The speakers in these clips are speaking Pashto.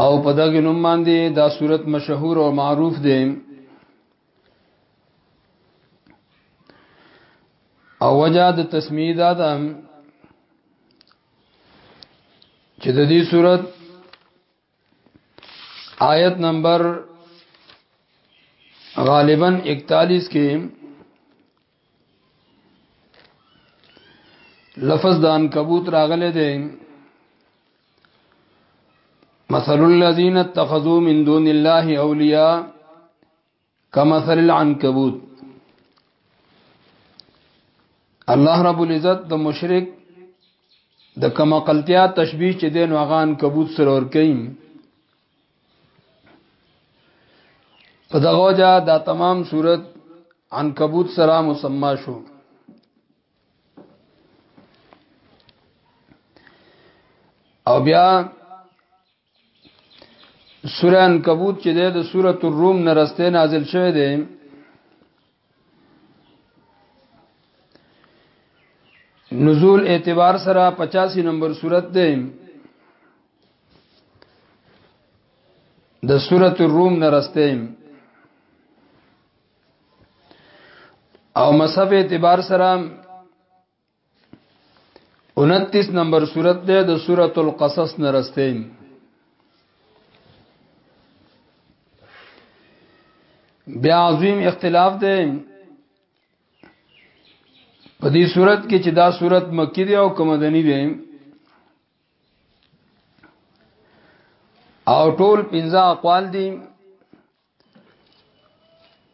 او په دغه نوم باندې دا صورت مشهور او معروف دی او وجه د تسمیه دا ده چې د دې صورت آیت نمبر غالبا 41 کې لفظ د عنکبوت راغله ده مثل الذين اتخذوا من دون الله اولیاء کمثل العنکبوت الله رب العزت د مشرک د کما قلتیا تشبیه چې د نوغان کبوت سره ور کوي په دغه وجه دا تمام صورت عنکبوت سره مسما شو او بیا سوره عنکبوت چې د سوره الروم نه رسته نازل شوه دی نزول اعتبار سره 85 نمبر صورت ده د سورۃ الروم نه رسته او مصحف اعتبار سره 29 نمبر صورت ده د سورۃ القصص نرستین بیا عظیم اختلاف ده په دې صورت کې چې دا صورت مکی دی او کمدنی دی او ټول پنځه اقوال دي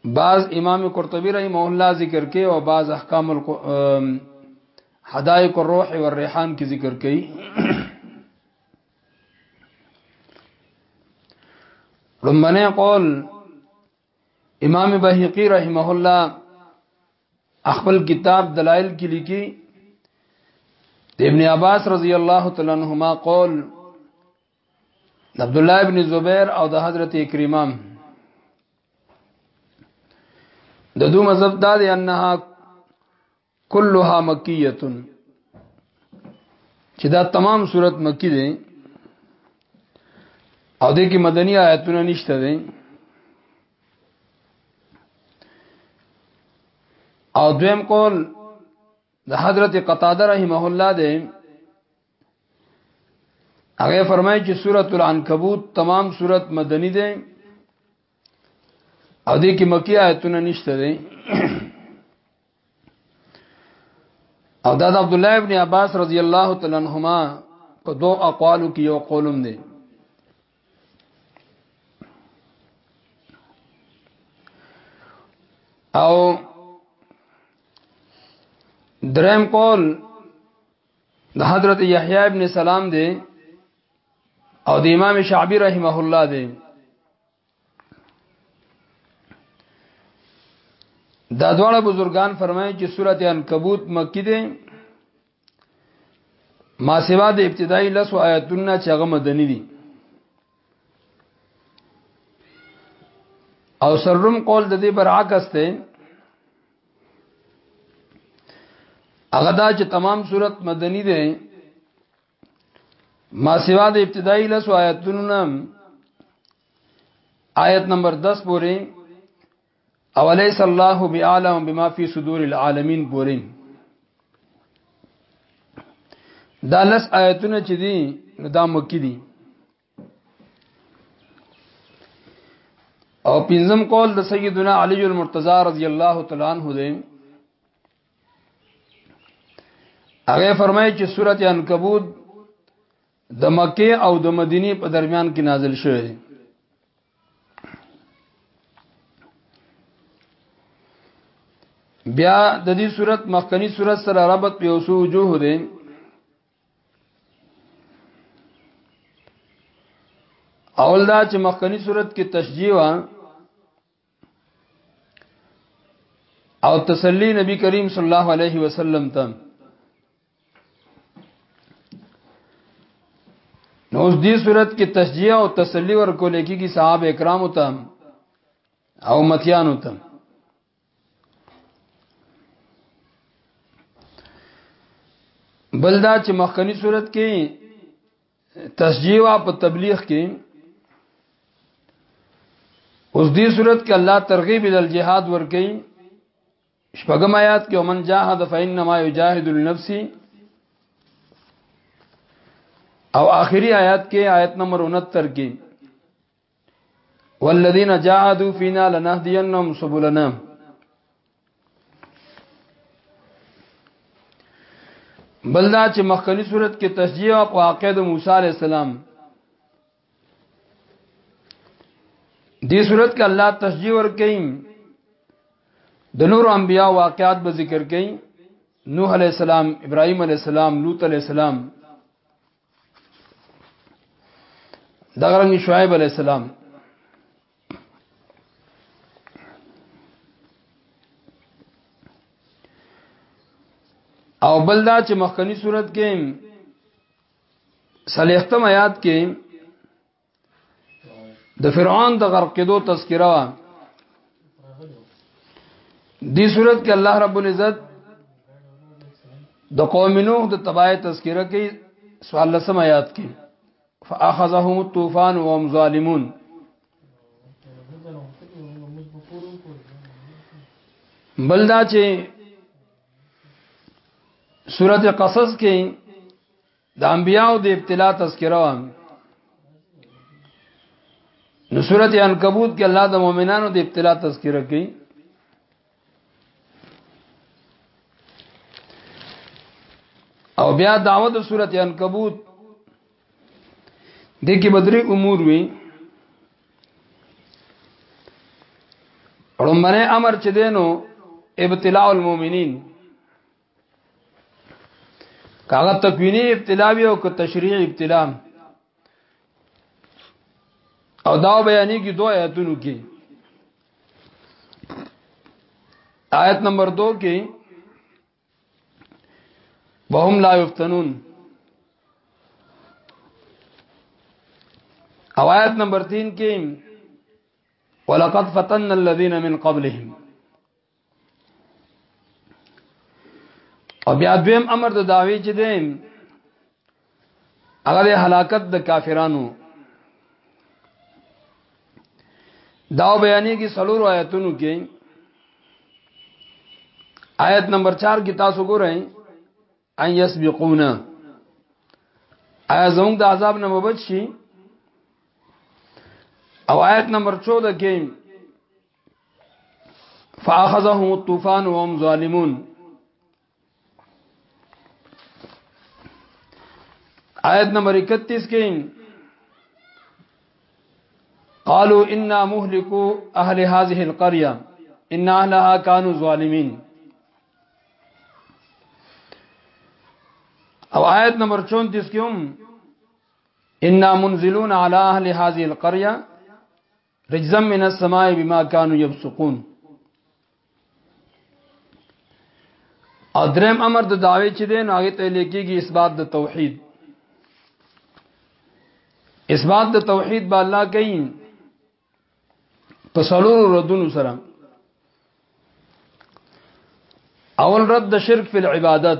بعض امام قرطبی رحمه الله ذکر کوي او بعض احکام الق... حدائق الروح والریحان کې ذکر کوي لمنه قول امام بهقی رحمه الله خپل کتاب دلائل کې لیکي د ابن عباس رضی الله تعالی عنہما قول عبد الله ابن زبیر او د حضرت کریمه د دو مذهب دا دی انها كلها مکیه چې دا تمام صورت مکی دی او دې کې مدني آیتونه نشته دي او دویم قول د حضرت قتاده رحمه الله دی هغه فرمایي چې سورۃ العنکبوت تمام سورۃ مدنی ده او دې کې مکی آیتونه نشته دي او دا د عبد الله ابن عباس رضی الله تعالی عنهما په دوه اقوالو کې یو قولم دی او درم قول د حضرت یحیی ابن سلام دی او د امام شعبی رحمه الله دی دا دواړه بزرگان فرمایي چې سورته عنکبوت مکی ده ما سوا د ابتدایي لسو آیاتونه چې هغه مدني دي او سرم قول د دې برعکس ته هغه دا چې تمام صورت مدني ده ما سوا د ابتدایي لس آیاتونو نام آیت نمبر 10 پورې اولیس الله بعالم بما فی صدور العالمین پورې دا لس آیتونه چې دي دا مکی دي او پنځم قول د سیدنا علی المرتضی رضی الله تعالی عنہ دی هغه فرمایي چې سورته عنکبوت د مکه او د مدینه په درمیان کې نازل شوی دی بیا د دې صورت مخکنی صورت سره ربط په اوسو وجوه دی اول دا چې مخکنی صورت کې تشجیه او تسلی نبی کریم صلی الله علیه وسلم ته نو اوس دې صورت کې تشجیع او تسلی ورکول کېږي صاحب کرامو ته او متیانو ته بلدا چې مخکنی صورت کې تشجیوا په تبلیغ کې اوس دې صورت کې الله ترغیب ال جهاد ور کوي شپږم آیات کې ومن جاهد فإنما يجاهد لنفسه او آخری آیات کې آیت نمبر 69 کې والذین جاهدوا فینا لنهدینهم سبلنا بلدا چې مخکنی صورت کې تشجیع او واقع د موسی علی السلام دې صورت کې الله تشجیع ور کوي د نور انبیا واقعات به ذکر کوي نوح علی السلام ابراهیم علی السلام لوط علی السلام دغه رنګ شعیب علی السلام او بل دا چې مخکنی صورت کې صلیختم آیات کې د فرعون د غرق کېدو تذکره وا دې صورت کې الله رب العزت د قوم نوح د تبعه تذکره کې سوال لسم آیات کې فاخذهم الطوفان وهم ظالمون بلدا چې سورته قصص کې د انبیانو د ابتلا تذکره وه نو سورته عنکبوت کې الله د مؤمنانو د ابتلا تذکره کوي او بیا دعوت د سورته عنکبوت د کې بدري امور وي اړمنه امر چې دینو ابتلاء المؤمنین کاغه تکوینی ابتلا وی او که تشریعی ابتلا او دا بیانې کې دوه آیاتونو کې آیت نمبر 2 کې وهم لا یفتنون او آیت نمبر 3 کې ولقد فتن الذين من قبلهم او بیا دویم امر د داوی چې دی هغه د هلاکت د کافرانو دا بیانې کې سلور آیتونو کې آیت نمبر 4 کې تاسو ګورئ ان یسبقونا آیا زموږ د عذاب نه مبد شي او آیت نمبر 14 کې فاخذهم الطوفان وهم ظالمون آیت نمبر 31 کې قالوا انا مهلكو اهل هذه القريه ان اهلها كانوا ظالمين او آیت نمبر 34 کې هم انا منزلون على اهل هذه القريه رجزم من السماء بما كانوا يفسقون او درم امر د دعوی چې دین هغه ته لیکيږي اثبات د توحید اثبات د توحید به الله کوي په سلور ردونو سره اول رد د شرک فی العبادت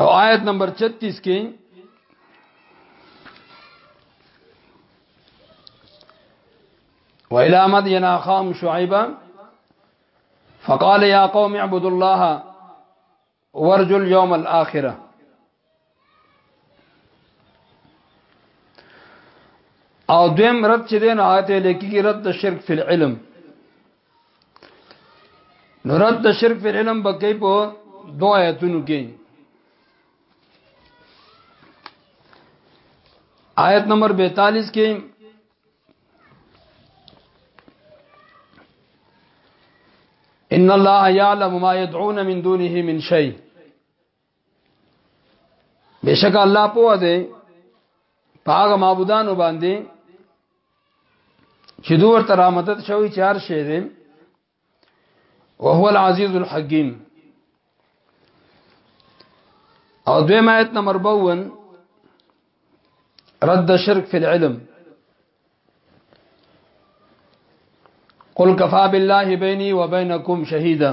او آیت آية نمبر 36 کې وإلى مدين أخاهم شعيبا فقال يا قوم اعبدوا الله وارجوا اليوم الآخرة او دویم رد چې دین آیت لیکي رد د شرک فی العلم نو رد د شرک فی العلم بکې په دوه آیتونو کې آیت نمبر 42 کې ان الله يعلم ما يدعون من دونه من شيء بشک الله په دې پاغه معبودانو باندې چې دوی ورته را مدد شوی چار شي دي او هو العزیز الحکیم او دویم آیت نمبر 52 رد شرک فی العلم قل کفا بالله بیني وبینکم شهیدا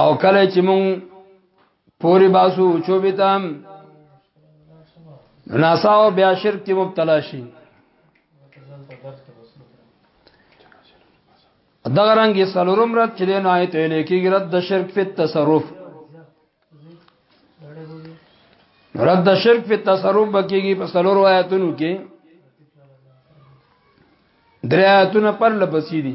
او کله چې مونږ پوری باسو چوبتم ناساو بیا شرک کې مبتلا شي دغه رنګ یې سلورم رد چې نه آیت ویل کېږي رد د شرک په تصرف رد د شرک په تصرف بکیږي په سلور آیاتونو کې درې آیاتونه پر لپسې دي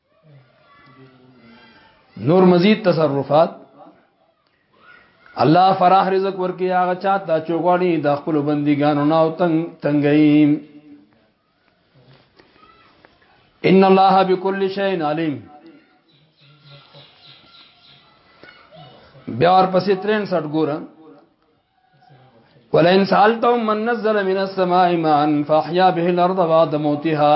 نور مزید تصرفات الله فراح رزق ورکی هغه چاته چوغړی د خپل بندګانو ناو تنگ تنگیم ان الله بكل شيء عليم بیا ور پسې 63 ګوره ولئن سالتم من نزل من السماء ماء فاحيا به الارض بعد موتها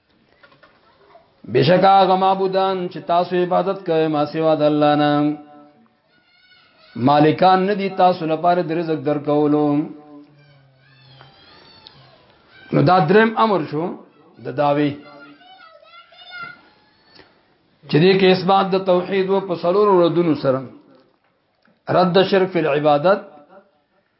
بشکا هغه معبودان چې تاسو عبادت کوئ ما سوا د الله نه مالکان نه دي تاسو لپاره د رزق درکولو نو دا درم امر شو د داوی چې دې کې اثبات د توحید و په سلور ردونو سره رد شرک فی العبادت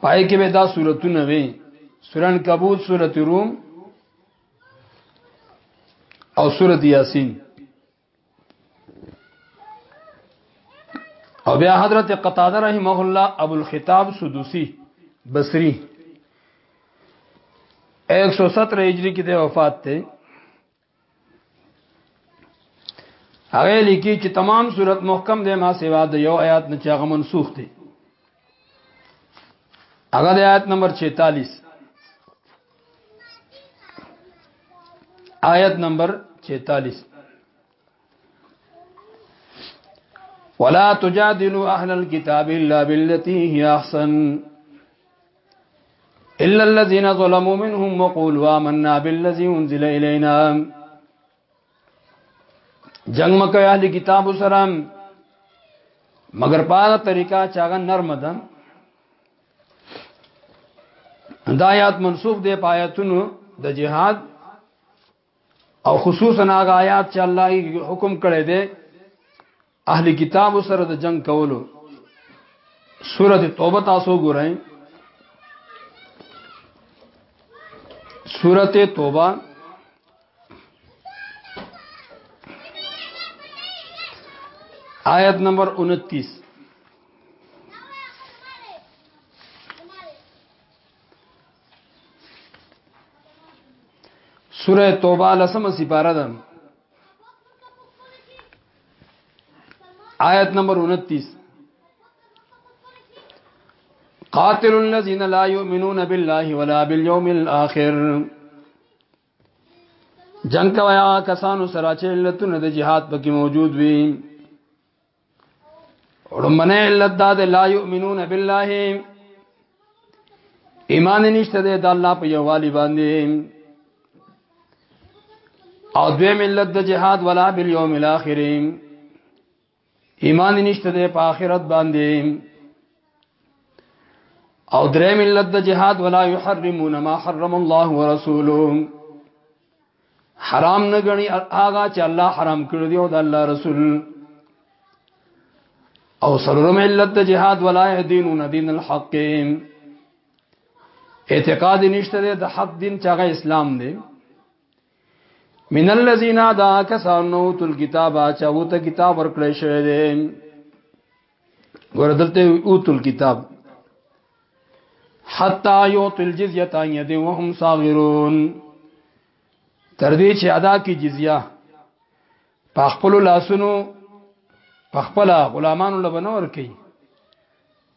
پای کې به دا صورتونه وي سورن کبوت سورت روم او سورت یاسین او بیا حضرت قتاده رحمه الله ابو الخطاب سدوسی بصری 117 هجری کې د وفات ته هغه لیکي چې تمام صورت محکم دی ما سیوا د یو آیات نه چې هغه منسوخ دی هغه د آیت نمبر 46 آیت نمبر 46 ولا تجادلوا اهل الكتاب الا بالتي هي احسن الا الذين ظلموا منهم وقولوا آمنا بالذي انزل الينا جنگ مکه اهل کتاب سره مگر پاره طریقہ چاغه نرم ده دایات منسوب دی پایتونو د جهاد او خصوصا هغه آیات چې الله یې حکم کړی دی اهل کتاب سره د جنگ کولو سورۃ توبه تاسو ګورئ سورۃ توبه آیت نمبر 29 سوره توبه لسم سپاره ده آیت نمبر 29 قاتل الذين لا يؤمنون بالله ولا باليوم الاخر جنگ کوایا کسانو سره چې لتون د جهاد پکې موجود وي ورمنه علت دا ده لا یؤمنون بالله ایمان نشته ده د الله په یووالي باندې او دوی ملت د جهاد ولا بالیوم الاخر ایمان نشته ده په آخرت باندې او درې ملت د جهاد ولا یحرمون ما حرم الله ورسوله حرام نه غني هغه چې الله حرام کړی دی او د الله رسول او سرورم علت د جهاد ولا دینون دین الحق اعتقاد نشته د حق دین چې هغه اسلام دی من الذين دا کسانو تل کتاب اچاو ته کتاب ورکړی شوی دی ګور دلته اوت الكتاب حتا یوت الجزیه ان ید وهم صاغرون تر دې چې ادا کی جزیه په خپل لاسونو په خپل غلامانو لبنور کوي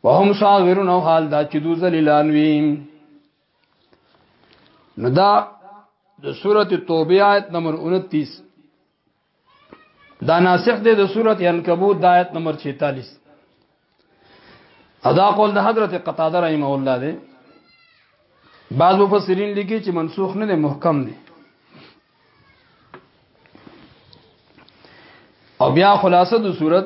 وهم صاغرون او حال دا چې دو ذلیلان وي نو دا د سورته توبه آیت نمبر 29 دا ناسخ دی د سورت عنکبوت د آیت نمبر 46 ادا قول د حضرت قتاده رحمه الله دی بعض مفسرین لیکي چې منسوخ نه دی محکم دی او بیا خلاصه د صورت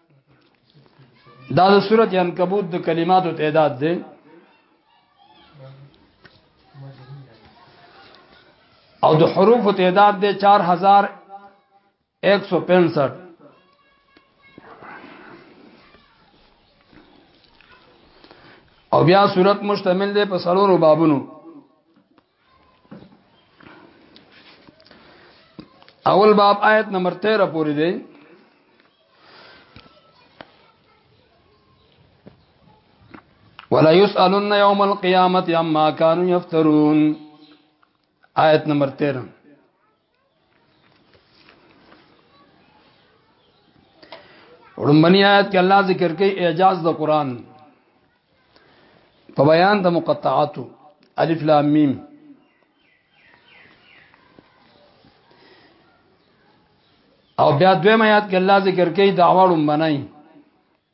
دا د سورته عنکبوت د کلماتو تعداد دی او د حروف تعداد دی 4165 او بیا صورت مشتمل دی په سلورو بابونو اول باب آیت نمبر 13 پوری دی ولا يسالون يوم القيامه عما كانوا يفترون آیت نمبر 13 ورمبنی آیت کې الله ذکر کوي اعجاز د قران په بیان د مقطعاتو الف لام میم او بیا دویم آیات کې الله ذکر کوي دعوا ورمبنای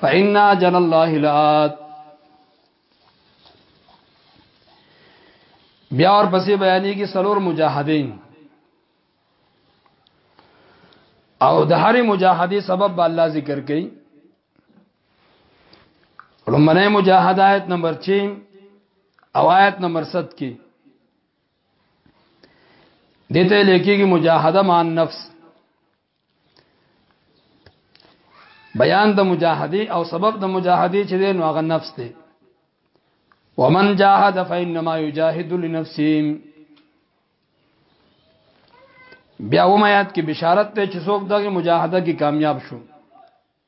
فإن أجل الله لآت بیا اور پسې بیانې کې سلور مجاهدین او د هرې مجاهدې سبب به الله ذکر کوي لمنه مجاهد آیت نمبر 6 او آیت نمبر 7 کې دته لیکي کې مجاهده مان نفس بیان د مجاهده او سبب د مجاهده چې نو هغه نفس دی ومن جاهد فإنما يجاهد لنفسه بیا ومایات کې بشارت ته چې څوک دغه مجاهده کې کامیاب شو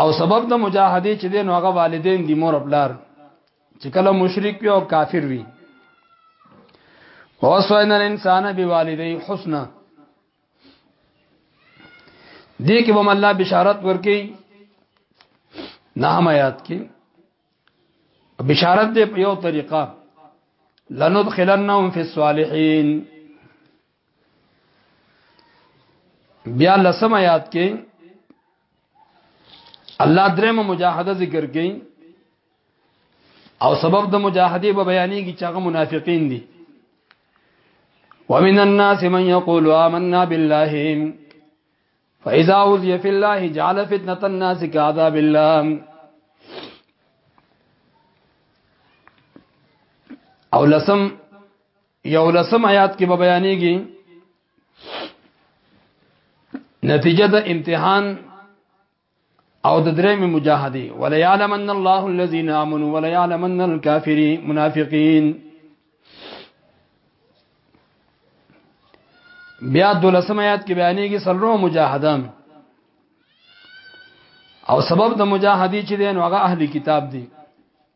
او سبب د مجاهده چې دین هغه والدین دي مور خپلار چې کله مشرک وي او کافر وي ووصینا الانسان بوالديه حسنا دې کې به الله بشارت ورکي نام آیات کې بشارت دې په یو طریقه لندخلنهم فی الصالحین بیا لسم آیات کې الله درېمه مجاهده ذکر کړي او سبب د مجاهده به بیانې کې چې هغه منافقین دي ومن الناس من يقول آمنا بالله فإذا أوذي في الله جعل فتنة الناس كعذاب الله او لسم یو لسم آیات کې به بیانېږي نتیجه د امتحان او د درې می مجاهدی ولا يعلمن الله الذين امنوا ولا يعلمن الكافرين منافقين بیا دولسم آیات کې بیانېږي سلرو مجاهدم او سبب د مجاهدی چې دین هغه اهلی کتاب دی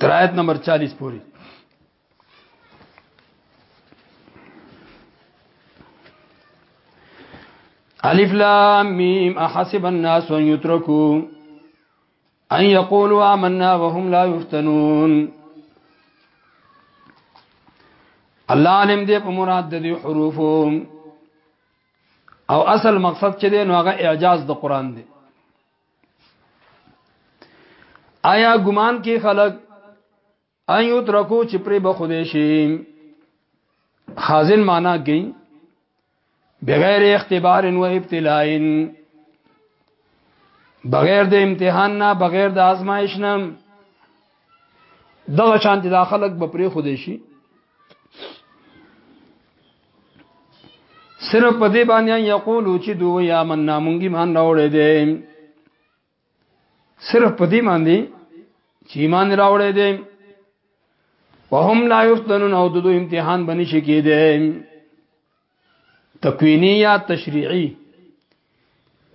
تر آیت نمبر 40 پوری الف لام میم احسب الناس ان يتركوا ان يقولوا آمنا وهم لا يفتنون الله علم دې په مراد د دې حروف او اصل مقصد چې دی نو هغه اعجاز د قران دی آیا ګمان کې خلق ایو ترکو چې پرې به خوده شي خازن معنا کوي بغیر اختبار و ابتلاء بغیر د امتحان نه بغیر د آزمائش نه دغه شانت داخلك بپری خودشي صرف په دې باندې یقول چې دوی یا من نامونګي مان راوړې دي صرف په دې باندې چې ایمان راوړې دي وهم لا یفتنون او د دوی امتحان بنی شي کېده تکوینی یا تشریعی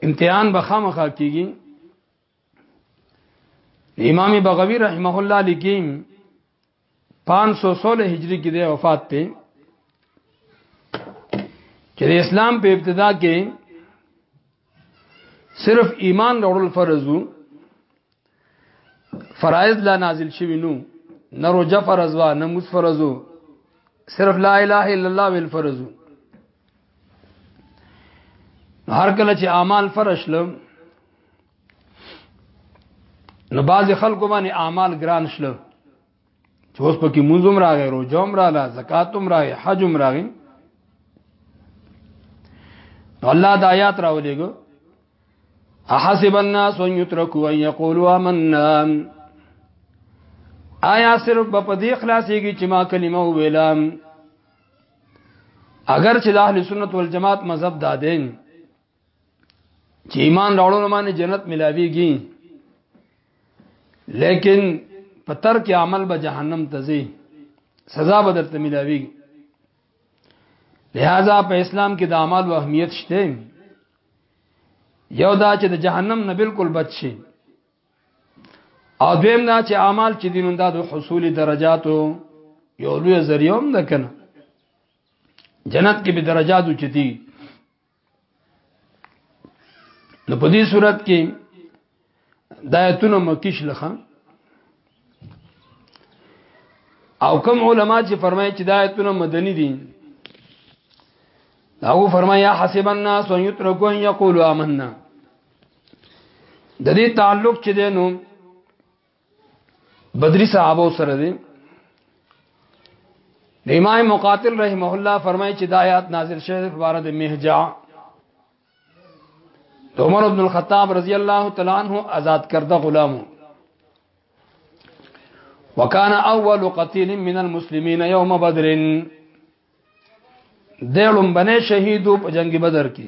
امتحان به خامخا کیږي امام بغوی رحمه الله لیکي 516 هجری کې د وفات ته چې د اسلام په ابتدا کې صرف ایمان راوړل فرض وو فرایض لا نازل شوی نو نه روزه فرض وا نه موس فرض وو صرف لا اله الا الله ویل فرض وو هر کله چې اعمال فرض شلم نو باز خلکو باندې اعمال ګران شلو چې اوس پکې موزم راغی روزوم رااله زکاتم راغی حجم راغی الله د آیات راولېګو احسب الناس ان يتركوا ان يقولوا آمنا آیا صرف په دې خلاصيږي چې ما کلمه ویلم اگر چې د اهل سنت والجماعت مذهب دادین چې ایمان راوړل معنی جنت ملاويږي لیکن په ترک عمل به جهنم ته ځي سزا به درته ملاويږي لہذا په اسلام کې د اعمال او اهمیت شته یو دا چې د جهنم نه بالکل بچ شي او دویم دا چې اعمال چې دینون دا د حصول درجاتو یو لوی ذریعہ هم ده کنه جنت کې به درجاتو چتی نو په دې صورت کې د آیتونو مکیش لخوا او کوم علما چې فرمایي چې د آیتونو مدني دي هغه فرمایا حسب الناس ان يتركوا ان يقولوا آمنا د دې تعلق چې دینو بدری صحابه سره دي امام مقاتل رحمه الله فرمایي چې د آیات نازل شوه په اړه د مهجا عمر بن الخطاب رضی الله تعالی عنہ آزاد کرده غلامو وکانا اول قتیل من المسلمین یوم بدر دلم بنه شهیدو په جنگ بدر کې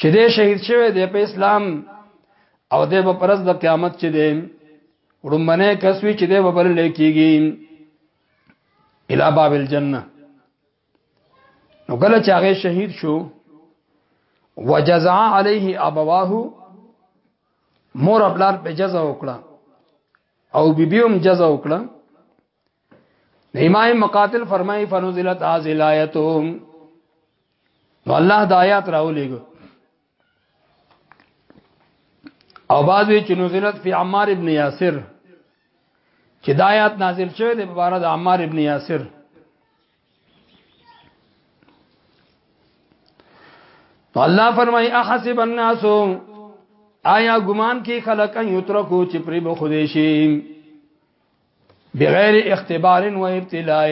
چې دې شهید شوی دی په اسلام او دې په پرز د قیامت چې دی ورمنه کسوي چې دې په بل لیکيږي الی باب الجنه نو کله چې هغه شهید شو وجزع عليه ابواه مور خپل په جزا وکړه او بیبیوم جزا وکړه امام مقاتل فرمایي فنزلت هذه الايه نو الله د آیات راولېګو او بعد وی چې نزلت فی عمار ابن یاسر چې دا آیات نازل شوه د مبارک عمار ابن یاسر الله فرمای احسب الناس آیا ګمان کې خلق ان یترکو چې پری به خودیشي بغیر اختبار و ابتلاء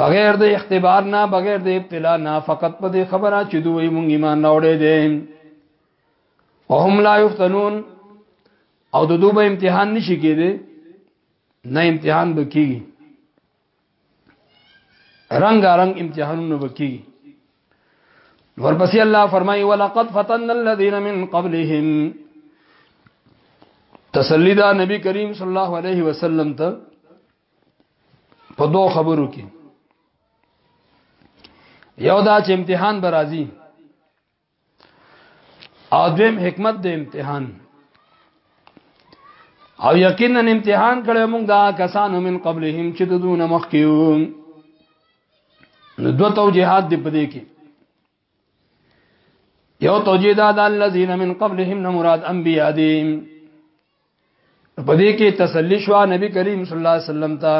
بغیر د اختبار نه بغیر د ابتلا نه فقط په دې خبره چې دوی مونږ ایمان نه وړې دي او هم لا یفتنون او د دوی به امتحان نشي کېده نه امتحان بکی رنگ رنگ امتحانونه وکي ورپسې الله فرمایي ولقد فتن الذين من قبلهم تسلی دا نبی کریم صلی الله علیه وسلم ته په دوه خبرو کې یو دا چې امتحان برازي او دویم حکمت د امتحان او یقینا امتحان کړو موږ دا کسانو من قبلهم چې دون مخکیو نو دو توجیهات دی پدې کې یو توجیه دا د الذین من قبلهم نه مراد انبیاء دي پدې کې تسلی شو نبی کریم صلی الله علیه وسلم ته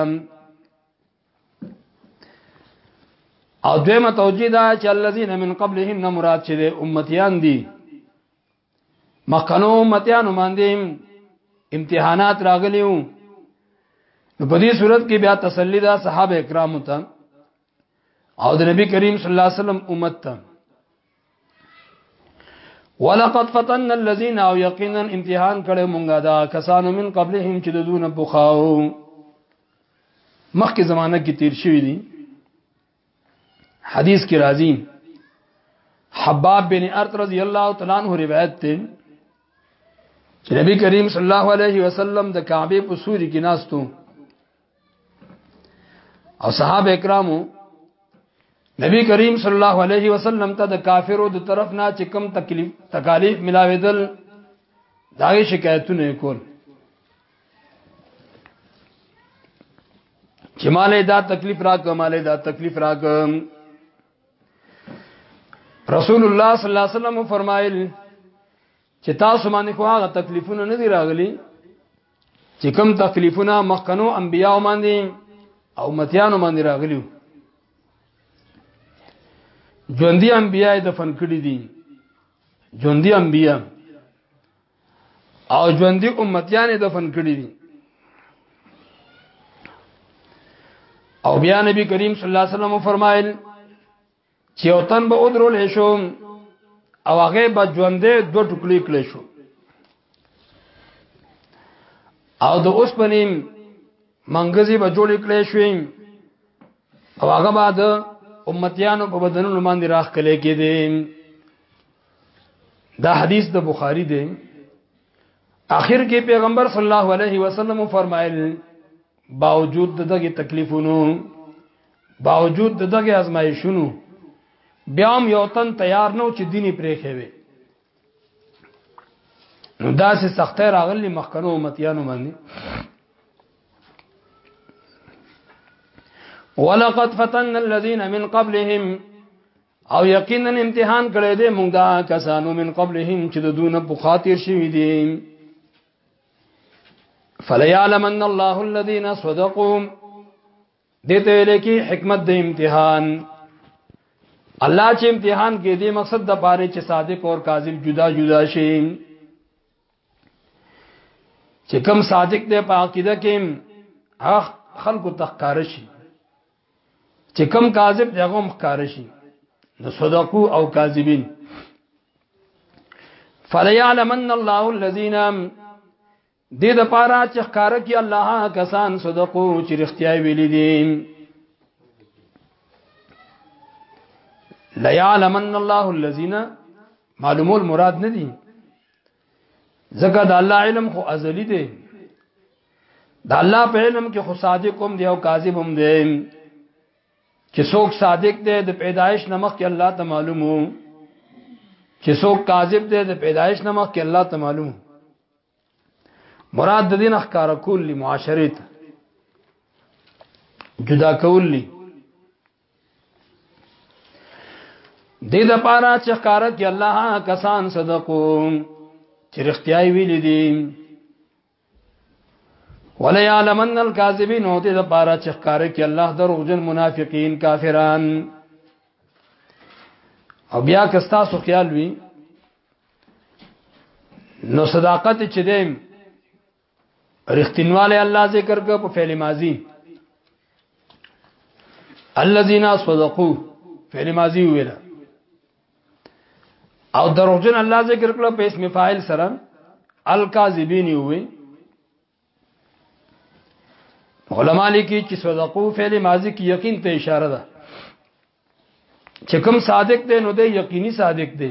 او دیمه توجیه دا چې الذين من قبلهم نه مراد چې امتیان دي مخکنو امتیان باندې امتحانات راغلیو نو په دې صورت کې بیا تسلی دا صحابه کرام ته او د نبی کریم صلی الله علیه وسلم امت ته ولقد فتن الذين او یقینا امتحان کړي مونږه دا کسانو من قبلهم چې دونه بخاو مخکې زمانہ کې تیر شوی دي حدیث کې راځي حباب بن ارت رضی الله تعالی عنہ روایت ته چې نبی کریم صلی الله علیه وسلم د کعبه په سوري کې ناستو او صحابه کرامو نبی کریم صلی الله علیه وسلم ته د کافرو د طرف نه چې کم تکلیف تکالیف ملاویدل دا شکایتونه کول چې مالې دا تکلیف راک مالې دا تکلیف راک رسول الله صلی الله علیه وسلم فرمایل چې تاسو باندې خو هغه تکلیفونه نه دی راغلي چې کوم تکلیفونه مخکنو انبیاو باندې او متیانو باندې راغلیو ژوندۍ انبیا د فن کړی دي ژوندۍ انبیا او ژوندۍ امتیان د فن کړی دي او بیا نبی کریم صلی الله علیه وسلم فرمایل چې یو تن به ودرول شو او هغه به ژوندې دوه ټوکلي کړې شو او د اوس پنیم منګزي به جوړ کړې شوې او هغه به د امتیانو په بدنونو باندې راخ کله کې دي دا حدیث د بخاری دی آخر کې پیغمبر صلی الله علیه وسلم فرمایل باوجود دغه تکلیفونو باوجود دغه آزمایښونو بیا هم یو تن تیار نو چې دیني پرې خوي نو دا سه سختې راغلي مخکنو امتیانو باندې ولقد فتن الذين من قبلهم او یقینا امتحان کړی دی موږ دا کسانو من قبلهم چې د دون په خاطر شوی دي فليعلمن الله الذين صدقوا دته لکی حکمت د امتحان الله چې امتحان کې دې مقصد د پاره چې صادق او کاذب جدا جدا شي چې کم صادق دی په عقیده کې خلق تخکار شي چې کم کاذب دی هغه مخکار شي نو صدقو او کاذبین فلیعلمن الله الذین دې د پاره چې ښکار کی الله کسان صدقو چې رښتیا ویلي دي لیعلمن الله الذین معلومول مراد نه دي ځکه د الله علم خو ازلی دی د الله په علم کې خو صادق هم دی او کاذب هم دی چې څوک صادق دی د پیدایش نمخ کې الله ته معلومو چې څوک کاذب دی د پیدایش نمخ کې الله ته معلومو مراد د دین اخکار کول معاشره ته جدا کول دې د پاره چې ښکارا کې الله کسان صدقو چې رښتیاي ویل دي ولا يعلمن الكاذبين او دې د پاره چې ښکارا کې الله دروغجن منافقین کافران او بیا کستا سو خیال وی نو صداقت چې دې رښتینواله الله ذکر کو په فعل ماضی الذين صدقوا فعل ماضی ویل او دروغجن الله ذکر کړ په اسم فاعل سره الکاذبین وی علما لیکي چې صدقو فعل ماضی کې یقین ته اشاره ده چې کوم صادق دی نو دی یقیني صادق دی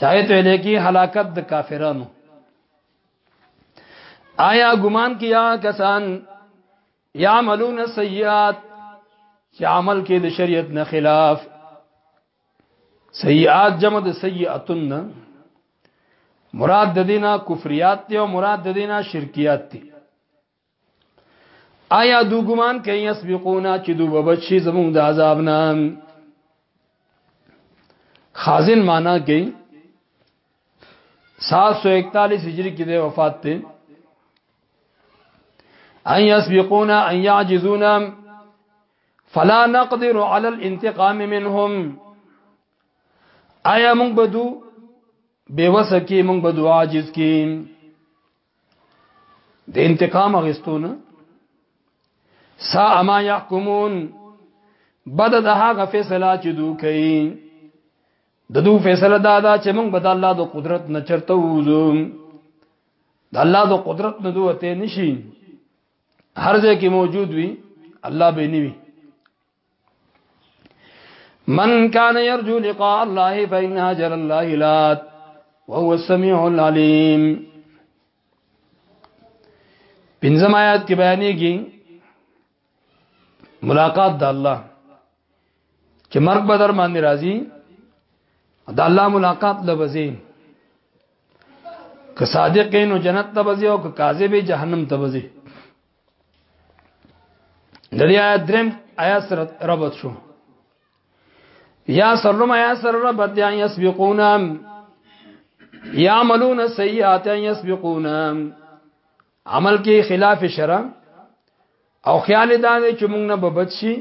چاہے تو لیکی حلاکت د کافرانو آیا ګمان کیا کسان یعملون سیئات چې عمل کې د شریعت نه خلاف سیئات جمع د سیئاتن مراد د دینه کفریات دی او مراد د دینه شرکیات دی آیا دو ګمان کوي یسبقونا چې دو بچي زموږ د عذاب نه خازن معنا کوي 741 هجری کې د وفات ته ان یسبقونا ان یعجزونا فلا نقدر على الانتقام منهم آیا موږ بدو بیوسه کې موږ بدو عاجز کې د انتقام اغستونه سا اما يحكمون بد د هغه فیصله چې دوی کوي د دوی فیصله دا ده چې موږ به د الله د قدرت نه چرته وځو د الله د قدرت نه دوی ته نشي هر ځای کې موجود وي الله به نیوي من كان يرجو لقاء الله فإن هاجر الله لات وهو السميع العليم پنځم آیات کې بیانېږي ملاقات د الله چې مرګ به در باندې راځي د الله ملاقات لبزي که صادق نو جنت ته بځي او که کاذب جهنم ته بځي د دې آیات درم آیات سره ربط شو یا سرلم یا سر ربط یا یسبقونا یعملون سیئات یسبقونا عمل کې خلاف شرع او خیال دا دی چې موږ نه بچ شي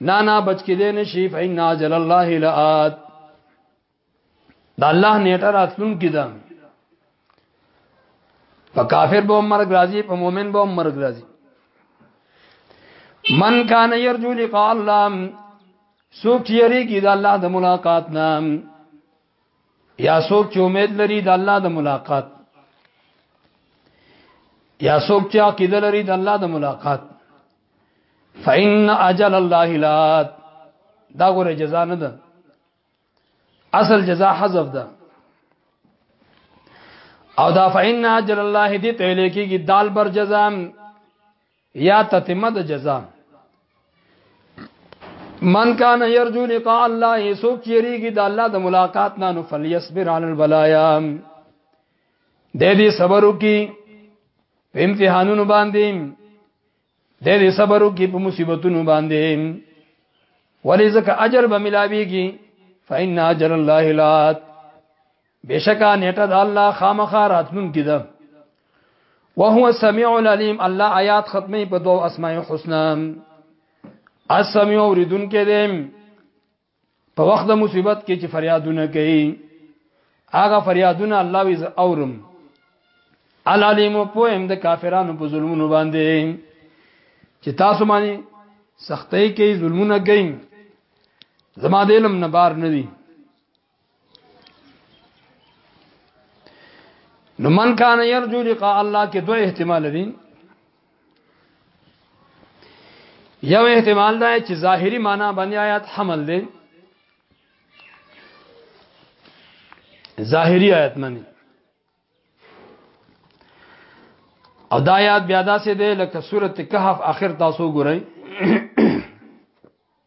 نه نه بچ کې دې نشي فإن اجل الله لآت دا الله نیټه راتلون کې ده په کافر به مرګ راځي په مؤمن به مرګ راځي من کان یرجو لقاء الله سوک چې یریږي د الله د ملاقات نام یا سوک چې امید لري د الله د ملاقات یا سوک چې عقیده لري د الله د ملاقات فإن أجل الله لات دا غره جزا نه ده اصل جزاء حذف ده او دا فإن اجر الله دې ته لیکيږي دال بر جزاء یا تتمه د جزاء من کان یرجو لقاء الله سوک چیریږي د الله د ملاقات نه نو فلیصبر علی البلایا د دې صبر وکي په امتحانونو باندې دې دې صبر وکي په مصیبتونو باندې ولې ځکه اجر به ملاويږي فإن اجر الله لات بشکا نیټه د الله خامخا راتلون کې ده وهو السميع العليم الله آیات ختمه په دوه اسماء الحسنا السميع اوریدون کې ده په وخت د مصیبت کې چې فریادونه کوي هغه فریادونه الله وی اورم العلیم په هم د کافرانو په ظلمونو باندې چې تاسو باندې سختۍ کوي ظلمونه کوي زما د علم نه بار نه دي نو من کان يرجو لقاء الله کې دوه احتمال دي یو احتمال دا چې ظاهری معنا باندې آیات حمل دي ظاهری آیات معنی او دا آیات بیا داسې ده لکه سورته کهف اخر تاسو ګورئ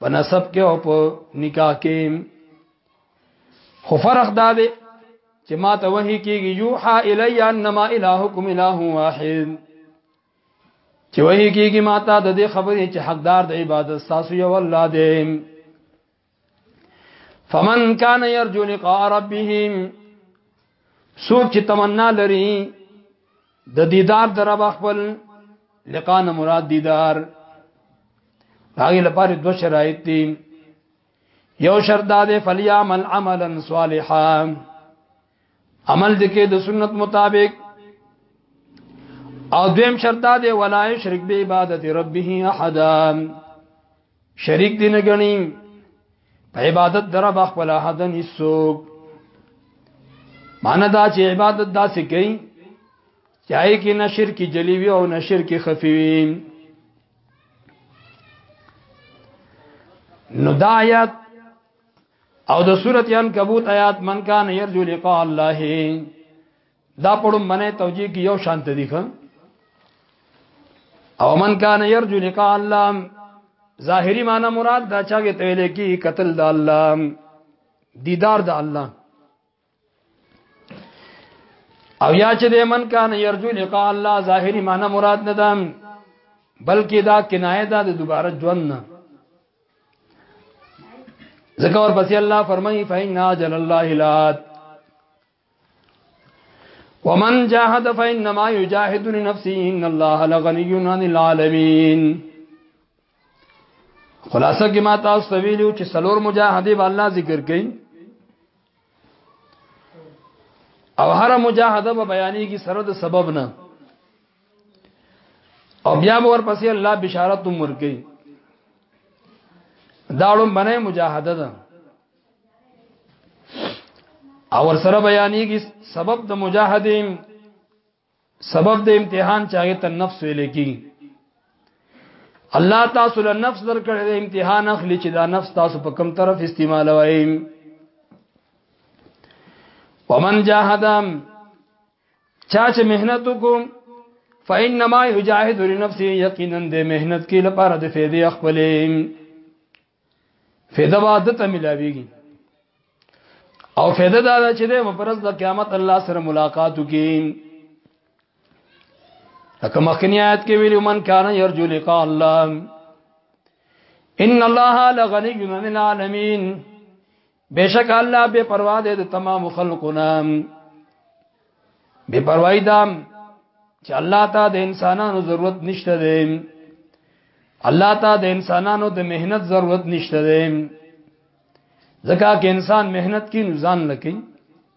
په نسب کې او په نکاح کې خو فرق دا دی چې ما ته وحي کېږي یوحا الی انما الهکم اله واحد چې وحي کېږي ما ته د دې خبرې چې حقدار د عبادت تاسو یو الله دی فمن كان يرجو لقاء ربهم څوک چې تمنا لري د دیدار در رب خپل لقاء نه مراد دیدار هغه لپاره دوه شرایط دي یو شرط دا دی فلیعمل عملا صالحا عمل دکې د سنت مطابق او دویم شرط دا دی ولا یشرک به عبادت ربه احد شریک دین غنی په عبادت در با خپل حدن هیڅوک معنی دا چې عبادت دا سې کوي چاہے کې نه شرک جلی وي او نه شرک خفي وي نو دا آیات او د سورت عنکبوت آیات من کان یرجو لقاء الله دا پړم باندې توجیه کې یو شانت دي خان او من کان يرجو لقاء الله ظاهری معنی مراد دا چا کې تویل کی قتل د الله دیدار د الله او یا چې د من کان يرجو لقاء الله ظاهری معنی مراد نه ده بلکې دا کنایه ده د دوباره ژوند نه ذکر پس الله فرمایي فإن اجل الله لات ومن جاهد فإنما يجاهد لنفسه إن الله لغني عن العالمين خلاصه کې ما تاسو ته ویلو چې سلور مجاهده به الله ذکر کړي او هر مجاهده به بیانې کې سره د سبب نه او بیا مور پسې الله بشارت عمر کوي داړم باندې مجاهده ده او ور سره بیانېږي سبب د مجاهدین سبب د امتحان چاغه ته نفس ویل کی الله تاسو له نفس درکړې د امتحان اخلي چې دا نفس تاسو په کوم طرف استعمال وایي ومن جاهدم چا چې مهنت وکم فإنما يجاهد لنفسه یقینا د مهنت کې لپاره د فیدې خپلې فیده با دتا ملاویگی او فیده دادا چه ده وپرس دا قیامت الله سره ملاقاتو کی لکه مخکنی آیت کې ویلو من کان یرجو لقاء الله ان الله لغنی من العالمین بشک الله بے پروا دے د تمام خلقو نام بے پروايي دام چې الله ته د انسانانو ضرورت نشته دی الله ته د انسانانو د مهنت ضرورت نشته دی ځکه چې انسان مهنت کوي نو ځان لکې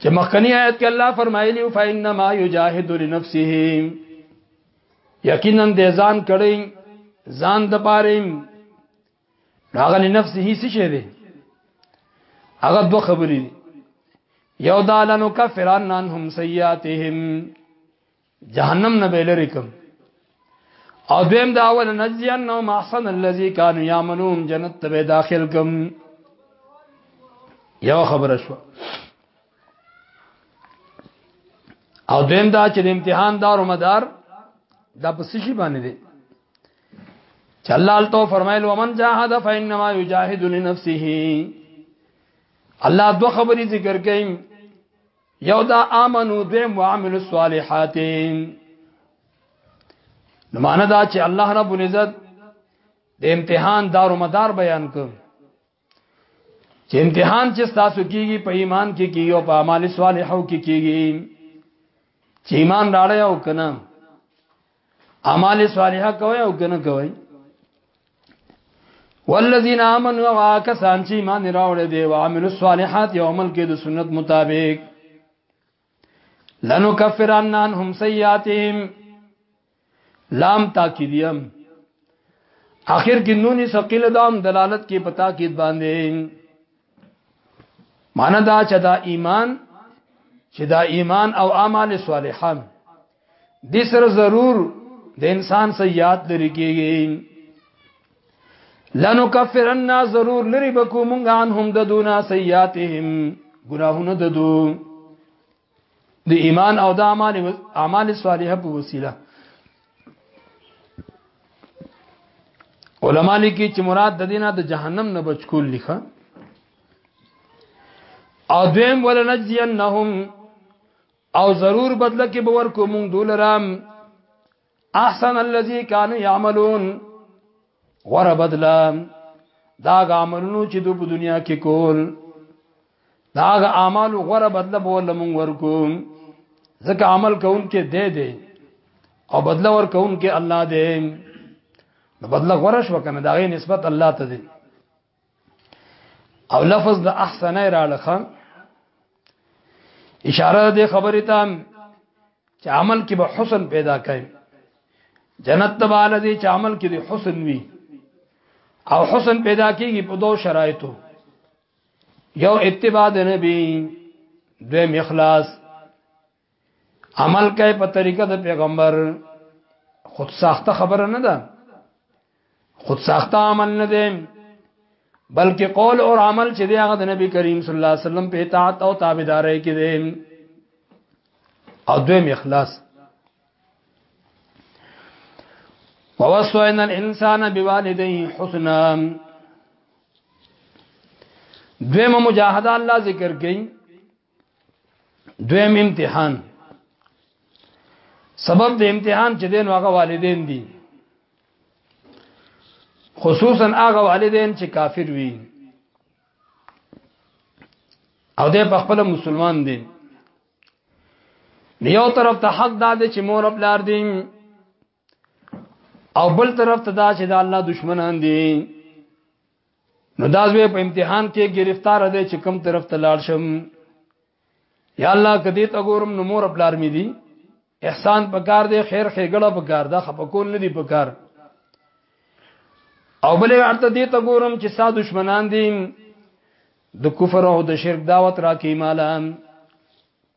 چې مخکنی آیت کې الله فرمایلی او فینما یجاهد لنفسه یقینا د ځان کړي ځان د پاره هغه لنفسه هیڅ شي دی هغه دوه خبرې یو دالنو کفران عنهم سیئاتهم جهنم نه به لري کوم او دویم دا اول نجیان نو محسن الذي كانوا يعملون جنت ته داخل کوم یو خبره شو او دویم دا چې امتحان دار او مدار دا پس شي باندې دي چې الله تعالی فرمایل ومن جاهد فانما يجاهد لنفسه الله دو خبرې ذکر کړي یو دا امنو دیم وعمل الصالحات نو معنا دا چې الله رب العزت د امتحان دار مدار بیان کړ چې امتحان چې تاسو کیږي په ایمان کې کیږي او په اعمال صالحو کې کیږي چې ایمان راړی او کنه اعمال صالحه کوي او کنه کوي والذین آمنوا واکسان چې ایمان راوړې دي او عمل الصالحات یو عمل کې د سنت مطابق لنو کفرن عنهم سیئاتهم لام تاکیدیم اخر کې نونی ثقيله دام دلالت کې پتا کې باندې معنا دا چې دا ایمان چې دا ایمان او اعمال صالحان دې سره ضرور د انسان سیئات لري کېږي لنو کفرنا ضرور لري بکو مونږ عنهم د دونا سیئاتهم ګناهونه د دو د ایمان او د اعمال اعمال صالحه په وسیله علما لیکي چې مراد د دینه د جهنم نه بچ کول لیکه او دویم ولنجزینهم او ضرور بدله کې باور کو مونږ دولرام احسن الذي كان يعملون ور بدلا دا عملونو چې دوی په دنیا کې کول دا اعمال غره بدله بول مونږ ورکو ځکه عمل کون کې دې دې او بدله ور کون کې الله دې نو بدله غره شو کنه دا غي نسبت الله ته دې او لفظ د احسن را لخم اشاره دې خبرې ته چې عمل کې به حسن پیدا کړي جنت تباله دې چې عمل کې دې حسن وي او حسن پیدا کیږي په دوه شرایطو یو اتباع د نبی دویم اخلاص عمل کوي په طریقه د پیغمبر خود ساخته خبره نه ده خود ساخته عمل نه ده بلکې قول او عمل چې دی هغه د نبی کریم صلی الله علیه وسلم په اطاعت او تابعداري کې دی او دویم اخلاص ووصينا الانسان بوالديه حسنا دویمه مجاهده الله ذکر کړي دویم امتحان سبب د امتحان چې دین واغه والدین دي خصوصا هغه والدین چې کافر وي او د خپل مسلمان دي یو طرف ته حق داد چې مور خپل دین او بل طرف ته دا چې دا الله دشمنان دي نو دا زوی په امتحان کې گرفتار دی چې کم طرف ته لاړ شم یا الله کدی ته ګورم نو مور خپل ارمی دي احسان پکار دی خیر خېګړه پکار دا خپکول نه دی پکار او بلې ارته دې ته ګورم چې سا دشمنان دي د کفر او د شرک دعوت راکې مالام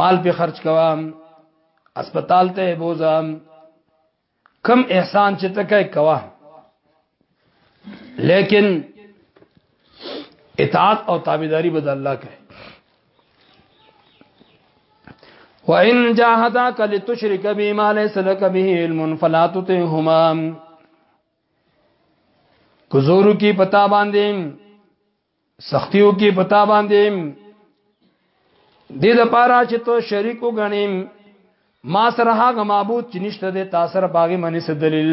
مال په خرج کوم اسپیټال ته بوزم کم احسان چې ته کوي کوا لیکن اطاعت او تابعداري بد الله کوي وان جاهداك لتشرك بما ليس لك به علم فلا تطعهما کزورو کی پتا باندې سختیو کې پتا باندې دې د پاره چې ته شریک وګڼیم ما سره هغه معبود چې نشته دې تاسو سره باغی منی څه دلیل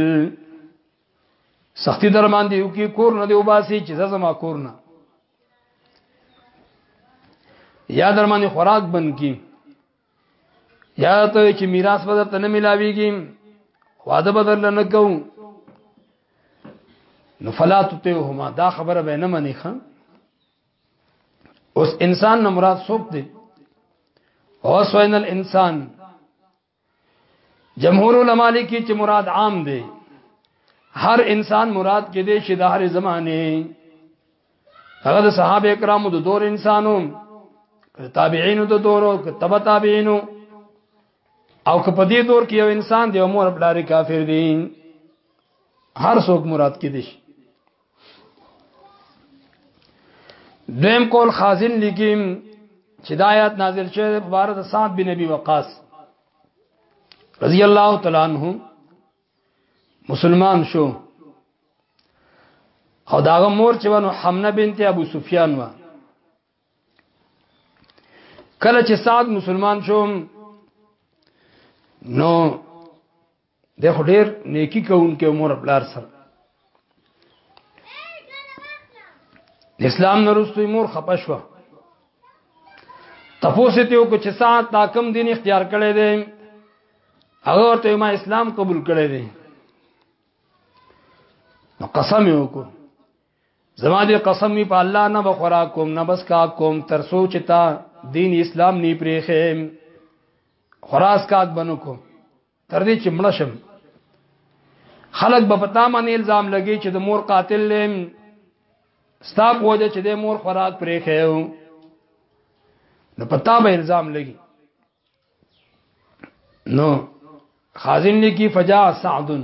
سختی در باندې یو کې کور نه دی وباسي چې زما کور نه یا در باندې خوراک بند کی یا ته چې میراث بدر ته نه ملاويږي واده بدر نه کو نو فلا تطيعهما دا خبره به نه منې خان اوس انسان نه مراد څوک دی اوس وین الانسان جمهور علما لیکي چې مراد عام دی هر انسان مراد کې دی چې د هر زمانه هغه د صحابه کرامو د دور انسانو تابعینو د دور او تبع تابعینو او که په دې دور کې یو انسان دی او مور بلاري کافر دی هر څوک مراد کې دي دویم کول خازن لیکیم چې د آیات نازل شوه په اړه د صاحب بن ابي وقاص رضی الله تعالی عنہ مسلمان شو او داغه مور چې ونه حمنه بنت ابو سفیان و کله چې سعد مسلمان شو نو د خډیر نیکی کوونکې عمر بلار سره اسلام نرستوی مور خپشوه تفوسه ته کو چې سات تا کم دین اختیار کړي دي هغه ورته ما اسلام قبول کړي دي نو قسم یو کو زما دې قسم می په الله نه بخورا کوم نه بس کا کوم تر سوچ تا دین اسلام نی پریخه خراس کات بنو کو تر دې چې مړ شم خلک به پتا باندې الزام لګي چې د مور قاتل لیم ستا په وجه چې د مور خوراک پرې خېو نو پتا به الزام لګي نو خازن لکی فجا سعدن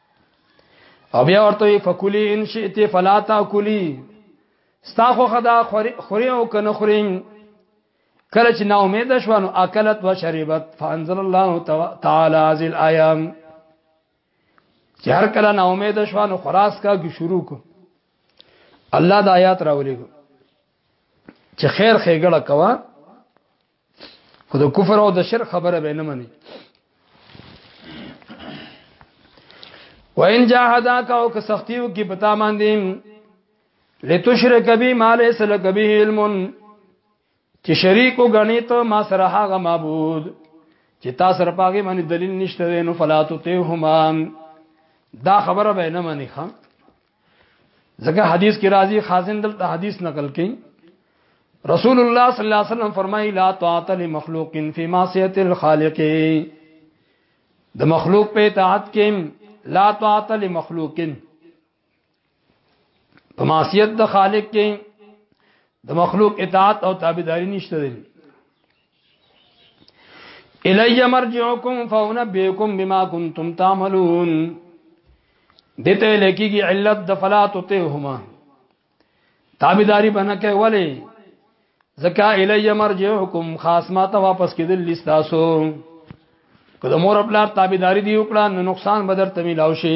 او بیا ورته فکلی ان شئت فلا تاکلی ستا خو خدا خوري او کنه خوري کله چې نا امید شو نو اکلت و شربت فانزل الله تعالی هذه الايام چې هر کله نا امید شو نو خلاص کا کی شروع کو الله د آیات راولې کو چې خیر خېګړه کوا خو د کفر او د شرک خبره به نه مني وان جاهداک او که سختیو کې پتا باندې لتشرک بی ما ليس لك به علم چې شریک وګڼي ته ما سره هغه معبود چې تا سره پاګې باندې دلیل نشته نو فلا تطيعهما دا خبره به نه مني خان ځکه حدیث کې راځي خازن دلته حدیث نقل کړي رسول الله صلی الله علیه وسلم فرمایي لا طاعت لمخلوق فی معصیت الخالق د مخلوق په اطاعت کې لا طاعت لمخلوق په معصیت د خالق کې د مخلوق اطاعت او تابعداري نشته دی الی مرجعکم فونبئکم بما کنتم تعملون دته لکیږي علت د فلا تطهما تابعداري بنه کې ولی زکا الی مرجعکم خاص ما ته واپس کېدل لستاسو کله مور خپل تابعداري دی وکړه نو نقصان بدر تمیلاو شي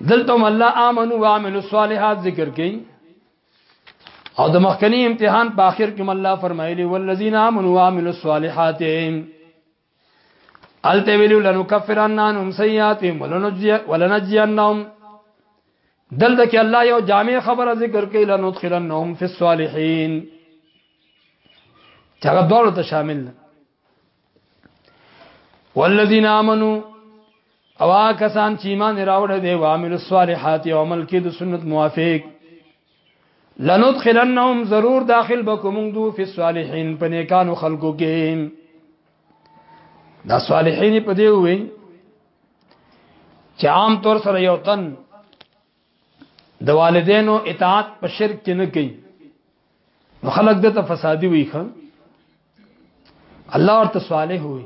دلته الله امنو وعملوا الصالحات ذکر کړي او د مخکنی امتحان په اخر کې الله فرمایلی والذین آمنوا وعملوا الصالحات الته ویلو لنکفرن عنهم سیئاتهم ولنجزینهم دلته کې الله یو جامع خبره ذکر کوي لندخلنهم فی الصالحین چې هغه ډول ته شامل ده والذین آمنو او کسان چې ایمان راوړ دي او عامل الصالحات او عمل کې د سنت موافق لندخلنهم ضرور داخل بکوم دو فی الصالحین په نیکانو خلقو کې دا صالحین په دی وي چې عام طور سره یو تن د والدینو اطاعت په شرک کې نه کوي نو خلق د ته فسادي وي خان الله ورته صالح وي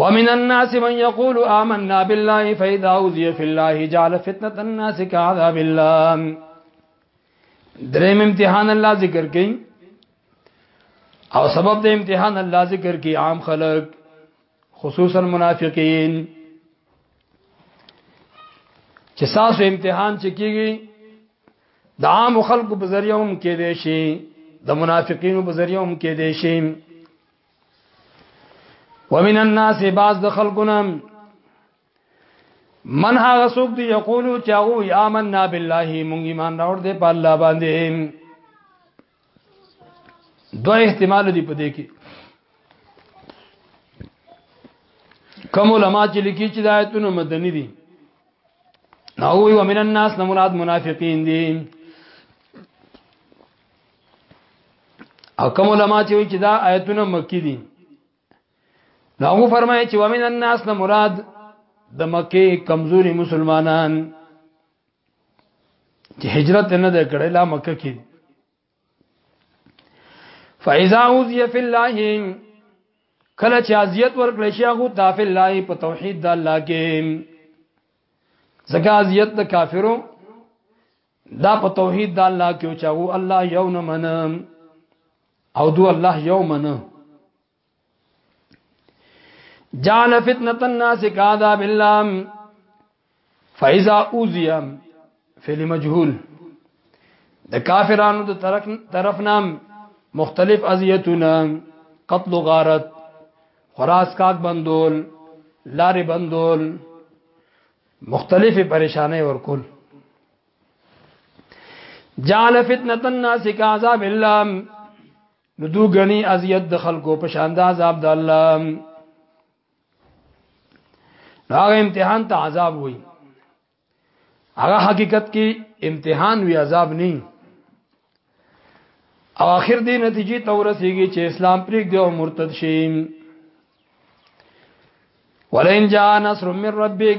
ومن الناس من يقول آمنا بالله فإذا أوذي في الله جعل فتنة الناس كعذاب الله دریم امتحان الله ذکر کئ او سبب د امتحان الله ذکر کئ عام خلق خصوصا منافقین چې تاسو امتحان چې کیږي د عام خلکو په ذریعہ هم کې دي شي د منافقینو په ذریعہ هم کې دي شي ومن الناس بعض د خلقنا من هغه څوک دی یقولو چاو آمنا بالله مونږ ایمان راوړ دې په الله باندې دوه احتمال دي په دې کې کوم علما چې لیکي چې د آیتونو مدني دي نو وی ومن الناس نه مراد منافقین دي او کوم علما چې وی چې دا آیتونه مکی دي نو هغه فرمایي چې ومن الناس نه مراد د مکه کمزوري مسلمانان چې هجرت نه ده کړې لا مکه کې فاذا اوذي في الله کله چې اذیت ورکړې شي هغه د فی الله په توحید د الله کې زکه اذیت د کافرو دا په توحید د الله کې او چاو الله یو نه منم او دو الله یو منم جعل فتنه الناس كعذاب اللام فاذا اوذي فعل مجهول د کافرانو د طرف طرف نام مختلف اذیتونه قتل و غارت خراس کاک بندول لار بندول مختلف پریشانه ورکول جعل فتنه الناس كعذاب اللام نو دو غني اذیت د خلکو په شان د عذاب د الله هغه امتحان ته عذاب وای هغه حقیقت کې امتحان وی عذاب نه او اخر دې نتیجې ته ورسیږي چې اسلام پرېګ دی او مرتد شي ولئن جاء نصر من ربک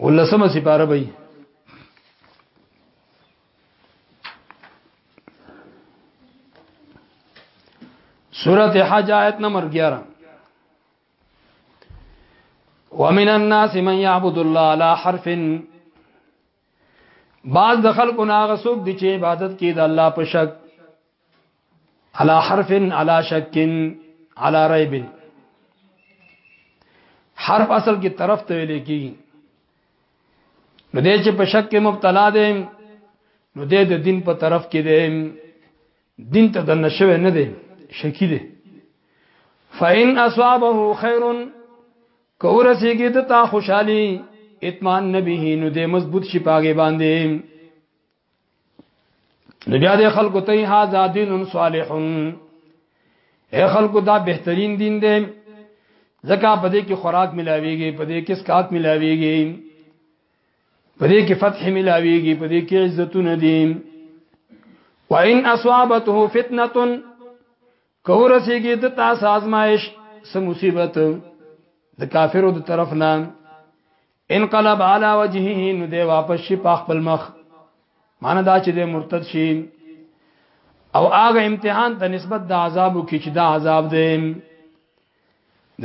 ولسمه سپاره به سورت حج آیت نمبر 11 ومن الناس من يعبد الله على حرف بعض د خلکو ناغه سوق دي چې عبادت کوي د الله په شک على حرف على شك على ريب حرف اصل کی طرف ته ویل کی نو دې چې په شک کې مبتلا دي نو دې د دین په طرف کې دي دین ته د نشوي نه دي شکی دي فإن أصابه خير کورسیږي د تا خوشحالي اطمینان نبی نو دې مضبوط شي پاګې باندې نو بیا د خلکو ته ها زادین صالحون اے خلکو دا بهترین دین دی زکه په دې کې خوراک ملاويږي په دې کې سکات ملاويږي په دې کې فتح ملاويږي په دې کې عزتونه دي وان اصابته فتنه کورسیږي د تاسو آزمائش سم مصیبت د کافرو د طرف نه انقلب علی وجهه نو دی واپس شي په خپل مخ معنی دا چې دی مرتد شي او هغه امتحان ته نسبت د عذابو کې چې دا عذاب دی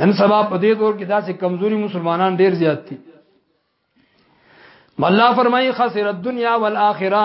نن سبا په دې دور کې داسې کمزوري مسلمانان ډیر زیات دي الله فرمایي خسر الدنيا والاخره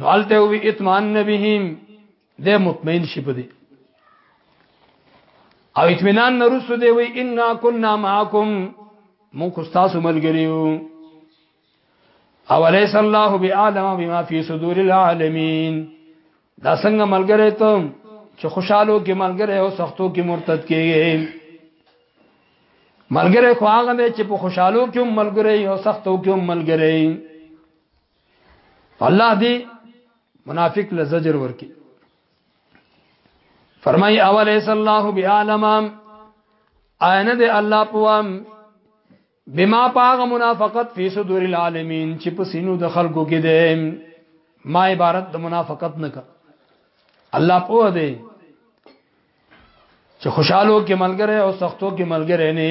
نو الته وی اطمئنان بهم د مطمئن شي په دې او اطمینان نرسو دی وی ان كنا معكم مون کو تاسو ملګریو اولیس الله بعالم بما فی صدور العالمین دا څنګه ملګری ته چې خوشحالو کې ملګری او سختو کې مرتد کېږي ملګری خو هغه دی چې په خوشحالو کې هم ملګری او سختو کې هم ملګری الله دې منافق لزجر ورکی فرمای اولیس الله بعالم عین دې الله پوام بما پاغ منافقت فی صدور العالمین چې په سینو د خلکو کې ده ما عبارت د منافقت نه کا الله پوه دی چې خوشحالو کې ملګری او سختو کې ملګری نه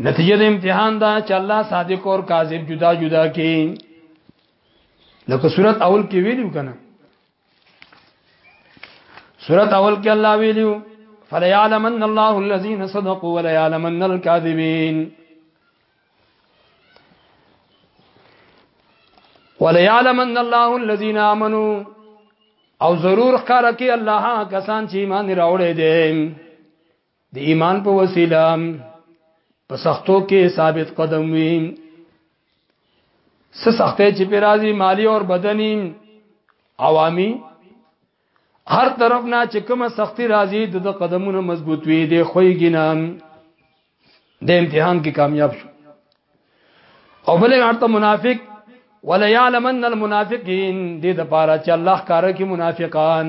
نتیجه د امتحان دا چې الله صادق او کاذب جدا جدا کې لکه صورت اول کې ویلو کنه صورت اول کې الله ویلو فليعلمن الله الذين صدقوا وليعلمن الكاذبين وليعلمن الله الذين امنوا او ضرور خره کې الله کسان چې ایمان راوړې دي د ایمان په وسیله په سختو کې ثابت قدم وي څه سختې چې پر راځي مالی او بدني عوامي هر طرف نه چې کومه سختی راځي د قدمونو مضبوط وي د خوېږي نه د امتحان کې کامیاب شو او بلې ارته منافق ولا يعلمن المنافقين دې د پاره چې الله کار کوي منافقان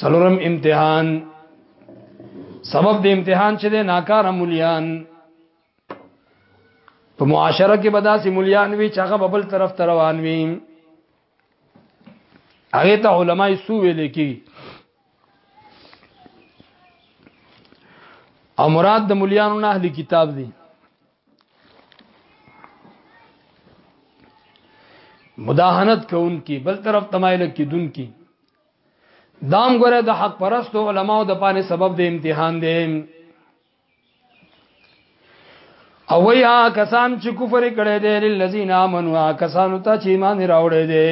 سلورم امتحان سبب د امتحان چې د ناکار مليان په معاشره کې به داسې مليان وي چې هغه په بل طرف ته روان وي هغه ته علماي سو ویل کی او مراد د مليانو نه اهلي کتاب دي مداهنت کوونکی بل طرف تمایل کیدونکی دام ګره د حق پرستو علماو د پانه سبب د امتحان دی او یا کسان چې کفر کړي دي للذین آمنوا کسان ته چې ایمان راوړي دي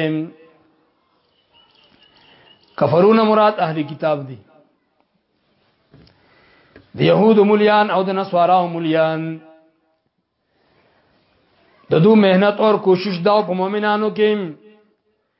کفرون مراد اهلی کتاب دي د يهود مليان او د نصارا مليان د دو مهنت او کوشش دا په مؤمنانو کې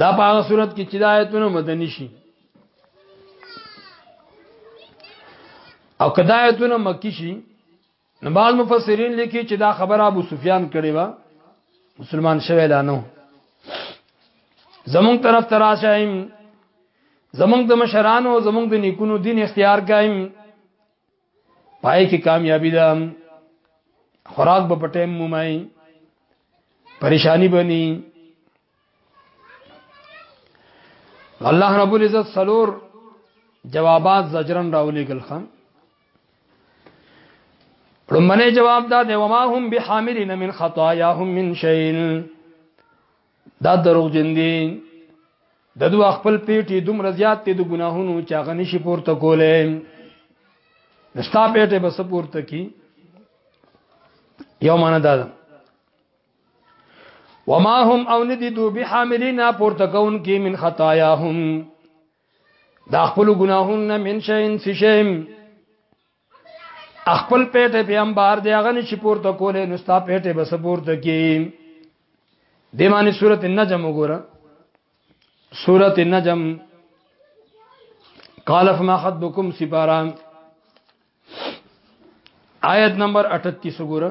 دا په هغه صورت کې چې د آیتونو مدني شي او کدا آیتونو مکی شي نو بعض مفسرین لیکي چې دا خبره ابو سفیان کړې و مسلمان شوی لا نو زمونږ طرف تراشایم زمونږ د مشرانو زمونږ د نیکونو دین اختیار کایم پای کې کامیابی ده خوراک به پټه مومای پریشانی بنی الله رب العزت سلور جوابات زجرن راولې ګل خان لمنه جواب دا دی وما هم بحاملین من خطاياهم من شيء دا دروغ جن دي د دوه خپل پیټي دومره زیات دي د ګناهونو چې هغه نشي پورته کولای نستا پیټه بس پورته کی یو معنا دا ده وما هم او ندی دو بحاملین پورته کون کی من خطاياهم دا خپل ګناهون نه من شین سشم خپل پیټه په انبار دی هغه نشي پورته کولې نو ستا پیټه بس پورته کی د معنی سورته النجم وګوره سورته النجم قال فما خطبكم سبارا آیت نمبر 38 وګوره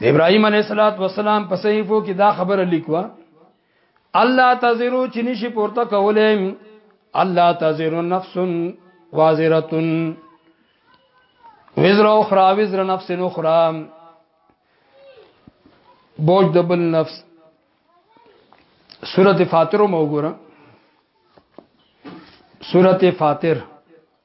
د ابراهيم عليه السلام په صحیفو کې دا خبره لیکوا الله تزرو چې نشي پورته کولای الله تزرو نفس وازرتن وزر اخرى وزر نفس اخرى بوج دبل نفس سورت فاتر مو وګوره سورت فاتر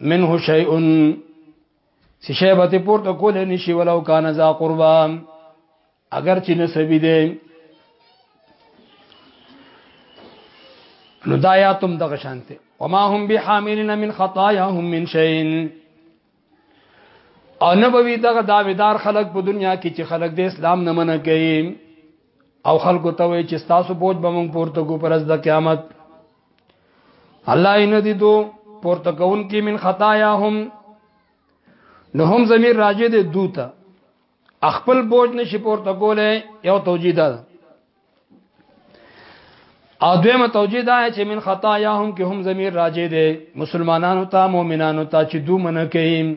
منه شیء سشه به پورته کول نشي ولو کان ذا قربا اگر چې نسبی دی نو دا یاتم دغه شانته وما هم بحاملین من خطاياهم من شيء او نبوي دغه داویدار خلق په دنیا کې چې خلق د اسلام نه منع کوي او خلکو ته وی چې تاسو بوج به مونږ پورته کو پرز د قیامت الله ان دي دو پورته کون کې من خطاياهم نو هم زمير راجه دي دوته خپل بوج نشي پورته کوله یو توجیه ده او دویمه توجیه ده چې من خطاياهم کې هم زمير راجه دي مسلمانانو ته مؤمنانو ته چې دو منکې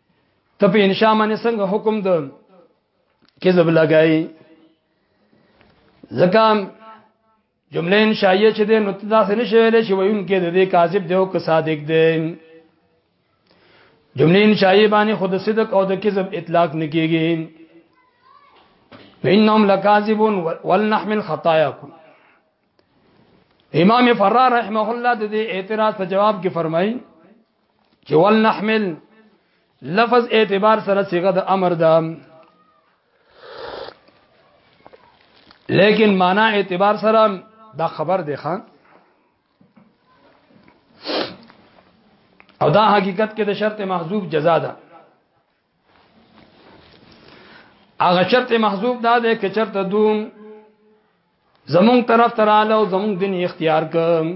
ته په انشاء باندې څنګه حکم د کذب لګای ځکه جمله انشائیه چې د نو تداسې نشي ویلې چې وایون کې د دې کاذب دی او که صادق دی جمله انشائیه باندې خود صدق او د کذب اطلاق نکېږي انهم لکاذبون ولنحمل خطاياكم امام فرار رحمه الله د دې اعتراض په جواب کې فرمایي چې ولنحمل لفظ اعتبار سره صيغه د امر ده لیکن معنا اعتبار سره دا خبر دی خان او دا حقیقت کې د شرط محذوب جزا ده هغه شرط محذوب دا ده چې شرط دوم زمون طرف تراله او زمون دین اختیار کوم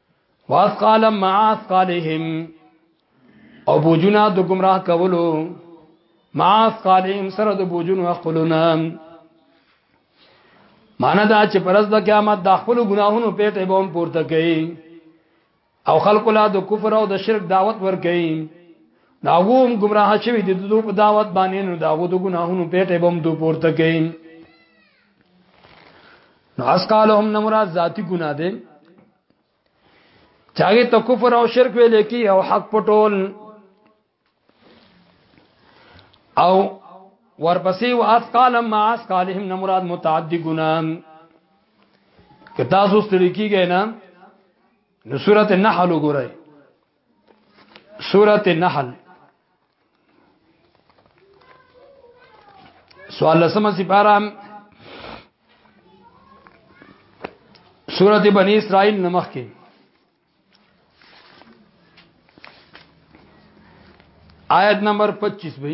واثقال مع اثقالهم او بوجونا د گمراه کولو مع اثقالهم سره د بوجونو خپلونه معنا دا چې پرز د قیامت د خپل ګناهونو پیټه به هم پورته کوي او خلق لا د کفر او د شرک دعوت ور کوي ناغوم گمراه شوی د دوی په دعوت باندې نو داغو د ګناهونو پیټه به هم دوی پورته کوي نو اسقالهم نه مراد ذاتی ګناه ده چاغه ته کفر او شرک ویل کی او حق پټول او ورپسې او اسقال ما اسقالهم نه مراد متعدی ګناه که تاسو ستړي کیږئ نه نو سورته النحل وګورئ سورت نحل سوال لسمه سپاره سورت بنی اسرائیل نمخ کې آیت نمبر 25 به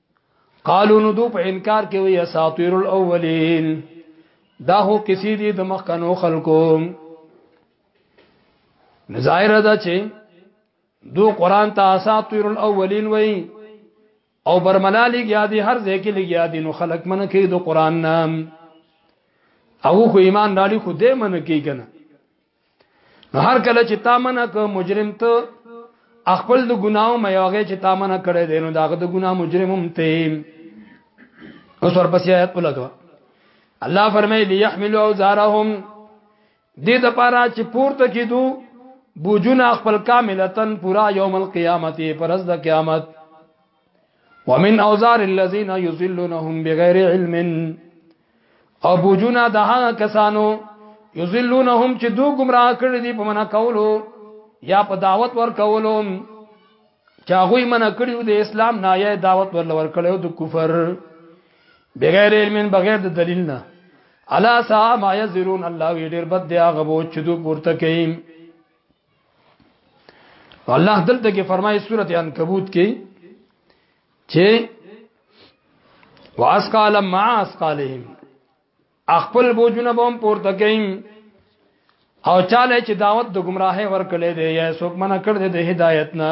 قالو نو دو په انکار کې وي اساطیر الاولین دا هو کسی دی د مخکنو خلکو ظاهر ده چې دو قران ته اساطیر الاولین وای او برملا لګیا دی هر ځای کې لګیا دی نو خلک منه کوي د قران نام او خو ایمان دالی خو دې منه کوي کنه نو هر کله چې تا منه ک مجرم ته خپل د ګناو مې هغه چې تا منه کړې دي نو داغه د ګنا مجرم هم ته اوس ورپسې آیت ولګو الله فرمایي ليحملوا اوزارهم دې د پاره چې پورته کیدو بوجونه خپل کاملتن پورا یوم القیامت پرز د قیامت ومن اوزار الذين يذلونهم بغير علم او بوجونه د هغه کسانو یذلونهم چې دوی گمراه کړی دي په منا کولو یا په دعوت ور کولو چا غوی منا کړیو د اسلام نه یا دعوت ور لور کړیو د کفر بغیر علم بغیر د دلیل نه الا سا ما یذرون الله وی ډیر بد دی هغه بوج چې دوی پورته کوي الله دلته کې فرمایي سورته عنکبوت کې چې واسقال ما اسقالهم خپل بوجونه به هم پورته کین او چاله چې دعوت د گمراهه ورکړې دی یا څوک منع کړ دې د هدایت نه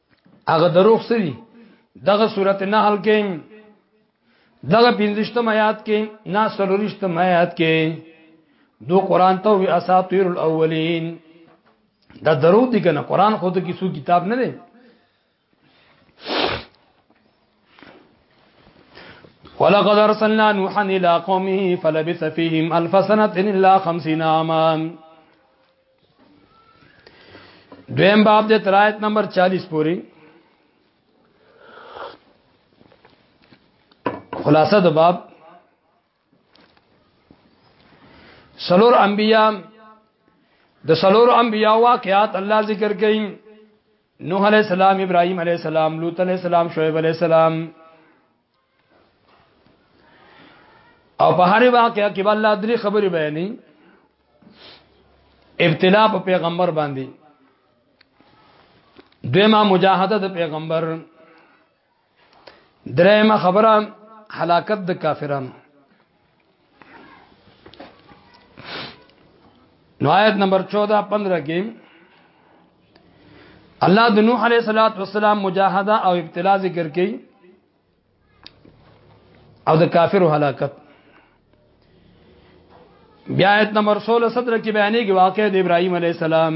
هغه دروغ سری دغه سورته نحل کې دغه پنځشتم آیات کې نا سرورشتم آیات کې دو قران ته وی اساطیر الاولین دا درو دي کنه قران خود کې سو کتاب نه دی ولقد ارسلنا نوحا الى قومه فلبث فيهم الف سنه الا 50 عاما دویم باب د ترایت نمبر 40 پوری خلاصه د باب سلور انبیاء د سلور انبیاء واقعات الله ذکر کړي نوح علیہ السلام ابراهیم علیہ السلام لوط علیہ السلام شعیب علیہ السلام او په هر واقعیا کې الله درې خبرې بیانې ابتلا په پیغمبر باندې دویمه مجاهده د پیغمبر درېمه خبره هلاکت د کافرانو نو آیت نمبر 14 15 کې الله د نوح علیه الصلاۃ والسلام مجاهده او ابتلا ذکر کړي او د کافرو هلاکت بیا آیت نمبر 16 17 کې بیانې کې واقع د ابراهیم علیه السلام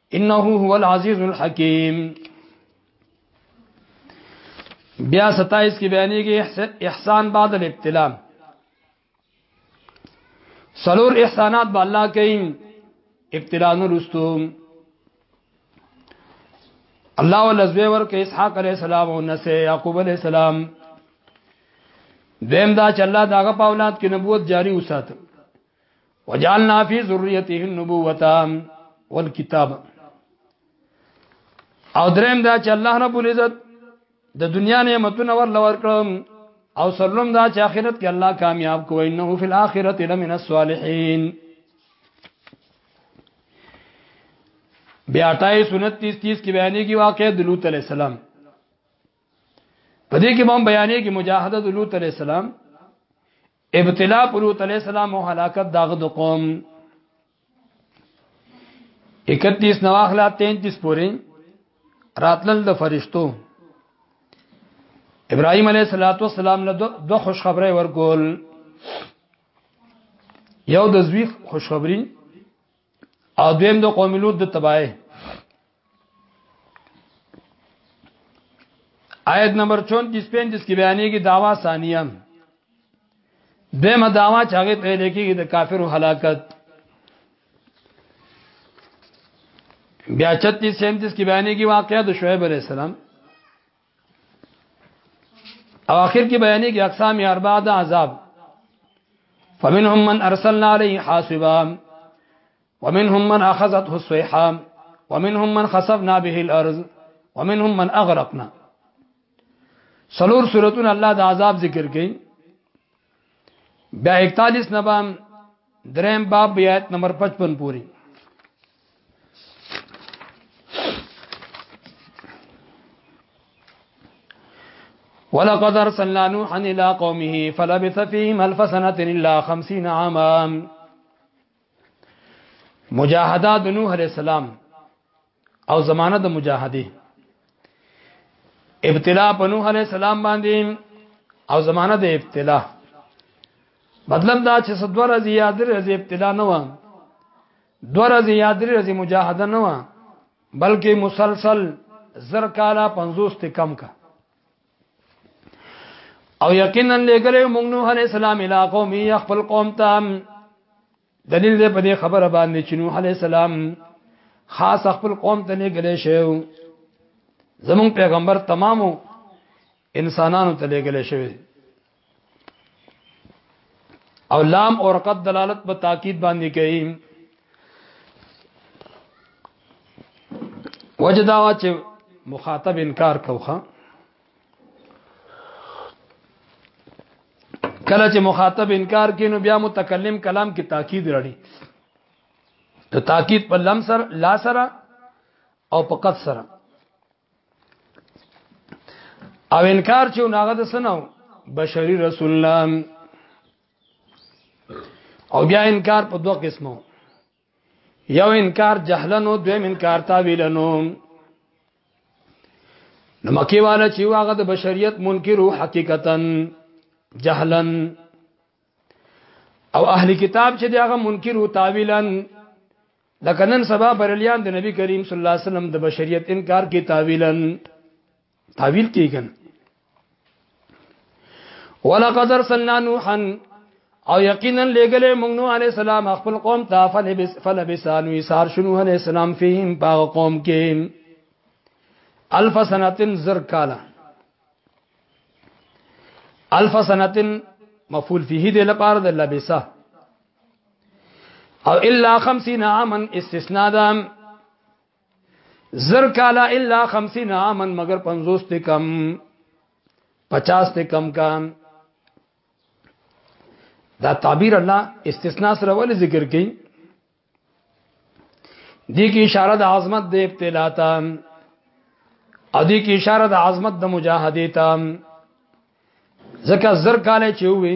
انه هو العزیز الحکیم بیا 27 کې بیانېږي احسان بعد الابتلاء سلور احسانات به الله کوي ابتلاء نورستو الله ولزوی ورکه اسحاق علیہ السلام او نسه یعقوب علیہ السلام دیم دا چې الله داغه په اولاد کې نبوت جاری وساته وجعلنا فی ذریته النبوة والکتاب او دریم دا چې الله رب العزت د دنیا نعمتونه ور لور کړم او سلم دا چې آخرت کې الله کامیاب کوي انه فی الاخرۃ لمن الصالحین بیا 28 سنت 30 30 کې بیانې کې واقع د لوط علی السلام په دې کې هم بیانې کې مجاهده د لوط علی السلام ابتلا پر لوط علیہ السلام او هلاکت داغه د قوم 31 نواخلا 33 پورې راتلل د فرشتو ابراهيم عليه صلوات و سلام له دو خوش خبره ورکول یو د زوی خوشخبری او دویم د قوم لوط د تباہی آیت نمبر 34 35 کې بیانې کې داوا ثانیه دیمه داوا چې هغه په دې کې د کافرو هلاکت بیا 36 37 کې بیانې کې واقعیا د شعیب علی السلام او اخر کې بیانې کې اقسام اربعه د عذاب فمنهم من ارسلنا عليه حاسبا ومنهم من أخذته الصيحام ومنهم من خسفنا به الارض ومنهم من اغرقنا سلور سورتون الله د عذاب ذکر کړي بیا 41 نبام دریم باب بیات نمبر 55 پوری ولقد ارسلنا نوحا الى قومه فلبث فيهم الف سنه الا 50 عاما مجاهده د نوح عليه السلام او زمانه د مجاهده ابتلا په نوح عليه السلام باندې او زمانه د ابتلا مطلب دا چې صدور از یاد رز ابتلا نه و دور از یاد رز مجاهده نه و بلکې مسلسل زر کالا 50 ته کم کا او یقینا لګره موږ نوح علی السلام الی قوم خپل قوم ته دلیل دې په دې خبره باندې چې نوح علی السلام خاص خپل قوم ته لګلې شو زمون پیغمبر تمامو انسانانو ته لګلې شوی او لام او رقد دلالت په تاکید باندې کوي وجدا وا چې مخاطب انکار کوخه کله چې مخاطب انکار کینو بیا متکلم کلام کې تاکید راړي ته تاکید په لم سره لا سره او په قد سره او انکار چې ناغه د سنو بشری رسول الله او بیا انکار په دوه قسمو یو انکار جهلنو دویم انکار تاویلنو نو مکی والا چې واغه د بشریت منکرو حقیقتا جهلن او اهل کتاب چې دغه منکرو تاویلن لکه نن سبا بریلیان د نبی کریم صلی الله علیه وسلم د بشریت انکار کې تاویلن تاویل کیږي ولقد ارسلنا نوحا او یقینا لګلې موږ نو علی السلام خپل قوم ته فلبس فلبسان وی سار شنو علی السلام فیهم باغ قوم کې الف سنتن زر کالا الف سنتن مفعول فيه دې لپاره د لبسه او الا 50 عامن استثناء ده زر کالا الا 50 عامن مگر 50 ته کم 50 ته کم کم دا تعبیر الله استثناء سره ول ذکر کړي دي کی اشاره د عظمت د ابتلا ته او دي کی اشاره د عظمت د مجاهده ته ځکه زر کاله چې وي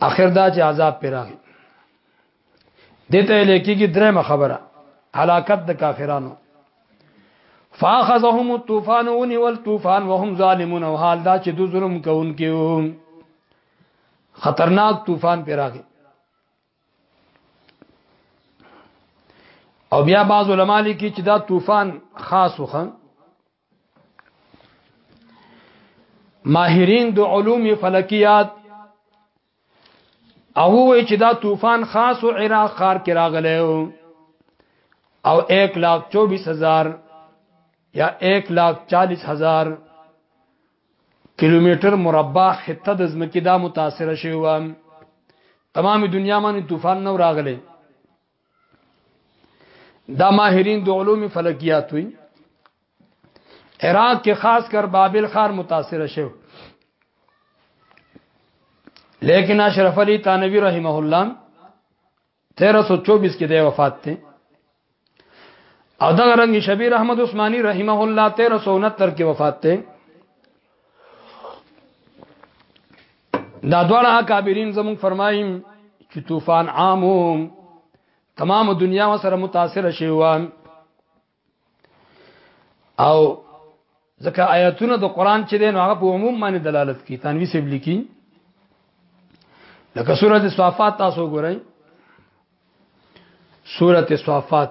اخر دا چې عذاب پر راغی دته لیکيږي درېمه خبره علاقت د کافرانو فاخذهم الطوفان وني والطوفان وهم ظالمون او حال دا چې دو ظلم کوونکو خطرناک طوفان پر راغی او بیا بعض علما لیکي چې دا طوفان خاص وخه ماهرین د علوم فلکیات او وی چې دا طوفان خاص او عراق خار کې راغلی او 1 لاکھ 24 هزار یا 1 لاکھ 40 هزار کیلومتر مربع خطه د زمکې دا متاثر شوی و تمام دنیا باندې طوفان نو راغلی دا ماهرین د علوم فلکیات وي عراق کې خاص کر بابل خار متاثر شو لیکن اشرف علی تانوی رحمه الله 1324 کې د وفات ته او دا رنګ شبیر احمد عثماني رحمه الله 1369 کې وفات ته دا دواړه اکابرین زمون فرمایي چې طوفان عامو تمام دنیا سره متاثر شي وان او ځکه آیاتونه د قران چې دین هغه په عموم باندې دلالت کوي تنوی سیب لیکي لکه سورته صافات تاسو ګورئ سورته صافات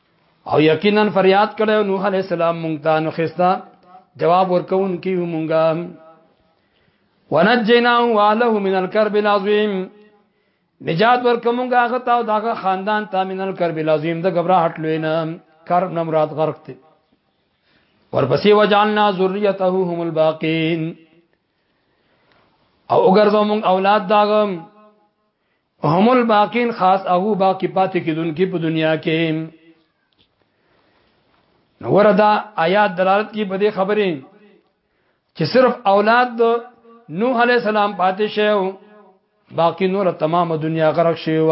او یقینا فریاد کړو نوح علی السلام مونږ ته نو خستا جواب ورکون کیو مونږه ونجینا واله من الكرب العظیم نجات ورکومږه هغه تا او داغه خاندان ته من الكرب العظیم د غبرهټ لوی نه کرب نه مراد غرق ته ورپسې وجعلنا ذریته هم الباقین او وګرځو مونږ اولاد داغم هم الباقین خاص هغه باقی پاتې کیدونکي په دنیا کې نو وردا آیات دلالت کی بده خبرې چې صرف اولاد نوح علی السلام پاتې شو باقی نور تمام دنیا غرق شوی و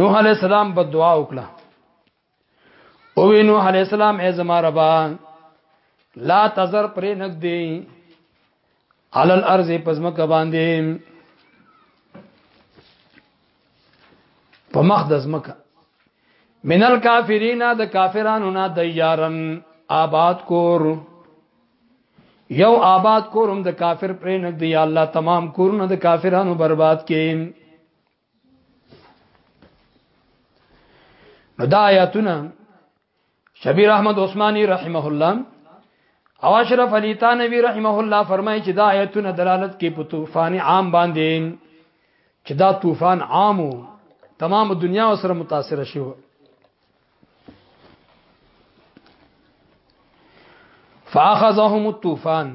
نوح علی السلام په دعا وکړه او نوح علی السلام ای زما ربا لا تزر پر نک دی علی الارض پزمک باندې په مخ د زمکه من الکافرین د کافرانو نه دیارن آباد کور یو آباد کورم د کافر پرې نه دی الله تمام کورونه د کافرانو برباد کین نو دا آیاتونه شبیر احمد عثماني رحمه الله او اشرف علی تانوی رحمه الله فرمایي چې دا آیاتونه دلالت کوي په طوفان عام باندې چې دا طوفان عامو تمام دنیا سره متاثر شي فاخذهم الطوفان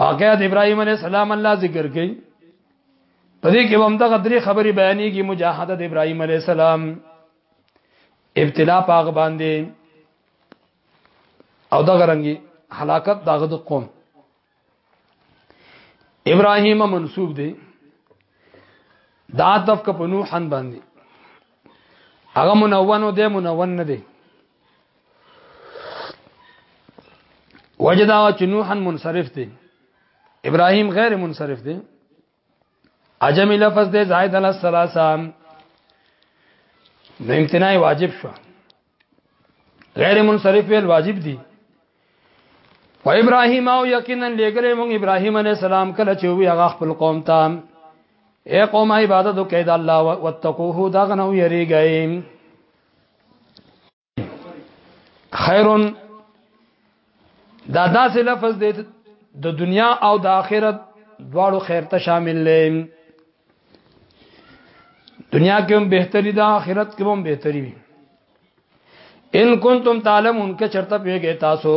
واقعات ابراهيم عليه السلام الله ذکر کړي په دې کې هم دغه درې خبرې بیانېږي مجاهده د ابراهيم عليه السلام ابتلا پاغ باندې او دغه رنګي هلاکت دغه د قوم ابراهيم منسوب دی دا تفک په نوحن باندې هغه منون او د منون نه دی وجدا چې نوح منصرف دی ابراهيم غیر منصرف دی عجمی لفظ دی زائد علی الثلاثه نو امتناع واجب شو غیر منصرف ویل واجب دی و ابراهيم او یقینا لګره مون ابراهيم عليه السلام کله چې وی هغه خپل قوم ته اے قوم عبادت وکړئ د الله وتقوه دا غنو یریږئ خیرون دا داسې لفظ دی د دنیا او د آخرت دواړو خیر ته شامل دی دنیا کې هم بهتري ده آخرت کې هم بهتري وي ان کنتم تعلمون که چرته پیږي تاسو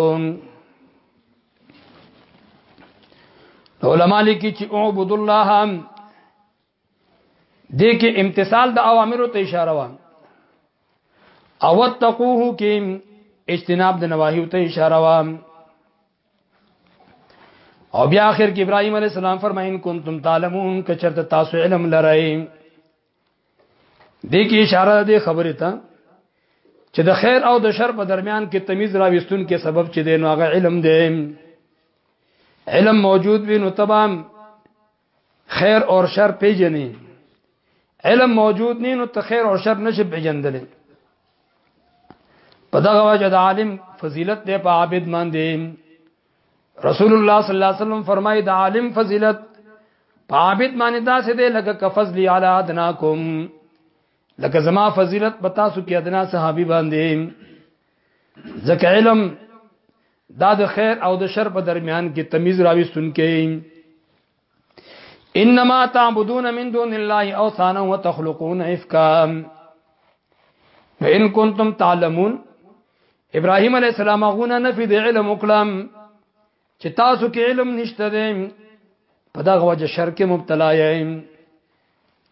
علماء لیکي چې اعبد الله دې کې امتثال د اوامرو ته اشاره و او وتقوه کې اجتناب د نواهی ته اشاره و او بیا اخر کې ابراهيم عليه السلام فرمایین کنتم تعلمون کچرت تاسو علم لرئ دې کې اشاره دې خبره ته چې د خیر او د شر په درمیان کې تمیز راوستون کې سبب چې دی نو هغه علم دی علم موجود وي نو تمام خیر او شر پیژنې علم موجود نه نو ته خیر او شر نشې پیژندلې په دغه وجه د عالم فضیلت دی په عابد باندې رسول الله صلی الله علیه وسلم فرمایي د عالم فضیلت په عابد باندې دا څه دی لکه کفضلی علی ادناکم لکه زما فضیلت په تاسو کې ادنا صحابي باندې ځکه علم دا د خیر او د شر په درمیان کې تمیز راوستون کې انما تعبدون من دون الله اوثانا وتخلقون افکا فان كنتم تعلمون ابراهيم عليه السلام غونه نفي د علم وکړم چې تاسو کې علم نشته دی په دا غوجه شر کې مبتلا یې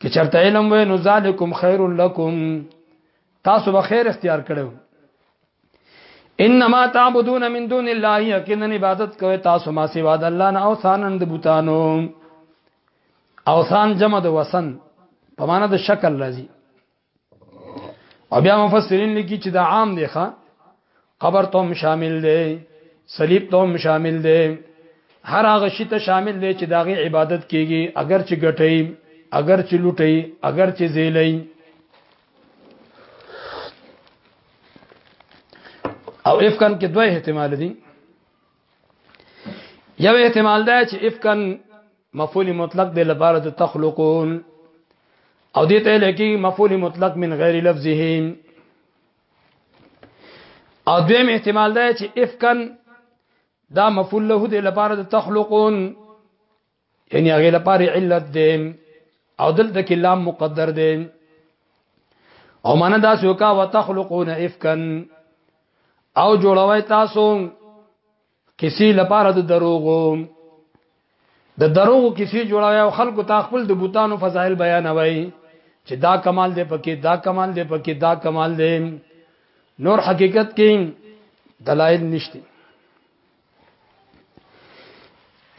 کې چرته علم وې نو ذالکم خیر لکم تاسو به خیر اختیار کړو انما تعبدون من دون الله یقینا عبادت کوي تاسو ما سوا د الله نه او ثانن د بوتانو او ثان جمع د وسن په معنا د شکل راځي او بیا مفسرین لیکي چې دا عام دی ښا قبر ته شامل دی صلیب ته شامل دی هر هغه شی ته شامل دی چې داغه عبادت کیږي اگر چې ګټي اگر چې لوټي اگر چې زیلې او افکن کې دوه احتمال دي یو احتمال دا چې افکن مفعول مطلق دی لپاره د تخلقون او دې ته لکه مفعول مطلق من غیر لفظه او دویم احتمال دا چې افکن دا مفعول له دې لپاره د تخلقون یعنی هغه لپاره علت دی او دلته کې لام مقدر دی او معنا دا سو کا وتخلقون افکن او جوړوي تاسو کسی لپاره د دروغو د دروغو کسی جوړوي او خلکو ته خپل د بوتانو فضایل بیانوي چې دا کمال دی پکې دا کمال دی پکې دا کمال دی نور حقیقت کې دلایل نشته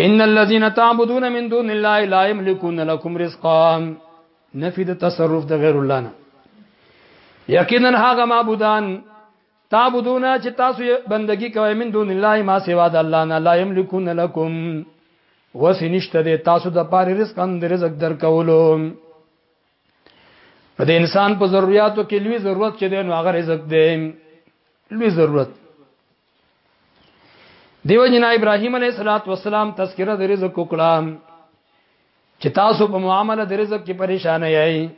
ان الذين تعبدون من دون الله لا يملكون لكم رزقا نفي د تصرف د غیر الله نه یقینا هغه معبودان تعبدون چې تاسو بندگی کوئ من دون الله ما سوا د الله نه لا يملكون لكم وسنشته د تاسو د پاره رزق اند رزق درکولو په د انسان په ضرورتو کې لوی ضرورت چې دی نو هغه رزق دی لوی ضرورت دیو جنا ابراهيم عليه صلوات و سلام تذکرہ د رزق وکړه چې تاسو په معاملې د رزق کې پریشان یې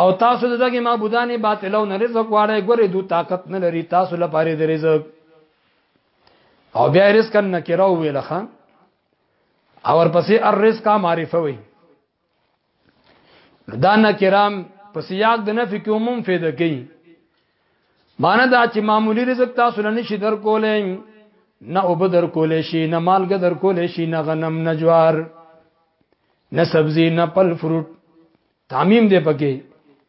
او تاسو دغه معبودان باطل او نه رزق واړی ګورې دو طاقت نه لري تاسو لپاره د رزق او بیا رزق نه کراو ویلخه او ورپسې الرزق معرفه وي دا نکرام په سیاق د نفي کې عموم فایده کوي معنی دا چې معمولی رزق تاسو نه نشي در کولای نه او بدر کولې شي نه مالګه در کولې شي نه غنم نه جوار نه سبزي نه پل فروټ تعمیم دې پکې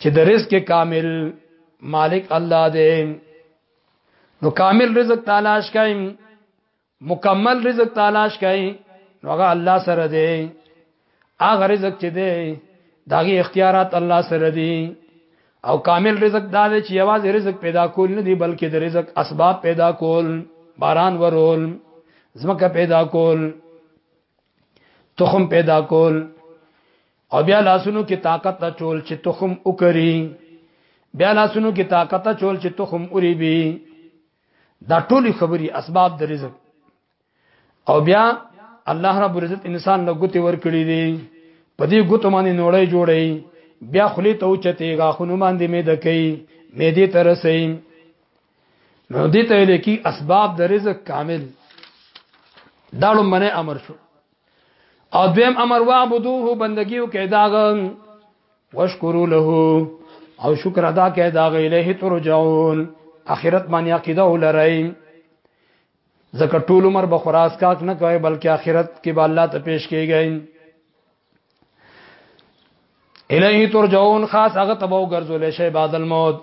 چې د رزق کامل مالک الله دی نو کامل رزق تلاش کای مکمل رزق تلاش کای نو هغه الله سره دی هغه رزق چې دی داغي اختیارات الله سره دی او کامل رزق دا دی چې یوازې رزق پیدا کول نه دی بلکې د رزق اسباب پیدا کول باران ورول زمکه پیدا کول تخم پیدا کول او بیا لاسونو کې طاقت چول چې تخم وکري بیا لاسونو کې طاقت چول چې تخم اوري بي دا ټول خبري اسباب د رزق او بیا الله رب عزت انسان له ګوتې ور کړی دي په دې ګوتو باندې نوړې جوړې بیا خلی ته اوچته غاخونو باندې مې د کوي مې دې تر سي نو دې ته لیکي اسباب د رزق کامل دا لمنه امر شو او دویم امر وعبدوه بندگیو کې داغه وشکرو له او شکر ادا کې داغه الیه ترجعون اخرت باندې عقیده ولرئ زکه ټول عمر به خراس کاک نه کوي بلکې آخرت کې به الله ته پیش کیږي الیه ترجعون خاص هغه تبو ګرځول شي بعد الموت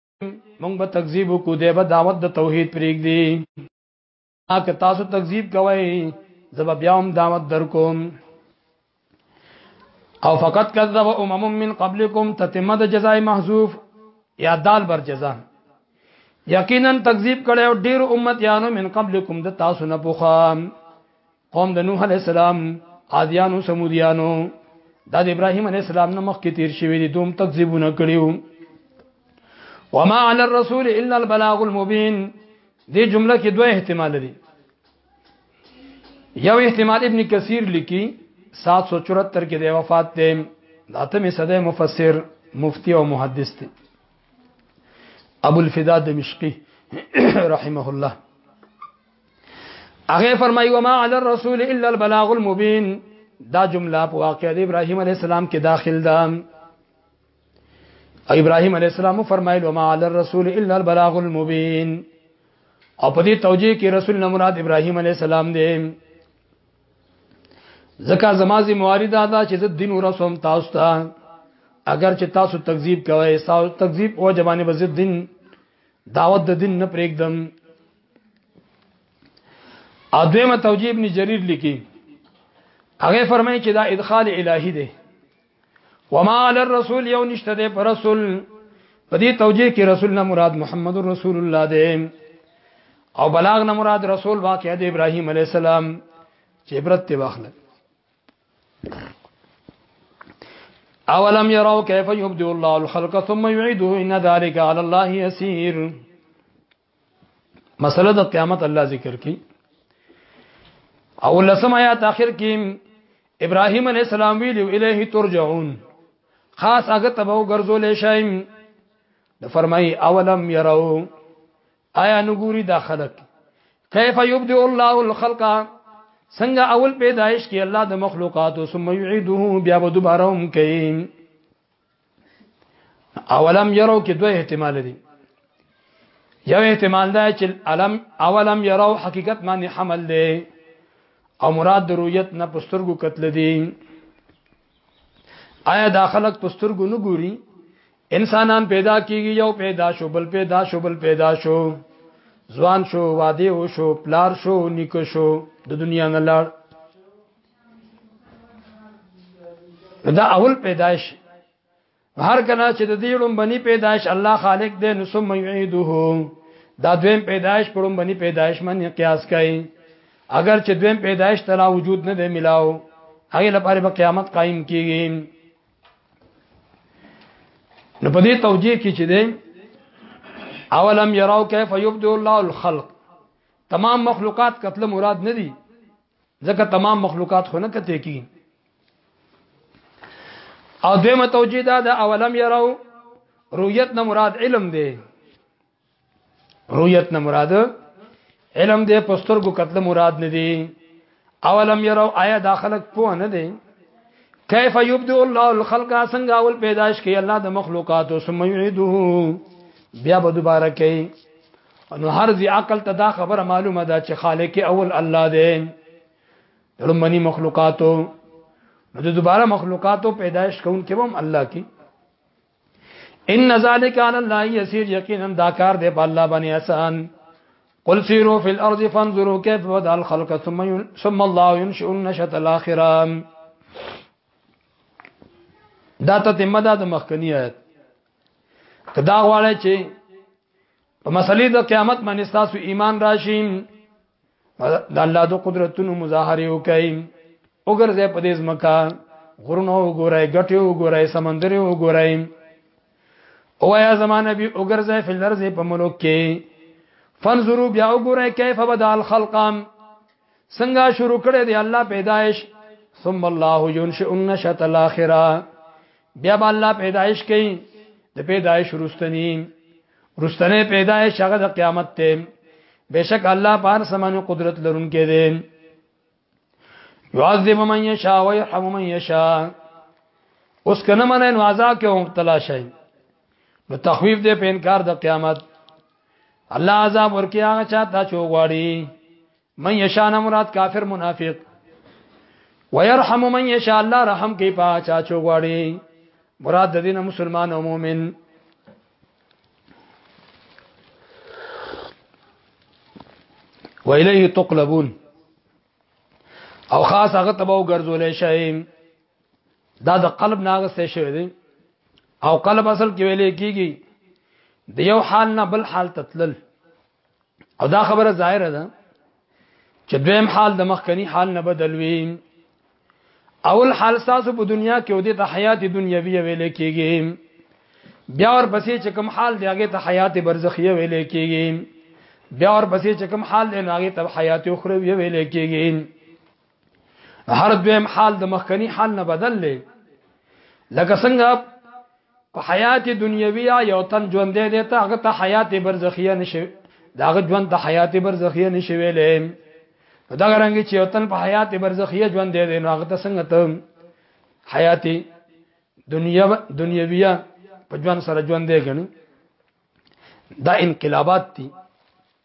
مونږ به تکذیب کو دی به دعوت د توحید پریګ دی اګه تاسو تکذیب کوئ زب بیا هم دعوت درکوم او فقط کذب امم من قبلکم تتمه د جزاء محذوف یا دال بر جزاء یقینا تکذیب کړي او ډیر امت یانو من قبلکم د تاسو نه پوخام قوم د نوح علی السلام عادیانو سمودیانو دا د ابراهیم علی السلام نه مخکې تیر شوی دي دوم تکذیبونه کړیو وما على الرسول الا البلاغ المبين دې جمله کې دوه احتمال دي یو احتمال ابن کثیر لیکي 774 کې د وفات دی داته می صدې مفسر مفتی او محدث دی ابو الفدا دمشقي رحمه الله هغه فرمایي وما علی الرسول الا البلاغ المبین دا جمله په واقعې د ابراهیم علی السلام کې داخل ده او ابراهیم علی السلام فرمایل وما علی الرسول الا البلاغ المبین او په دې توجیه کې رسول نه مراد ابراهیم علی السلام دی زکه زمازي موارد ادا چې د دین ورسوم تاسو ته اگر چې تاسو تکذیب کوئ تاسو تکذیب او جوانه بزد دین دعوت د دین نه پرېږدم ادمه توجیه ابن جریر لیکي هغه فرمایي چې دا ادخال الهي دی وما على الرسول یو نشته دی پر رسول په دې توجیه کې رسول نه مراد محمد رسول الله دی او بلاغ نه مراد رسول واقع دی ابراهيم عليه السلام چې عبرت ته واخله اولم يروا كيف يبدئ الله الخلق ثم يعيده ان ذلك على الله يسير مسله د قیامت الله ذکر کړي او لسم آیات اخر کې ابراهيم عليه السلام ویل الیه ترجعون خاص هغه تبو ګرځول شایم د فرمای اولم يرو آیا نګوري دا خلق کیف یبدئ الله الخلق څنګه اول پیدایش کې الله د مخلوقات ثم يعيده بیا به دوباره هم کوي اولم يرو کې دوه احتمال دي یو احتمال دا چې علم اولم يرو حقیقت باندې حمل دی او مراد د رؤیت نه پسترګو قتل دي آیا دا خلق پسترګو نه ګوري انسانان پیدا کیږي یو پیدا شو بل پیدا شو بل پیدا شو ځوان شو واده شو پلار شو نیکه شو د دنیا نه لاړ دا اول پیدائش هر کنا چې د دې لوم بني پیدائش الله خالق دې نو ثم يعيده دا دویم پیدائش پرم بني پیدائش باندې قیاس کړي اگر چې دویم پیدائش ترا وجود نه دی ملاو هغه لپاره به قیامت قائم کیږي نو په دې توجیه کې چې دی اولم يروا كيف يبدو الله الخلق تمام مخلوقات قتل مراد نه دي ځکه تمام مخلوقات خو نه کته کی او دیمه توجیه دا د اولم یراو رؤیت نه مراد علم دی رؤیت نه مراد علم دی پستر کو قتل مراد نه دی اولم یراو آیا داخله پوه نه دی کیف یبدو الله الخلق څنګه اول پیدائش کوي الله د مخلوقات او ثم یعيده بیا به دوباره کوي نو هر ځی عقل ته دا خبره معلومه ده چې خالق اول الله دی لمنی مخلوقاتو نو د دوباره مخلوقاتو پیدایش کون کې هم الله کې ان ذالک علی الله یسیر یقینا دا کار دی په الله باندې آسان قل سیروا فی الارض فانظروا کیف بدا الخلق ثم ثم الله ينشئ النشأة الاخره دا ته تمه ده د مخکنی آیت کدا غواړی چې په مسلې د قیامت باندې تاسو ایمان راشي د الله د قدرتونو مظاهره وکړي وګرځي په دې ځمکه غرونه وګورئ غټي وګورئ سمندر وګورئ او یا زمانه به وګرځي فل ارض په ملک کې فنظروا بیا وګورئ کیف بدا الخلقام څنګه شروع کړي دی الله پیدائش ثم الله ينشئ النشأة الاخره بیا به الله پیدائش کوي د پیدائش رستنی رستنه پیدائش هغه د قیامت ته بشک الله پار سمانه قدرت لرونکي دی يعذب من يشاء ويرحم من يشاء اوس کنه منه نو عذاب کې مبتلا شي نو تخویف دې په انکار د قیامت الله عذاب ورکی هغه چاته چې وغواړي من یشاء نه مراد کافر منافق ويرحم من یشاء الله رحم کوي په چا چې وغواړي مراد د دین مسلمان او مؤمن وإليه تقلبون او خاص هغه تبو ګرځول شي دا د قلب ناغسته شوی دی او قلب اصل کې ویلې کیږي د یو حال نه بل حال تتلل او دا خبره ظاهره ده چې دویم حال د مخکنی حال نه بدل وي اول حال تاسو په دنیا کې ودی ته حیات دنیوی ویل کېږي بیا ور پسې چې کوم حال دی هغه ته حیات برزخی ویل کېږي بیا ور پسې چې کوم حال دی هغه ته حیات اخروی ویل کېږي هر دویم حال د مخکنی حال نه بدل لې لکه څنګه په حیات دنیویه یو تن ژوند دی دی ته هغه ته حیات برزخیه نشي داغه ژوند ته حیات برزخیه نشي ویلې دا رنګ چې یو تن په حیات برزخیه ژوند دی دی نو هغه ته څنګه ته حیات دنیا دنیویه په ژوند سره ژوند دی غني دا انقلابات دي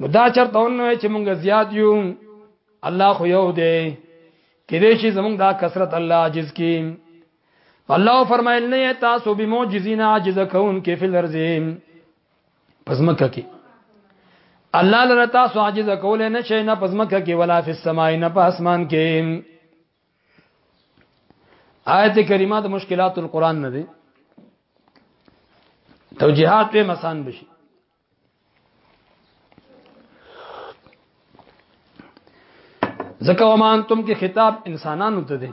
نو دا چرته ونه چې مونږ زیات یو الله خو یو دی کې دې شي زمونږ دا کثرت الله عاجز کی الله فرمایل نه تاسو به معجزین عاجز کون کې فل ارزیم پس مکه کې الله لره تاسو عاجز کول نه شي نه پس مکه کې ولا فی السماء نه په اسمان کې آیت کریمه د مشکلات القرآن نه دي توجیهات په مسان بشي ځکه وما انتم کې خطاب انسانانو ته دی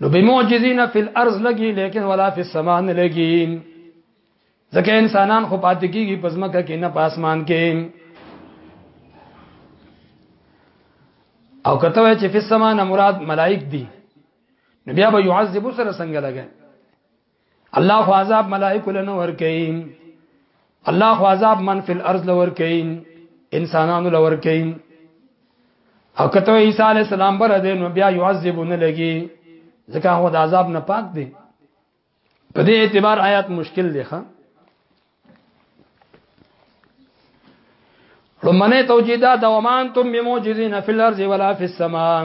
نو بمعجزین فی الارض لګي لیکن ولا فی السماء نه لګي ځکه انسانان خو پاتې کیږي پزماکه کې نه پاسمان کې او کته وای چې فی السماء نه مراد ملائک دي نو بیا به يعذب سره څنګه لګي الله خو عذاب ملائکه لنه ور کوي الله خو عذاب من فی الارض لور کوي انسانانو لور کوي او کته عیسی علی السلام بر دې نو بیا يعذبون لګي ځکه هو د عذاب نه پاک دی په دې اعتبار آیات مشکل دی ښا لمنه توجیدا دومانتم بموجزین فی الارض ولا فی السماء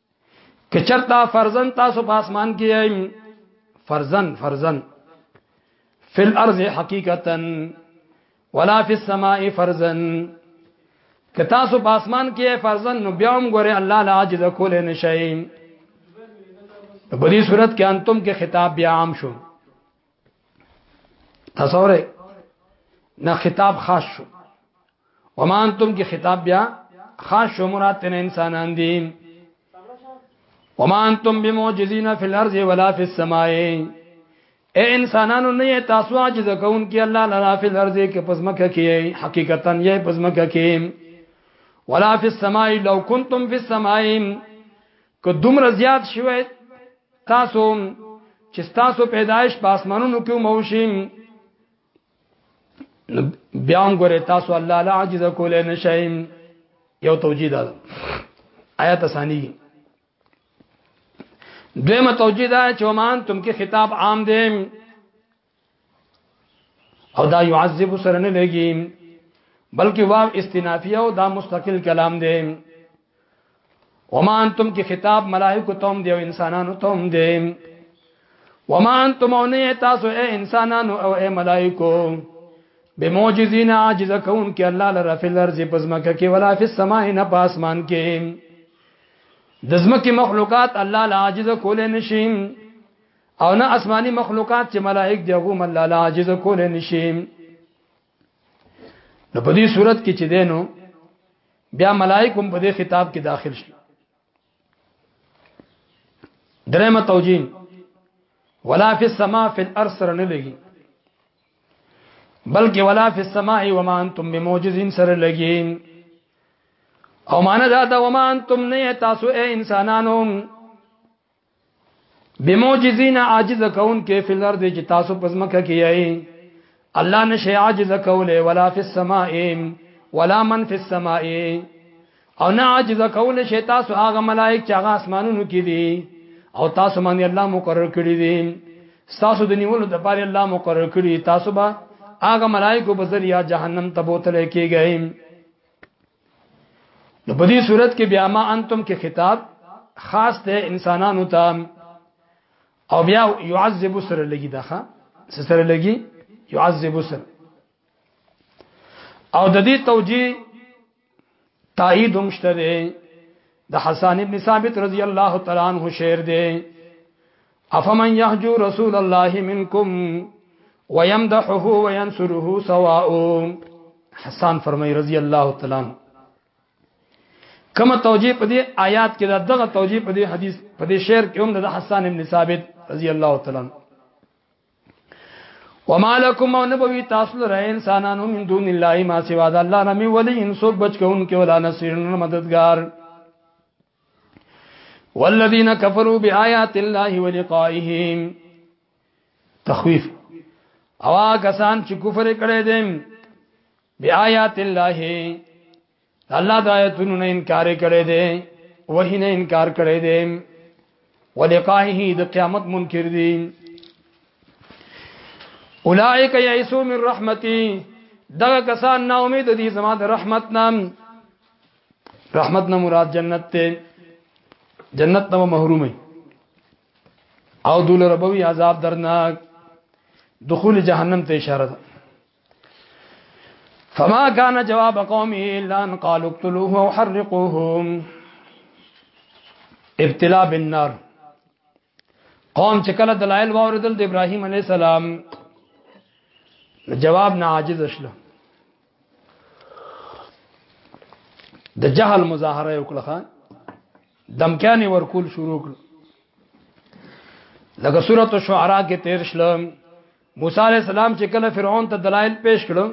کچرتا فرزن تاسو په اسمان کې یې فرزن فرزن فی الارض حقیقتا ولا فی السماء فرزن که تاسو په اسمان کې فرزن نو بیا هم ګوره الله لا عاجز کول نه شي په دې صورت کې انتم کې خطاب بیا عام شو تصور نه خطاب خاص شو وما انتم کې خطاب بیا خاص شو مراد تن انسانان دي وما انتم بمعجزين في الارض ولا في السماء اے انسانانو نه تاسو عاجز کون کې الله لرا فی الارض کې پزمکه کې حقیقتا یې پزمکه کې ولا فی السماء لو کنتم فی السماء که دومره زیات شوي تاسو چې تاسو پیدایش په اسمانونو کې مو شي بیا هم ګوره تاسو الله لا عاجز کولای نشئ یو توجیه ده آیات ثانی دویمه توجیه ده چې ومان تم کې خطاب عام دی او دا يعذب سره نه لګي بلکې واو استنافیه او دا مستقل کلام دی وما انتم کې خطاب ملائکه تم دی او انسانانو تم دی وما انتم او نه تاسو اے انسانانو او اے ملائکه بموجزین عاجز کون کې الله لره فل ارض پزمکه کې ولا فی السماء نه پاسمان کې د زمکه مخلوقات الله لا عاجز کول نشي او نه آسماني مخلوقات چې ملائک دی هغه مل الله عاجز کول نشي نو په دې صورت کې چې دینو بیا ملائک هم په دې خطاب کې داخل شي درېمه توجین ولا فی السما فی الارض سره نه لګي بلکې ولا فی السما و ما انتم بموجزین سره لګي او معنا دا دا و ما انتم نه تاسو اے انسانانو بموجزین عاجز کون کې فل ارض چې تاسو پزمکه کیایي الله نشي عاجز کوله ولا فی السماء ولا من فی السماء او نه عاجز کوله شي تاسو هغه ملائک چې هغه اسمانونو کې دي او تاسو باندې الله مقرر کړی دي تاسو د نیولو د پاره الله مقرر کړی تاسو به هغه ملائکه په ذریعہ جهنم ته بوتل کېږئ نو په دې صورت کې بیا ما انتم کې خطاب خاص ته انسانانو ته او بیا يعذب سره لګي دغه سره لګي يعذب سره او د دې توجیه تایید هم شته دی د حسن ابن ثابت رضی الله تعالی عنہ شعر دی افمن يهجو رسول الله منكم ويمدحه وينصره سواء حسان فرمای رضی الله تعالی عنہ کما توجیه په دې آیات کې دا دغه توجیه په دې حدیث په دې شعر کې هم د حسان ابن ثابت رضی الله تعالی عنہ وما لكم ونبوي تاسو لره انسانانو من دون الله ما سوا د الله نه می ولی انسو بچ کون کې ولا نصير مددگار والذین کفروا بآیات الله ولقائه تخویف او کسان چې کفر کړي دي بیاات الله الله د آیتونو نه انکار کړي دي وحی نه انکار کړي دي ولقائه د قیامت منکر دي اولائک یئسوا من رحمتي دغه کسان نا امید دي زما د رحمت نام رحمت نه مراد جنت ته جنت نه محرومي او دول ربوي عذاب درناک دخول جهنم ته اشاره ده فما كان جواب قومه الا ان قالوا اقتلوه او حرقوه ابتلاء بالنار قوم چې کله دلایل واوریدل د ابراهیم علی السلام جواب نه عاجز شله د جهل مظاهره وکړه خان دمکانی ورکول شروع کړ لکه سورۃ الشعراء کې تیر شلم موسی علی السلام چې کله فرعون ته دلایل پیش کړو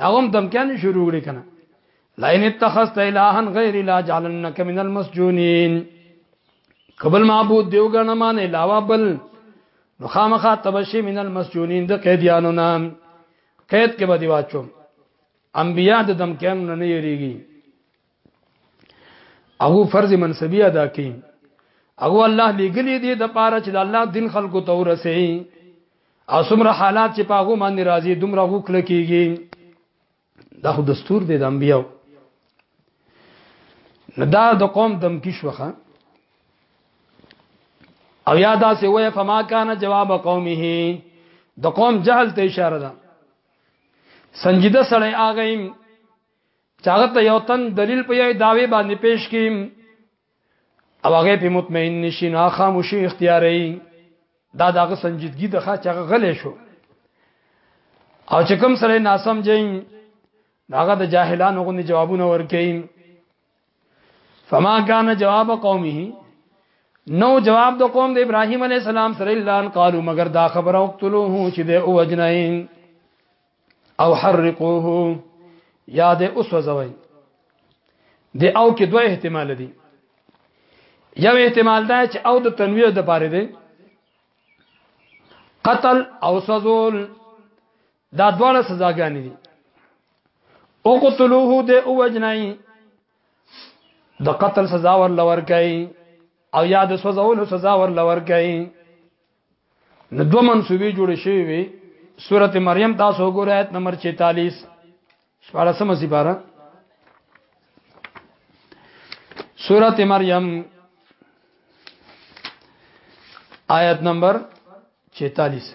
دا هم دمکان شروع کړی کنه لئن اتخذت الها غیر لا جعلنک من المسجونین قبل معبود دیو غنه مان علاوه بل نو خامخا تبشی من المسجونین د قیدیانو نام قید کې به دی واچو انبیا د دمکان نه نه یریږي هغه فرض منصبي ادا کړي هغه الله لګلې دي د پاره چې د الله دین خلکو ته ورسي او څومره حالات چې پاغو باندې راځي دومره غوکل کیږي دا خو دستور دی د انبیو دا د قوم دمکی شوخه او یادا سی وای فما کان جواب قومه د قوم جهل ته اشاره ده سنجیده سړی اغه چاغه ته یو تن دلیل په یوه داوی باندې پیش کیم او هغه په مطمئن نشي نه خاموشي اختیاري دا دغه سنجیدګي د ښه چاغه غلې شو او چې کوم سره ناسم جین هغه د جاهلانو غوندي جوابونه ورکړي فما كان جواب قومه نو جواب د قوم د ابراهيم عليه السلام سره الا ان قالوا مگر دا خبره وقتلوه چې د اوجنين او حرقوه یا د اوس وزوي د او کې دوه احتمال دي یو احتمال دا چې او د تنویع د پاره دی قتل او سزول دا دواړه سزاګانې دي او قتلوه د او وجنای د قتل سزا ور لور کوي او یا د سزولو سزا ور لور کوي نو دو منسوبي جوړ شي وي سورته مریم تاسو وګورئ آیت نمبر 46 14مه سپاره سورته مریم آیت نمبر 46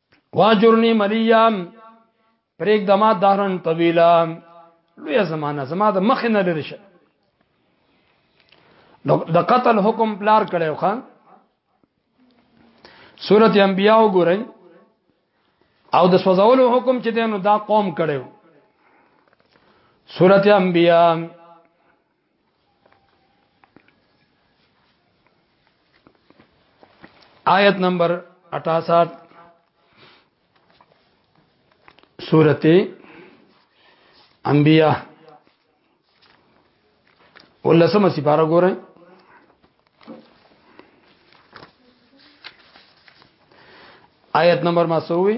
واجرنی ملیا پرېګ دما دارن طویلا لوی زمانہ زما د مخ نه لری شه د قتل حکم پلار کړو خان سورت انبیاء وګورئ او د سوزولو حکم چې دینو دا قوم کړو سورت انبیاء آیت نمبر 68 سورته انبیاء ولسمه سپاره ګورئ آیت نمبر مسوي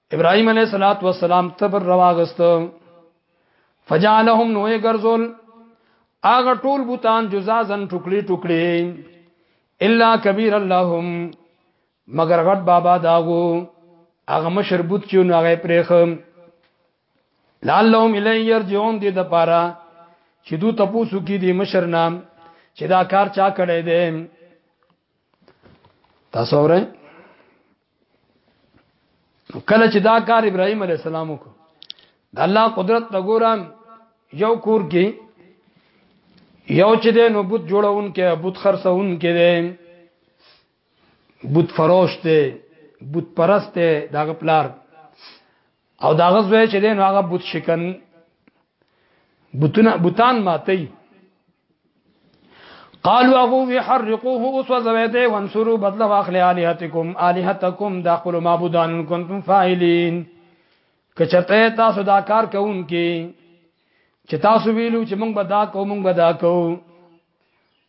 ابراهيم عليه الصلاه والسلام تبر رواغست فجعلهم نوې ګرځول اغه ټول بوتان جزازن ټوکړي ټوکړي الا کبیر اللهم مگر غټ بابا داغو اغه مشر بوت چې نو هغه پرېخ لعلهم الی يرجعون دې د پاره چې دو تپوسو کې دې مشر نام چې دا کار چا کړی دی تاسو اورئ کله چې دا کار ابراهيم عليه السلام وکړ د الله قدرت وګورم یو کور کې یو چې د نوبوت جوړون کې بوت خرڅون کې دی بوت فروش دی بوت پرست دی دغه پلار او دا غزوه چې دین هغه بوت شکن بوتنا بوتان ماتي قالوا هو يحرقوه وسوزويته وانصروا بدل واخل الهتكم الهتكم داخل معبودان كنتم فاعلين کچته تاسو دا کار کوونکې چې تاسو ویلو چې موږ به دا کوو موږ به دا کوو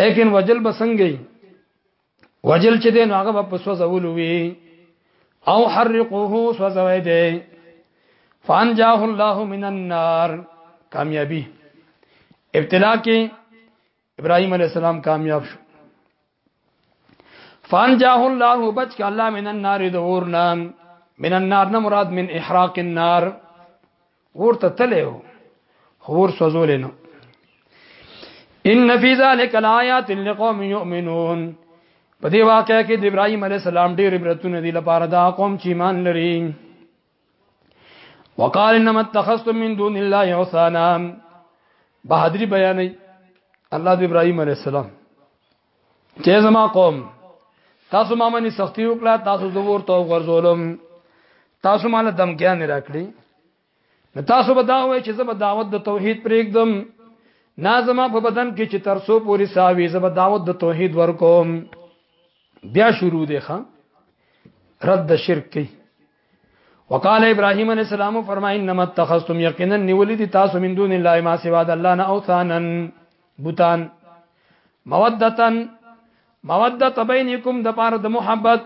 لیکن وجل بسنګي وجل چې دین هغه په سوزول وی او حرقوه سوزوي دي فان جاه الله من النار کامیابی ابتلا کې ابراهيم عليه السلام کامیاب شو فان جاه الله بچ ک الله من النار دورنا من النار نه مراد من احراق النار ور ته تلې وو خو ور سوزولې نو ان فی ذلک الایات لقوم یؤمنون په دې واقعې کې د ابراهیم علی السلام ډېر عبرتونه دي لپاره دا قوم چې ایمان لري وقال انما اتخذتم من دون الله اوثانا بهادری بیانې الله د ابراهیم علی السلام چې زما قوم تاسو ما باندې سختی وکړه تاسو زور ته ورزولم تاسو مال دمکیا نه راکړي نو تاسو به دا وای چې زما دعوت د توحید پرېږدم نازما په بدن کې چې ترسو پوری ساوي زما دعوت د توحید ورکوم بیا شروع دی ښا رد شرک کوي وقال ابراهيم عليه السلام فرمای انما اتخذتم يقينا نولدي تاسو من دون الله ما سوا د الله نه اوثانا بوتان مودتن مودت بینکم د پاره د محبت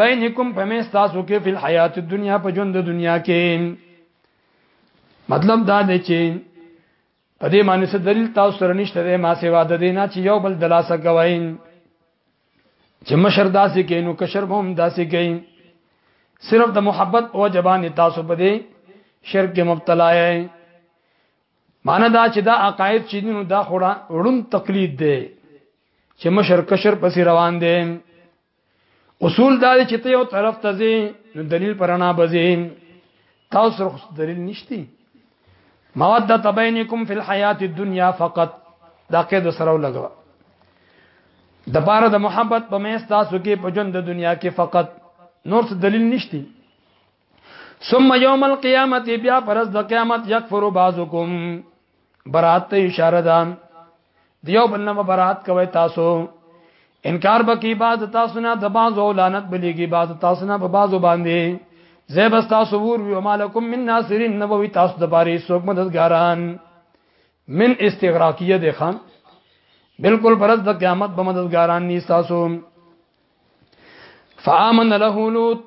بینکم په مې تاسو کې په حیات دنیا په ژوند د دنیا کې مطلب دا دی چې په دې معنی څه دلیل تاسو سره نشته دی ما سیوا د دینا چې یو بل دلاسه کوي چې مشر داسې کوي نو کشر هم داسې کوي صرف د محبت او جبان تاسو په دې شرک مبتلا یې معنی دا چې دا عقاید چې نو دا خورا وړم تقلید دی چې مشر کشر پسې روان دي اصول دا چې ته یو طرف ته ځې نو دلیل پرانا بځې تاسو سره دلیل نشتی مودت بینکم فی الحیات الدنیا فقط دا قید سره لګوا د بار د محبت په مې تاسو کې په ژوند د دنیا کې فقط نور څه دلیل نشتی ثم يوم القيامت بیا پرز د قیامت یکفر بعضکم برات ته اشاره ده دیو بل نه برات کوي تاسو انکار بکی بعض تاسو نه د بعض او لعنت بلیږي بعض تاسو نه په بعض باندې زیب تاسو ور وی مالکم من ناصرین نبوی تاسو د باري سوک مددګاران من استغراقیه ده خان بالکل پرز د قیامت به مددګاران ني تاسو فآمن له لوط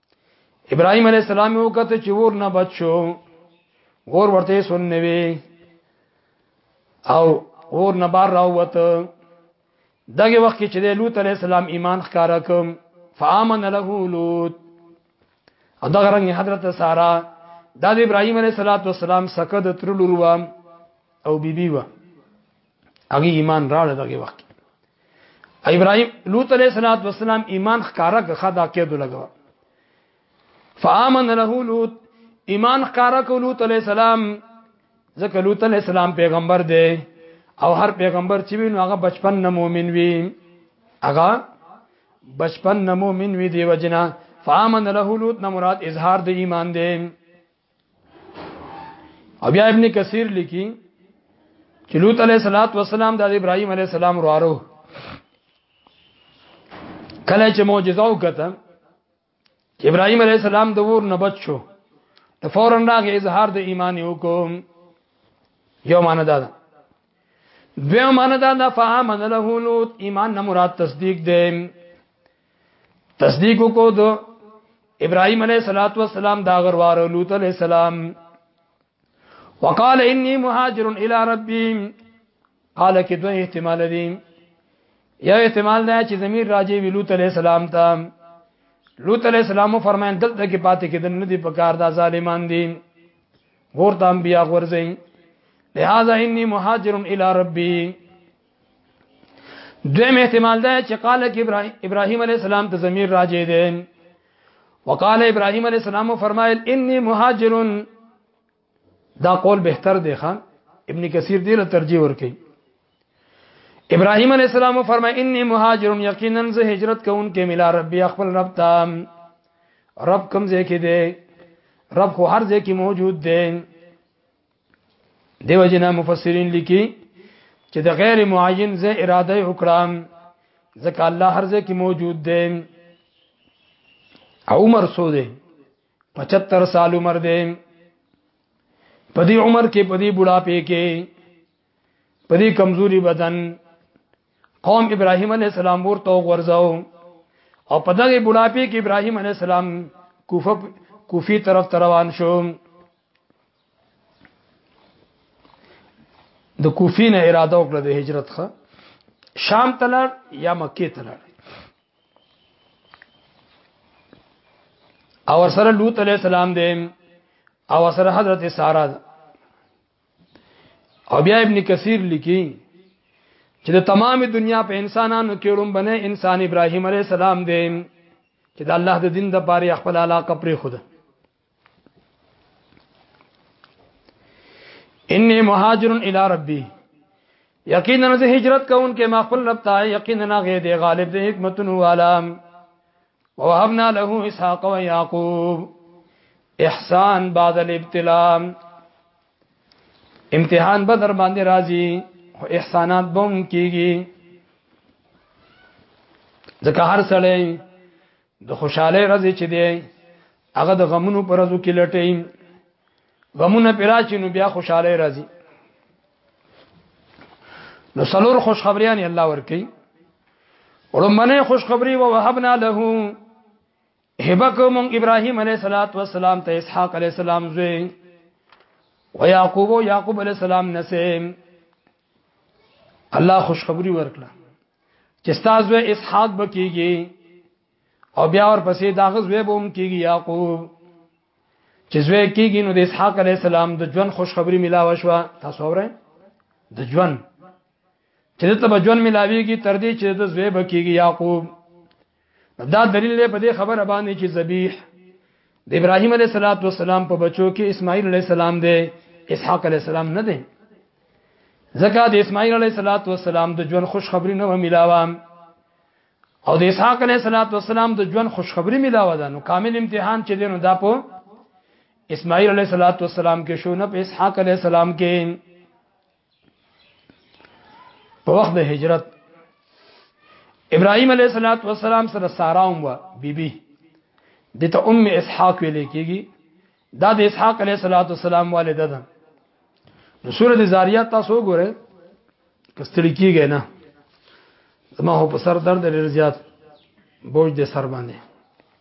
ابراهيم عليه السلام یو کته چې ور نه بچو ور ورته سنوي او ور نه بار راوت دغه وخت کې چې لوط عليه السلام ایمان ښکارا کوم فامن له لوط او دغه رنګ حضرت سارا د ابراهيم عليه السلام سکه د تر لور او بیبي بی و هغه ایمان راړل دغه وخت ابراهيم لوط عليه السلام ایمان ښکارا غخه دا کېدو لګو فآمن له لوط ایمان ښکارا کو لوط عليه السلام ځکه لوط عليه السلام پیغمبر دی او هر پیغمبر چې وینو هغه بچپن نه مؤمن وي هغه بچپن نه مؤمن وي دی وجنا فآمن له لوط نه مراد اظهار د ایمان دی او بیا ابن کثیر لیکي چې لوط علیه الصلاۃ والسلام د ابراهیم علیه السلام ورارو کله چې معجزه وکړه ابراهیم علیه السلام د ور نه بچ شو د فورن راغی اظهار د ایمان یو کوم یو معنی دا ده دوی معنی دا نه فهم نه له لوط ایمان نه مراد تصدیق دی تصدیق کو دو ابراهيم عليه الصلاه والسلام دا غر وار لوط عليه السلام وقال اني مهاجر الى ربي قال کې دوه احتمال دي یو احتمال دا چې زمير راځي وی لوط عليه السلام ته لوط عليه السلام فرمایل دلته کې پاتې کېدل نه دي پکار دا ظالمان دي ورته انبیا ورځي لہذا اني مهاجر الى ربي دویم احتمال ده چې قال کې ابراهيم ابراهيم عليه السلام ته ضمیر راځي دي وقال ابراهيم عليه السلام فرمایل اني مهاجر دا قول بهتر دی خان ابن کثیر دی له ترجیح ور کوي ابراهيم عليه السلام فرمای اني مهاجر یقینا زه هجرت کوم کې ملا ربي خپل رب ته رب کوم ځای کې دی رب خو هر ځای کې موجود دی دیو جنا مفسرین لیکي چې د غیر معین زه اراده وکړه ځکه الله هر ځای کې موجود دی عمر سو دی 75 سال عمر دی په دې عمر کې په دې بډاپې کې په دې کمزوري بدن قوم ابراهيم عليه السلام ورته ورځاو او په دغه بډاپې کې ابراهيم عليه السلام کوفه کوفي طرف روان شو د کوفی نه اراده وکړه د هجرت ښه شام تلار یا مکه تلار او سره لوط علیہ السلام دی او سره حضرت سارا ده او بیا ابن کثیر لیکي چې د تمام دنیا په انسانانو کې رومبنه انسان ابراهیم علیه السلام دی چې د الله د دین د پاره خپل علاقه پرې خوده انی مهاجر الی ربی یقینا زه هجرت کوم کې ما خپل رب ته یقینا غې دی غالب دی حکمتون والا ووهبنا له اسحاق و یاقوب احسان بعد الابتلاء امتحان بدر باندې راځي او احسانات بم کیږي ځکه هر سړی د خوشاله رزي چې دی هغه د غمونو پر ازو کې لټي غمونه پیرا چې نو بیا خوشاله راځي نو سلور خوشخبریان الله ورکی ورمنه خوشخبری او وهبنا له هبک مون ابراهيم عليه صلوات و سلام ته اسحاق عليه السلام زوی و يعقوب و يعقوب عليه السلام نسیم الله خوشخبری ورکړه چې استاد و اسحاق بکیږي او بیا ور پسې دا غزوه به هم کیږي یعقوب چې زوی کیږي نو د اسحاق علی السلام د ژوند خوشخبری ملاوه شو تاسو اورئ د ژوند چې ته به ژوند ملاويږي تر دې چې د زوی بکیږي یعقوب دا دلیل دی په دې خبره باندې چې ذبیح د ابراهیم علیه السلام په بچو کې اسماعیل علیه السلام دی اسحاق علیه السلام نه دی ځکه د اسماعیل علیه السلام د ژوند خوشخبری نه ملاوه او د اسحاق علیه السلام د ژوند خوشخبری ملاوه ده نو کامل امتحان چې دینو دا په اسماعیل علیه السلام کې شو نه په اسحاق علیه السلام کې په وخت د هجرت ابراهيم عليه الصلاه والسلام سره سارا هم وا بيبي د ته ام اسحاق ویل کېږي دا د اسحاق عليه الصلاه والسلام والده ده نو سوره زاریات تاسو ګوره کستړي کیږي نه زما هو په سر درد لري زیات بوج دې سر باندې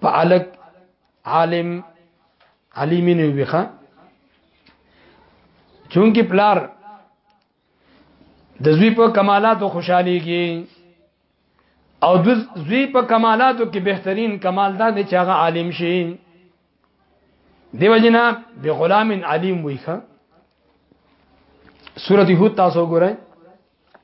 په الګ عالم علیمی نه ویخه چونکی پلار د زوی په کمالاتو خوشاليږي او د زوی په کمالاتو کې بهترین کمال دا دی چې هغه عالم شي دیو جنا به غلام علیم ویخه سورته هود تاسو ګورئ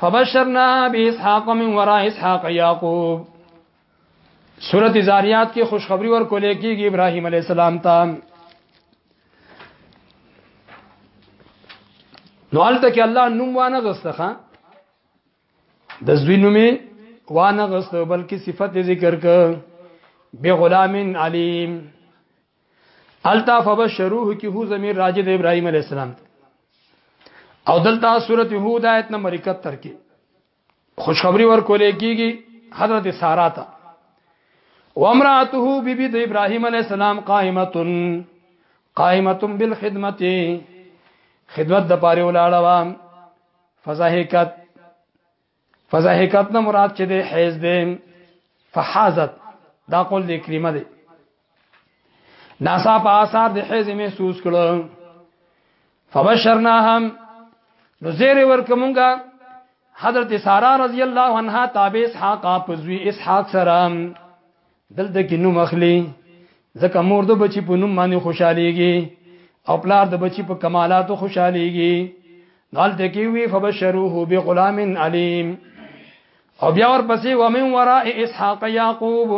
فبشرنا باسحاق من وراء اسحاق یاقوب سورۃ زاریات کې خوشخبری ورکول کېږي ابراهیم علی السلام ته نو الته کې الله نوم وانه غستخه د زوی نومې وانه غست بلکې صفت ذکر ک به غلامین علیم التا فبشروه کی هو زمير راجد ابراهيم عليه السلام او دلته سورته هود آیت نمبر 71 کې خوشخبری ورکول کیږي حضرت سارا ته وامراته بیبی د ابراهیم علی السلام قائمه قائمه بالخدمت خدمت د پاره ولاړه و فزاهکت فزاحکت نه مراد چې د حیز ده فحازت دا قول د کریمه ده ناسا په آثار د حیز محسوس کړو فبشرناهم نو زیر ورکمونګه حضرت سارا رضی الله عنها تابع اسحاق پزوی اسحاق سره دلته کې نوم اخلي ځکه مور د بچی په نوم باندې خوشاليږي او پلار د بچی په کمالاتو خوشاليږي دالته کې وی فبشروه بغلام علیم او بیا ورپسې ومن وراء اسحاق یاقوب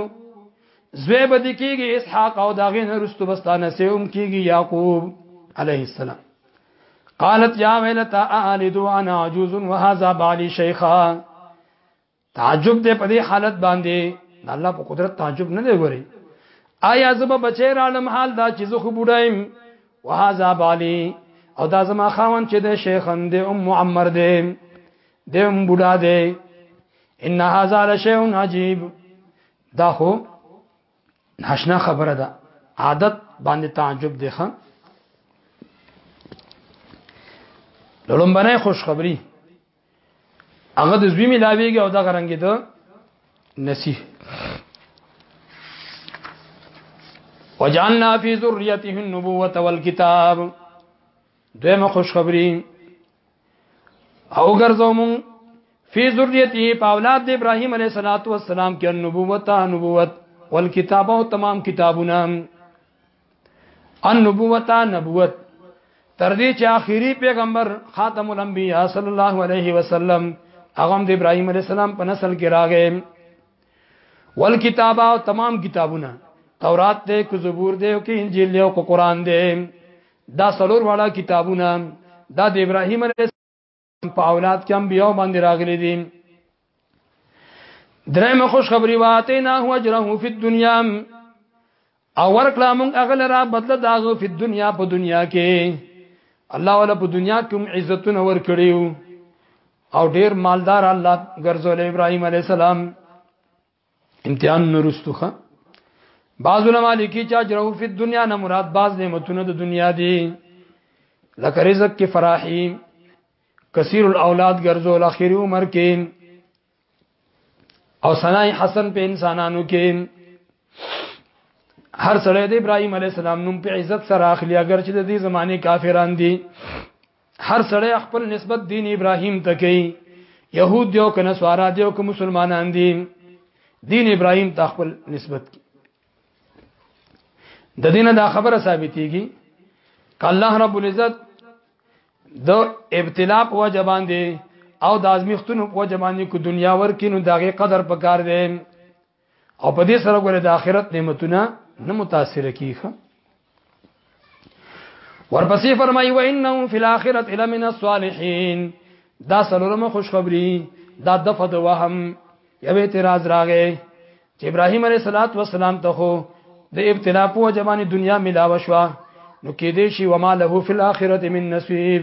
زوی به د کېږي اسحاق او داغه نه رستو بستانه سیوم کېږي یاقوب علیه السلام قالت یا ویلتا اعلد وانا عجوز وهذا بالي شيخا تعجب دې په دې حالت باندې د الله په قدرت تعجب نه دی غوري آیا زما بچی رالم حال دا چې زه خو بډایم وهذا بالی او دا زما خاون چې د شیخن د ام معمر دی د ام بډا دی ان هذا لشیء عجیب دا خو ناشنا خبره ده عادت باندې تعجب دی خان لړم باندې خوشخبری هغه د زوی ملاویږي او دغه رنګ ده نسی وجعلنا فی ذریته النبوة والکتاب دویمه خوشخبری او ګرځو مون فی ذریته په اولاد د ابراهیم علیه السلام کې نبوت نبوت والکتاب او تمام کتابونه ان نبوتا نبوت تر دې چې آخري پیغمبر خاتم الانبیاء صلی الله علیه وسلم هغه د ابراهیم علی السلام په نسل کې راغی ول کتابه او تمام کتابونه تورات دې کو زبور دې او کې انجیل دې او کو قران دې دا سلور والا کتابونه دا د ابراهیم علی په اولاد کې انبیاء باندې راغلي دي درېمه خوشخبری واته نه هو اجره فی الدنیا او ورکړه مونږ اغل را بدله داغه په دنیا په دنیا کې الله ولا په دنیا کې هم عزتونه ورکړیو او ډیر مالدار الله ګرځول ابراهیم علی السلام امتحان نورستوخه بعض علماء لیکي چې اجره فی الدنیا نه مراد بعض نعمتونه د دنیا دي لکه رزق کې فراحی کثیر الاولاد ګرځول اخیری عمر کې او ثنای حسن په انسانانو کې هر سړی د ابراهيم عليه السلام نوم په عزت سره اخلي اگر چې د دې زمانه کافران دي هر سړی خپل نسبت دین ابراهیم ته کوي يهود دیو کنه سوارا دیو که مسلمانان دي دین ابراهیم ته خپل نسبت کی د دینه دا خبره ثابتېږي ک الله رب العزت د ابتلا په وجه باندې او د ازمیختونو په وجه باندې کو دنیا ورکینو دغه قدر پکار دی او په دې سره ګوره د آخرت نعمتونه نه متاثر کیږي ورپسې فرمایي وانه فی الاخره الا من الصالحین دا سلورمه خوشخبری دا دفه د وهم یو اعتراض راغی چې ابراهیم علیه الصلاۃ والسلام ته خو د ابتلا په وجبانی دنیا ملاوه شو نو کې دې شي وما له فی الاخره من نصیب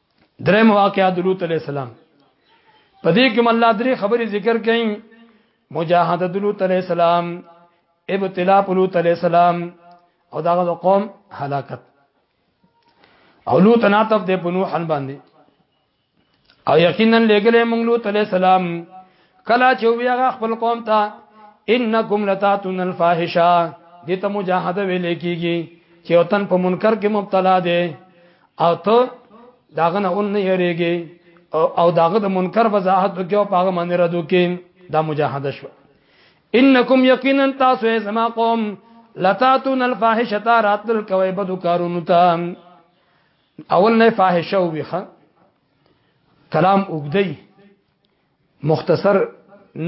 درې مواقعات لوط علی السلام په دې کې الله درې خبرې ذکر کړي مجاهده لوط علی السلام ابتلا لوط علی السلام او داغه قوم هلاکت او لوط ناتف دې بنو حن باندې او یقینا لګلې مونږ لوط علی السلام کلا چې ویغه خپل قوم ته انکم لتاتون الفاحشه دې ته مجاهده ویل کیږي چې وطن په منکر کې مبتلا دی او ته داغه نه اون نه یریږي او داغه د منکر وضاحت وکي او پاغه باندې رد وکي دا مجاهده شو انکم یقینا تاسو زما قوم لتاتون الفاحشه راتل کوي بدو کارونو ته اول نه فاحشه ویخه کلام وګدی مختصر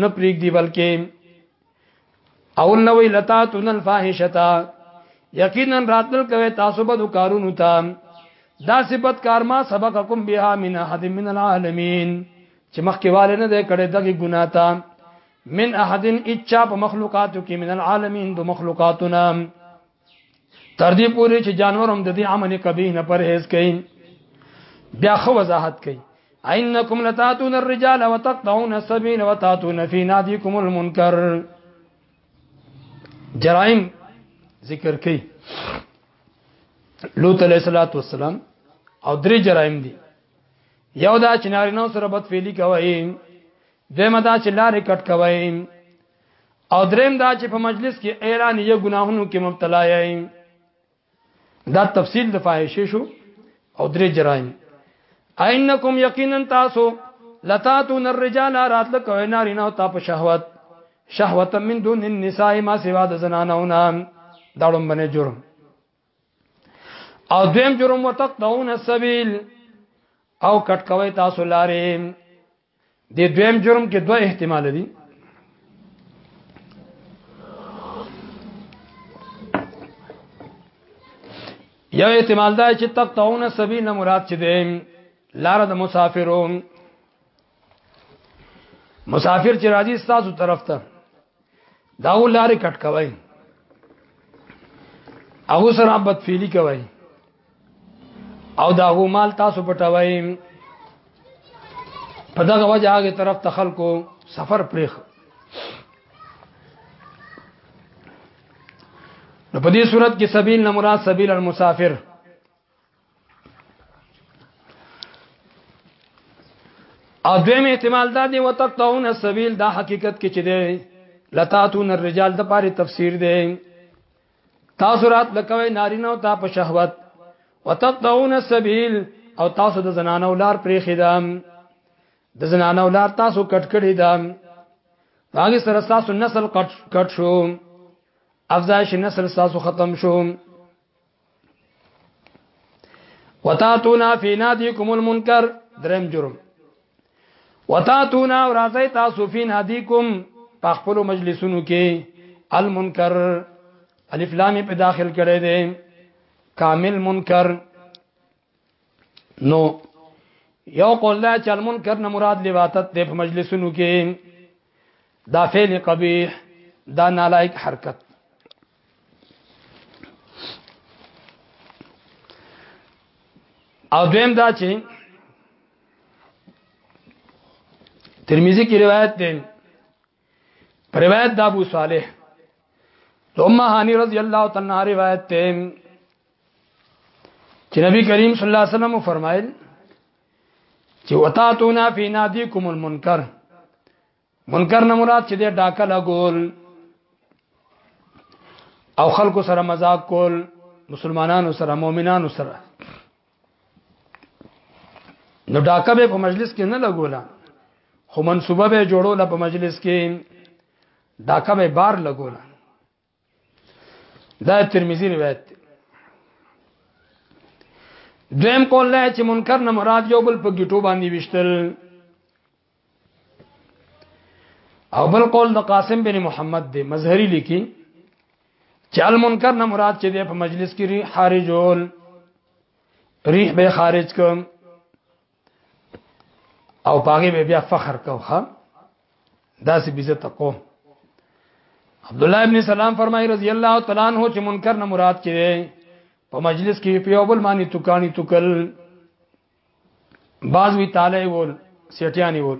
نه پریک دی بلکې اول نوې لتا تن الفاحشتا یقینا راتل کوي تاسو به کارونو ته دا صفت کارما سبقکم بها من احد من العالمین چې مخکې والے نه ده کړه دغه ګناه تا من احد اچا په مخلوقاتو کې من العالمین دو مخلوقاتنا تر دې پورې چې جانور هم د دې عمل کبیح نه پرهیز کوي بیا خو وضاحت کوي انکم لتاتون الرجال وتقطعون السبيل وتاتون في ناديكم المنكر جرائم ذکر کوي لوط علیہ الصلوۃ والسلام او درې جرائم دي یو دا چې نارینه سره بد فعلی کوي دیمه دا چې لارې کټ کوي او دریم دا چې په مجلس کې اعلان یې ګناهونو کې مبتلا یې دا تفصیل د فاحشه شو او درې جرایم اینکم یقینا تاسو لتاتون الرجال رات لکوي نارینه او تاسو شهوت شهوت من دون النساء ما سوا د زنانو نام دړم باندې جرم او دویم جرم وتقطعون السبیل او کټ کوي تاسو لارې د دویم جرم کې دوه احتمال دي یو احتمال دا چې تقطعون سبیل نه مراد چې دی لار د مسافرو مسافر چې راځي تاسو طرف ته دا ولاره کټ کوي او سره بد فعلی کوي او دا هو مال تاسو پټوي په دغه وجه هغه طرف ته خلکو سفر پرېخ نو په دې صورت کې سبیل نه مراد سبیل المسافر او دویم احتمال دا دی وتقطعون السبيل دا حقیقت کې چي دی لتاتون الرجال د پاره تفسیر دی تاسو رات لکوي نارینه او تا په شهوت وتقطعون السبيل او تاسو د زنانو لار پرې خیدام د زنانو لار تاسو کټ کړی دا هغه سره تاسو نسل کټ کټ شو افزایش نسل تاسو ختم شو وتاتونا فی نادیکم المنکر درم جرم وتاتونا ورازی تاسو فی نادیکم په خپل مجلسونو کې المنکر الف لام په داخل کړي دي کامل منکر نو یو قول دا چې المنکر نه مراد لباتت دی په مجلسونو کې دا فعل قبیح دا نالایق حرکت او دویم دا چې ترمذی کی روایت ده روایت د ابو صالح ثم هانی رضی الله تعالی روایت ده چې نبی کریم صلی الله علیه وسلم فرمایل چې وتاتونا فی نادیکم المنکر منکر نه مراد چې د ډاکه لګول او خلکو سره مذاق کول مسلمانانو سره مؤمنانو سره نو ډاکه به په مجلس کې نه لګولا خو منسوبه به جوړوله په مجلس کې ډاکه به بار لګولا دا ترمذی روایت دی دویم قول نه چې منکر نه مراد یو بل په ګټو باندې وشتل او بل قول د قاسم بن محمد دی مظهری لیکي چې المنکر نه مراد چې دی په مجلس کې خارجول ریح به خارج کوم او پاګه به بیا فخر کو ها داسې بیزت کو عبد الله ابن سلام فرمای رضی الله تعالی عنہ چې منکر نه مراد کړي په مجلس کې په اول معنی توکانی توکل باز وی تعالی ول سیټیانی ول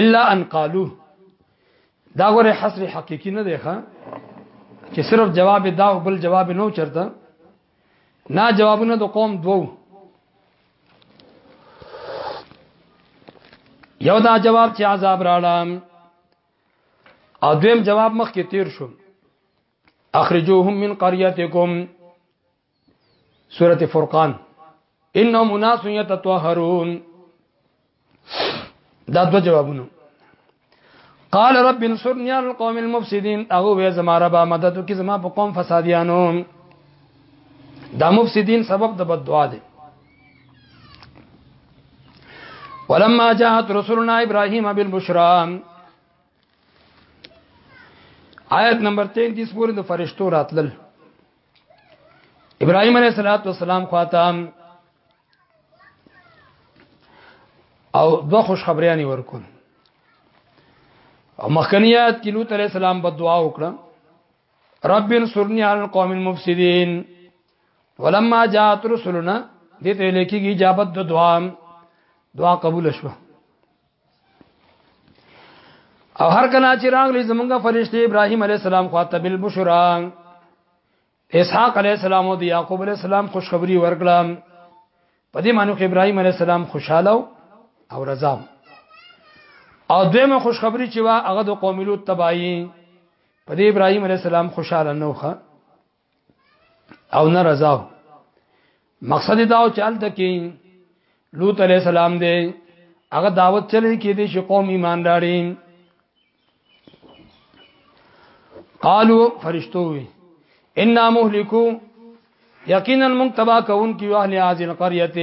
الا ان قالو دا غره حصر حقيقي نه دی ښا چې صرف جواب دا او بل جواب نو چرته نه جوابونه د قوم دوو یو دا جواب چې عذاب راړم او دویم جواب مخ کې تیر شو اخرجوهم من قريتكم سورة فرقان انهم اناس يتطهرون دا دو جوابونه قال رب انصرني على القوم المفسدين اغه وې زما رب مدد کی زما په قوم فسادیانو دا مفسدين سبب د بد دعا دي ولما جاءت رسولنا ابراهيم بالبشرى آیت نمبر 33 پورې د فرشتو راتلل ابراهيم عليه الصلاه والسلام خاتم او دو خوش خبرياني ورکول او مخکنیات کې لوط عليه السلام په دعا وکړه رب انصرني على القوم المفسدين ولما جاءت رسلنا دې ته لیکيږي اجابت د دعا دعا قبول شوه او هر کله چې راغلی زمونږ فرشتي ابراهيم عليه السلام خواته بل بشرا اسحاق عليه السلام او يعقوب عليه السلام خوشخبری ورکړه په دې معنی کې ابراهيم عليه السلام خوشاله او رضا او دویمه خوشخبری چې وا هغه د قوم لوط تبعی په دې ابراهيم عليه السلام خوشاله نه وخه او نه رضا مقصد دا او چالت کې لوط علی السلام دی هغه دعوت چلې کې دي چې قوم ایمان راړي قالو فرشتو وی ان مهلکو یقینا من تبا کون کی اهل هذه القريه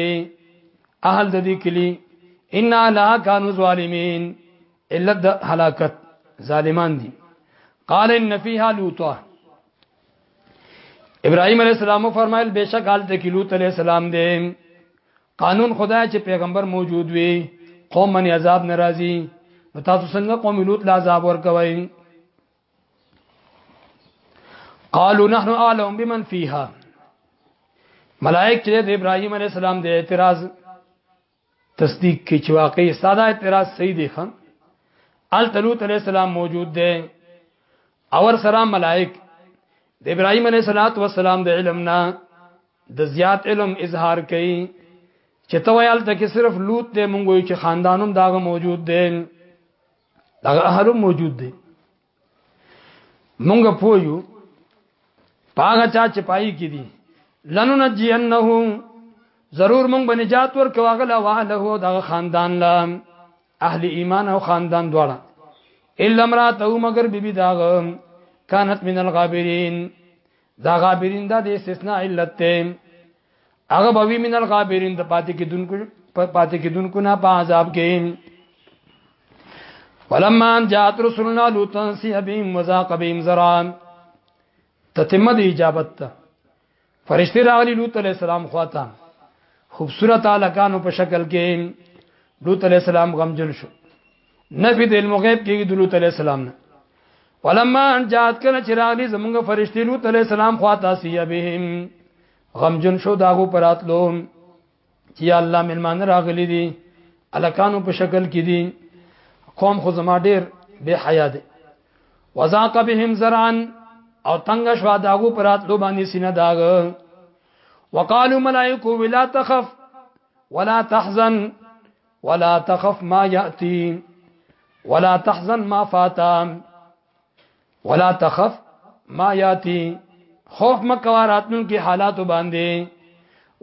اهل د دې کلی ان لا كانوا ظالمين الا هلاکت ظالمان دي قال ان فيها لوطا ابراهيم عليه السلام فرمایل بشک حالت کې لوط عليه السلام دی قانون خدای چې پیغمبر موجود وي قوم من عذاب ناراضي نو تاسو څنګه قوم لوط لا عذاب ورکوي قالوا نحن اعلم بمن فيها ملائک چې د ابراهيم عليه السلام د اعتراض تصدیق کی چې واقعي ساده اعتراض صحیح دی خان ال تلوت علی السلام موجود دی اور سره ملائک د ابراهيم عليه صلوات و سلام د علم نه د زیات علم اظهار کوي چې تویل ته کې صرف لوط دی مونږ چې خاندانوم داغه موجود دی داغه اهلم موجود دی مونږ پویو پاغه چا چې پای کې دي لنو نجینه ضرور مونږ به نجات ورکو هغه لا واله دا خاندان لا اهل ایمان او خاندان دواړه الا امراته مگر بیبي داغه كانت من الغابرين دا غابرين دا د استثناء علت ته هغه به وی من الغابرین د پاتې کېدونکو پاتې کېدونکو نه په عذاب کې ولما ان جاءت رسلنا لوطا سيئ بهم وذاق بهم زرعا تتمه د اجابت ته فرشتي راغلي لوط عليه السلام خواته خوبصورت علاقانو په شکل کې لوط عليه السلام غمجن شو نفي د علم غیب کې د لوط علی السلام نه ولما ان جات کله چې راغلي زمونږ فرشتي لوط علی السلام خوا تاسو بهم غمجن شو داغو پراتلو چې الله ملمان راغلي دي الکانو په شکل کې دي قوم خو زما ډیر بے حیا دي وزاق بهم زرعن او تنگ شوا داغو پرات لو باندې سینه داغ وقالو ملائکو ولا تخف ولا تحزن ولا تخف ما ياتي ولا تحزن ما فاتا ولا تخف ما ياتي خوف مکوا راتلون کې حالات باندې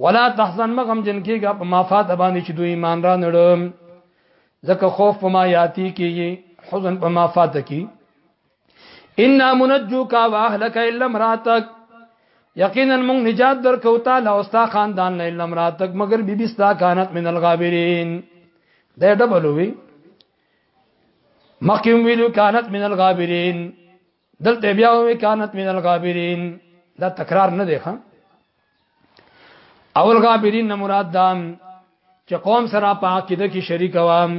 ولا تحزن مغم جن کېږي په ما فات باندې چې دوی ایمان را نړم ځکه خوف په ما یاتی کېږي حزن په ما فات کېږي ان منجوک واهلک الا امراتک یقینا موږ نجات درکو تعالی او ستا خاندان نه الا امراتک مگر بیبي ستا کانت من الغابرین دا ډبل وی مخکې ویلو کانت من الغابرین دلته بیا وی کانت من الغابرین دا تکرار نه دی ښا اول غابرین نه مراد دام چې قوم سره په عقیده کې شریک وام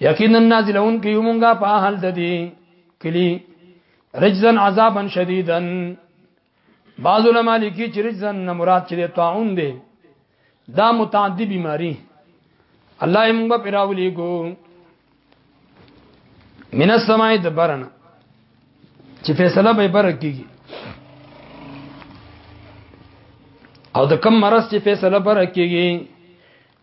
یقینا نازلون کې یومونګه په حال د دې کلی رجزن عذابا شدیدا بعض علماء لیکي چې رجزن نه مراد چې طاعون دی دا متعدی بیماری الله یې موږ په راولي ګو من السماء دبرنا چې فیصله به بر کیږي او د کم مرض چې فیصله بر کیږي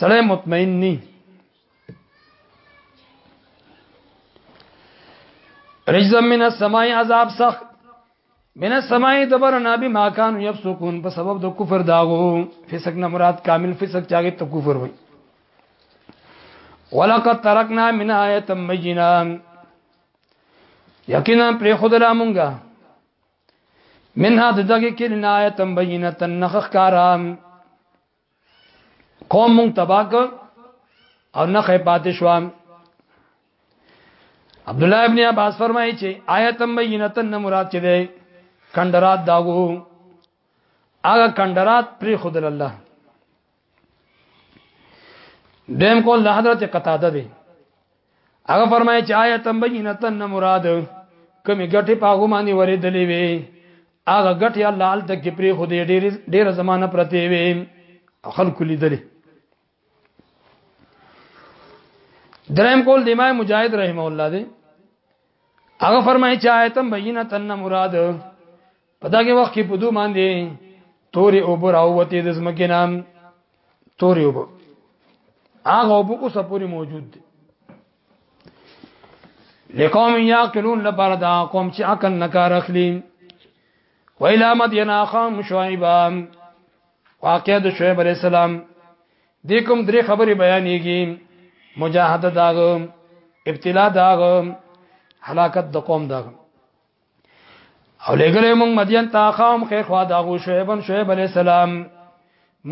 سړی مطمئن نی رجزم من السماء عذاب سخت من السماء دبر نبی ما کان یفسقون په سبب د کفر داغو فسق نه مراد کامل فسق چاغه ته کفر وای ولقد ترکنا من آیه مجنا یقینا پر خدای مونږه منها دغه کې آیه مبینه تنخ کارام قوم مونږ تباک او نه خې پاتې شو عبد الله ابن عباس فرمایي چې آیت بینتن نه مراد چې دی کندرات داغو هغه کندرات پر خود الله دیم کول حضرت قتاده دی هغه فرمایي چې آیت بینتن مراد کمی ګټه پاغو باندې ورې دلې وي هغه ګټه الله ال تک پرې خو دې ډېر ډېر زمانہ پرته وي خلق لیدلې دریم کول د امام مجاهد رحم الله دی هغه فرمایي چې آیتم بینتن مراد په دغه وخت کې په دوه باندې تورې او بر او وته د زمکه نام تورې او هغه او اوس پورې موجود دي لقوم یاقلون لپاره دا قوم چې عقل نکار اخلي ویلا مدین اخام شعیبا واقع د شعیب علی السلام دې کوم درې خبرې بیانېږي مجاهده داغه ابتلا داغه هلاکت د قوم داغه او لګلې موږ مدین ته قوم خیر خوا دا غو شعیبن شعیب علی السلام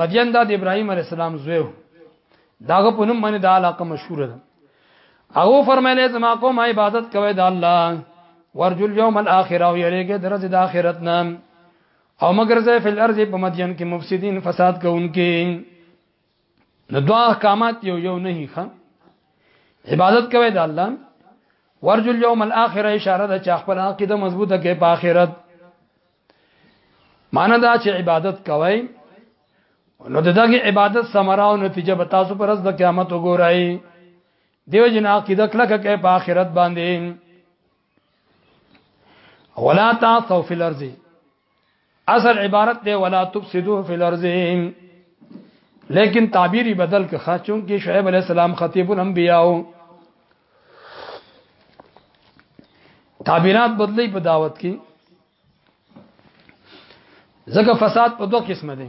مدین د ابراهیم علی السلام زوی داغه په نوم باندې د علاقه مشهور ده هغه فرمایله زما قوم عبادت کوي د الله ورجل یوم الاخر او یریګه درځي د اخرت نام او مگر زه فل ارض په مدین کې مفسدین فساد کوونکې نو دوا احکامات یو یو نه هی خان عبادت کوي د الله ورجو اليوم الاخر اشاره ده چې خپل عقیده مضبوطه کې په آخرت معنی دا چې عبادت کوي نو دغه عبادت ثمره او نتیجه به تاسو پر ورځ د قیامت وګورئ دیو جن عقیده کلک کې په آخرت باندې ولا تعثوا في الارض اصل عبارت دی ولا تفسدوا في الارض لیکن تعبیری بدل که خاص چون کې شعیب علی السلام خطیب الانبیاء تعبیرات بدلی په دعوت کې ځکه فساد په دوه قسمه دي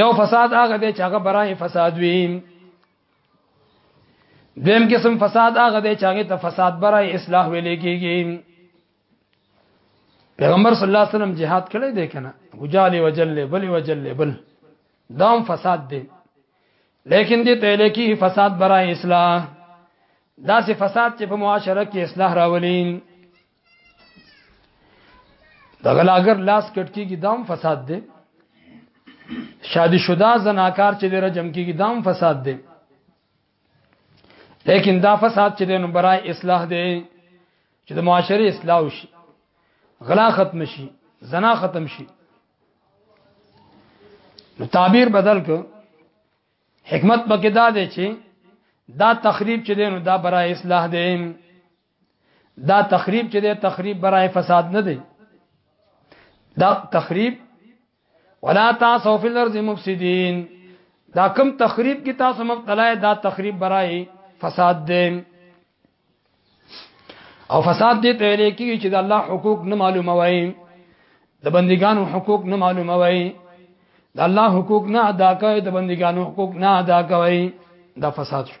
یو فساد هغه دی چې هغه برای فساد وي دیم قسم فساد هغه دی چې هغه ته فساد برای اصلاح ویل کېږي پیغمبر صلی الله علیه وسلم jihad کړی دی کنه وجالی وجل بل وجل بل دام فساد دی لیکن دې ته لکی فساد برای اصلاح دا سه فساد چې په معاشره کې اصلاح راولي د غلاګر لاس کټ کیږي دام فساد دی شادي شدا زناکار چې د رجم کیږي دام فساد دی لیکن دا فساد چې د نو برای اصلاح دی چې د معاشره اصلاح وشي غلا ختم شي زنا ختم شي نو تعبیر بدل کو حکمت پکې دا دی چې دا تخریب چې دی نو دا برای اصلاح دی دا تخریب چې دی تخریب برای فساد نه دی دا تخریب ولا تاسو فی الارض مفسدین دا کم تخریب کی تاسو مبتلا دا تخریب برای فساد دی او فساد دې ته ویل کېږي چې د الله حقوق نه معلومه وای د بندګانو حقوق نه معلومه وای د الله حقوق نه ادا کوي د بندګانو حقوق نه ادا کوي دا فساد شو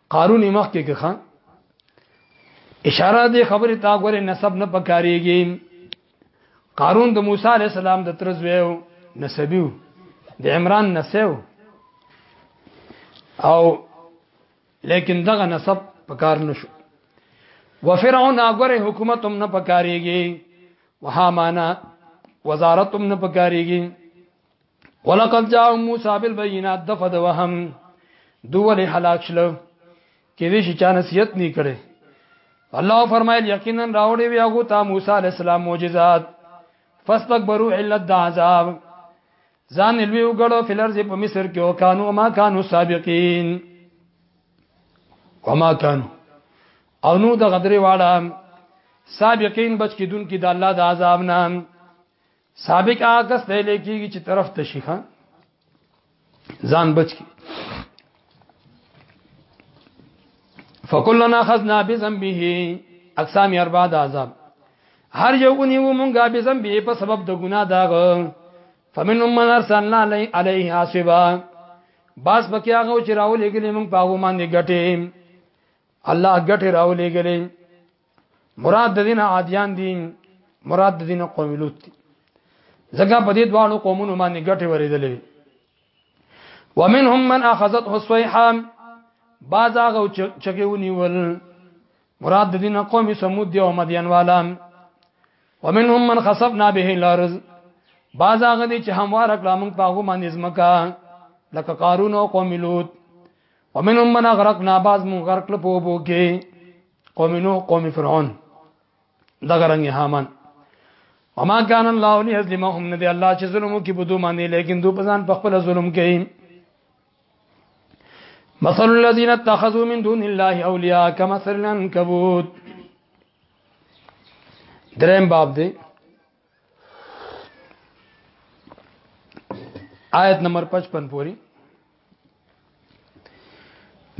قارون مخ کې کخه اشاره دې خبره تا غره نسب نه پکاريږي قارون د موسی عليه السلام د تر زویو نسبیو د عمران نسو او لیکن دغه نسب پکار نشو وفرعون اگر حکومت هم نه پکاريږي وهامانا وزارت هم نه پکاريږي ولقد جاء موسی بالبينات دفد وهم دوه له هلاک شل کې دې شي چانسیت نه کړي الله فرمایل یقینا راوړي وی هغه ته موسی عليه السلام معجزات فاستكبروا علت د عذاب ځان لوی وګړو فلرز په مصر کې او کانو ما کانو سابقین وما کانو او نو د غدری واړه سابقین بچ کیدون کې د الله د عذاب نه سابق آکس ته لیکيږي چې طرف ته شي خان ځان بچ کی فکلنا خذنا بذنبه اقسام اربع د عذاب هر یو نیو مونږه بذنبه په سبب د ګناه داغ فمن من ارسلنا علیه حاسبا باس بکی هغه چې راولې ګلې مونږ په هغه باندې ګټې الله ګټې راولې ګلې مراد د دین عادیان دي مراد د دین قوم لوط دي زګه په دې دوانو قومونو باندې ګټه ورېدلې ومنهم من اخذته الصيحه بعض هغه چګه ونیول مراد د دین قوم سمود دی او مدین والا ومنهم من خسفنا به الارض بعض هغه دي چې هموار کړه موږ په هغه باندې زمکا لکه قارون او قوم لوط ومنهم من غرقنا بعض من غرق له بوبو کې قوم نو قوم فرعون دغه رنګ هامان وما كان الله ليظلمهم ندي الله چې ظلم کوي بدو باندې لیکن دو پزان په خپل ظلم کوي مثل الذين اتخذوا من دون الله اولياء كمثل العنكبوت دریم باب دی آیت نمبر 55 پوری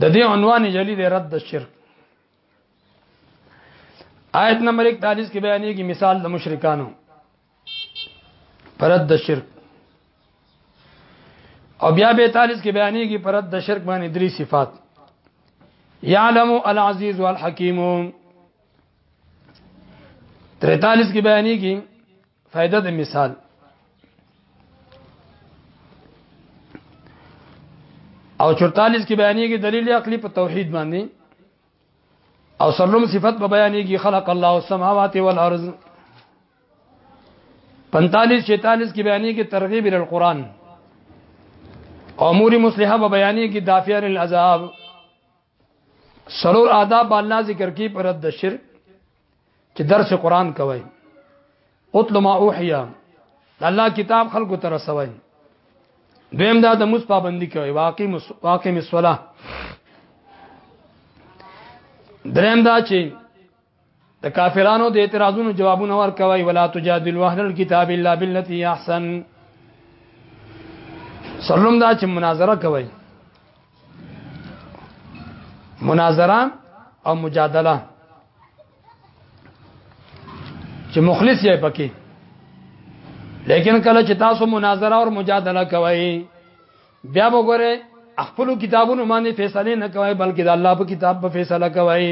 د دې عنوان جلی دی رد شرک آیت نمبر 41 کې بیانېږي مثال د مشرکانو پرد د شرک او بیا 42 کې بیانېږي پرد د شرک باندې درې صفات یعلم العزیز والحکیم 43 کې بیانېږي فائدہ د مثال او 44 کې بیانېږي دلیل عقلی په توحید باندې او سلم صفت په بیانېږي خلق الله السماوات والارض 45 46 کې بیانېږي ترغیب ال قران امور مصلحه په بیانېږي دافع للعذاب سلور آداب الله ذکر کی پر رد شرک چې درس قران کوي اتل ما اوحیا الله کتاب خلکو ته رسوي دویم دا د مص پابندي کوي واقع مص واقع مصلا دریم دا چې د کافرانو د اعتراضونو جوابونه ورکوي ولا تجادلوا اهل الكتاب الا بالتي احسن سلم دا چې مناظره کوي مناظره او مجادله چې مخلص یې پکې لیکن کله چې تاسو مناظره او مجادله کوي بیا وګوره خپل کتابونو باندې فیصله نه کوي بلکې د الله په کتاب په فیصله کوي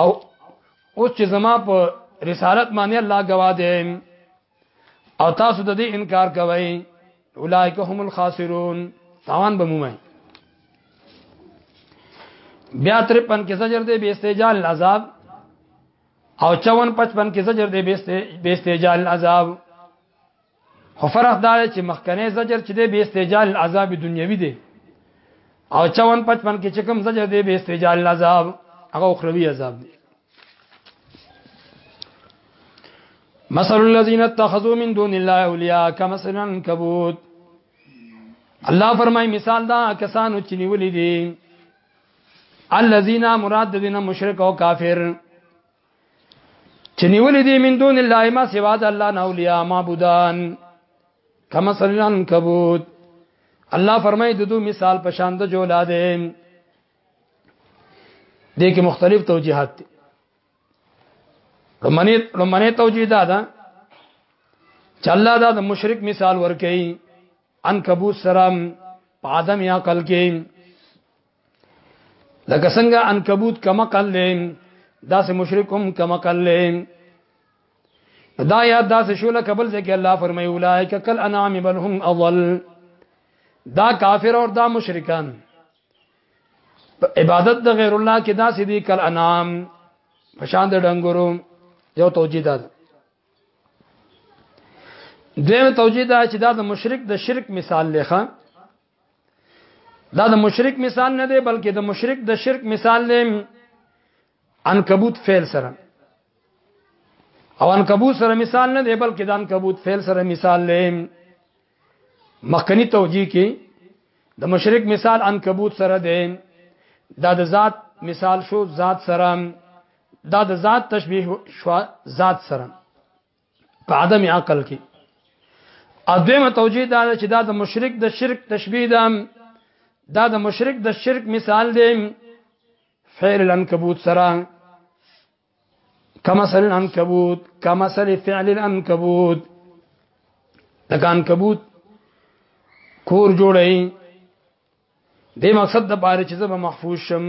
او اوس چې زما په رسالت باندې الله گواه دی او تاسو د دې انکار کوئ اولئک هم الخاسرون تاوان به مومئ بیا 53 کې زجر دی به استجال العذاب او 54 55 کې زجر دی به استجال العذاب خو فرق دا چې مخکنه زجر چې دی به استجال العذاب دنیوي دی او 54 55 کې چې کوم زجر دی به استجال العذاب هغه اخروی عذاب دی مثل الذين اتخذوا من دون الله اولیاء كمثل العنكبوت الله فرمای مثال دا کسانو چې نیولې دي الذين مراد دینه مشرک او کافر چې نیولې دي من دون الله ما سوا د الله نه اولیاء معبودان کما سرجان کبوت الله فرمایي د دوه مثال په شان د جولا دي دې کې مختلف توجيهات دي لمنه لمنه توجيه دا ده چې الله دا د مشرک مثال ورکړي ان کبوت سلام په ادم یا عقل کې لکه څنګه انکبوت کما قلم داسې مشرکم کما قلم دا یا داسې شو لکه بل ځکه الله فرمایي اولایک کل انعام بل هم اضل دا کافر اور دا مشرکان په عبادت د غیر الله کې داسې دي کل انعام پشان د ډنګورو یو توجیه ده دیم توجیه ده چې دا د مشرک د شرک مثال لخوا دا د مشرک مثال نه دی بلکې د مشرک د شرک مثال دی عنکبوت فعل سره او عنکبوت سره مثال نه دی بلکې د عنکبوت فعل سره مثال دی مخکنی توجیه کې د مشرک مثال عنکبوت سره دی دا د ذات مثال شو ذات سره دا د ذات تشبیه شو ذات سره په عدم عقل کې ادمه توجیه دا چې دا د مشرک د شرک تشبیه ده دا د مشرک د شرک مثال دی فعل العنکبوت سره کما سل العنکبوت کما سل فعل العنکبوت لکه عنکبوت کور جوړی دې مقصد د پاره چې زما محفوظ شم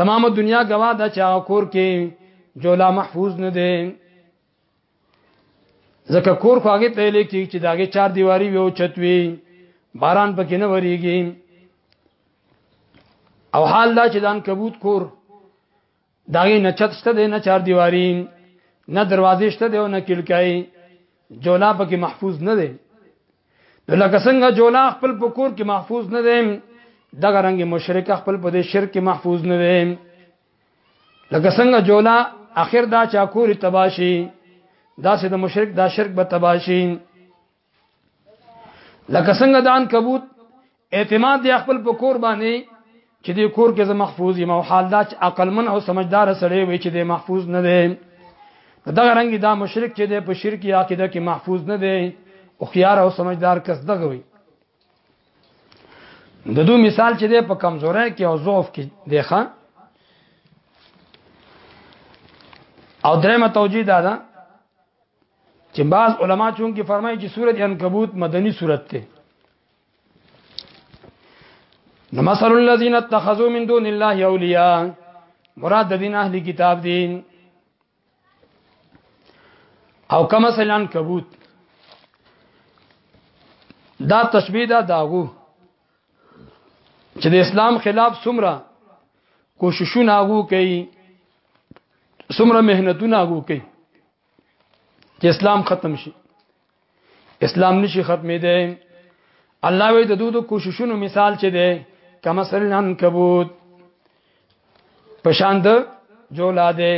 تمام دنیا گوا دا چا کور کې جو لا محفوظ نه دی زکه کور خو هغه ته لیکي چې داګه چار دیواری وي او چتوي باران پکې نه وریږي او حال دا چې دان کبوت کور داغه نه چت شته دی نه چار دیواری نه دروازې شته دی او نه کلکای جولا پکې محفوظ نه دی نو لکه څنګه جولا خپل پکور کې محفوظ نه دی دغه رنګ مشرک خپل په دې شرک کې محفوظ نه دی لکه څنګه جولا اخر دا چا کور تباشي دا سه د مشرک دا شرک به تباشي لکه څنګه دان کبوت اعتماد دی خپل په کور باندې چې د کور کې زه محفوظ یم او حال دا چې عقلمن او سمجدار سړی وي چې د محفوظ نه دی دغه رنګ دا مشرک چې د په شرکی عقیده کې محفوظ نه دی او خيار او سمجدار کس دغه وي د دوه مثال چې د په کمزورۍ کې او ضعف کې دی ښا او درېمه توجیه دا ده چې بعض علما چون کې فرمایي چې سورۃ عنکبوت مدني سورۃ ده نو مثل الذين اتخذوا من دون الله اولیاء مراد دین اهلی کتاب دین او کما سلان کبوت دا تشبیه دا داغو چې د اسلام خلاف څومره کوششونه هغه کوي څومره مهنتونه هغه کوي چې اسلام ختم شي اسلام نشي ختمې دی الله وی د دوه کوششونو مثال چي دی کما سرلن کبوت پشاند جولا دی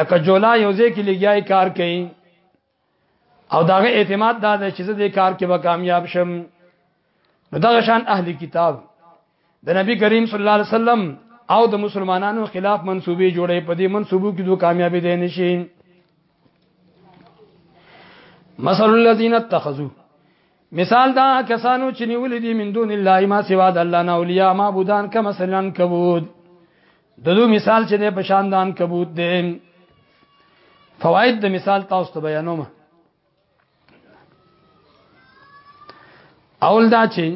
لکه جولا یو ځکه لګیای کار کوي او داغه اعتماد دا دی چې زه دې کار کې به کامیاب شم نو دغه شان اهلی کتاب د نبی کریم صلی الله علیه وسلم او د مسلمانانو خلاف منسوبې جوړې په دې منسوبو کې دوه کامیابې دي نشي مثل الذين اتخذوا مثال دا کسانو چې نیولې دي من دون الله ما سوا د الله نه اولیاء معبودان کما مثلا کبود دغه مثال چې په شان دان کبود دي فواید د مثال تاسو ته بیانوم اول دا چې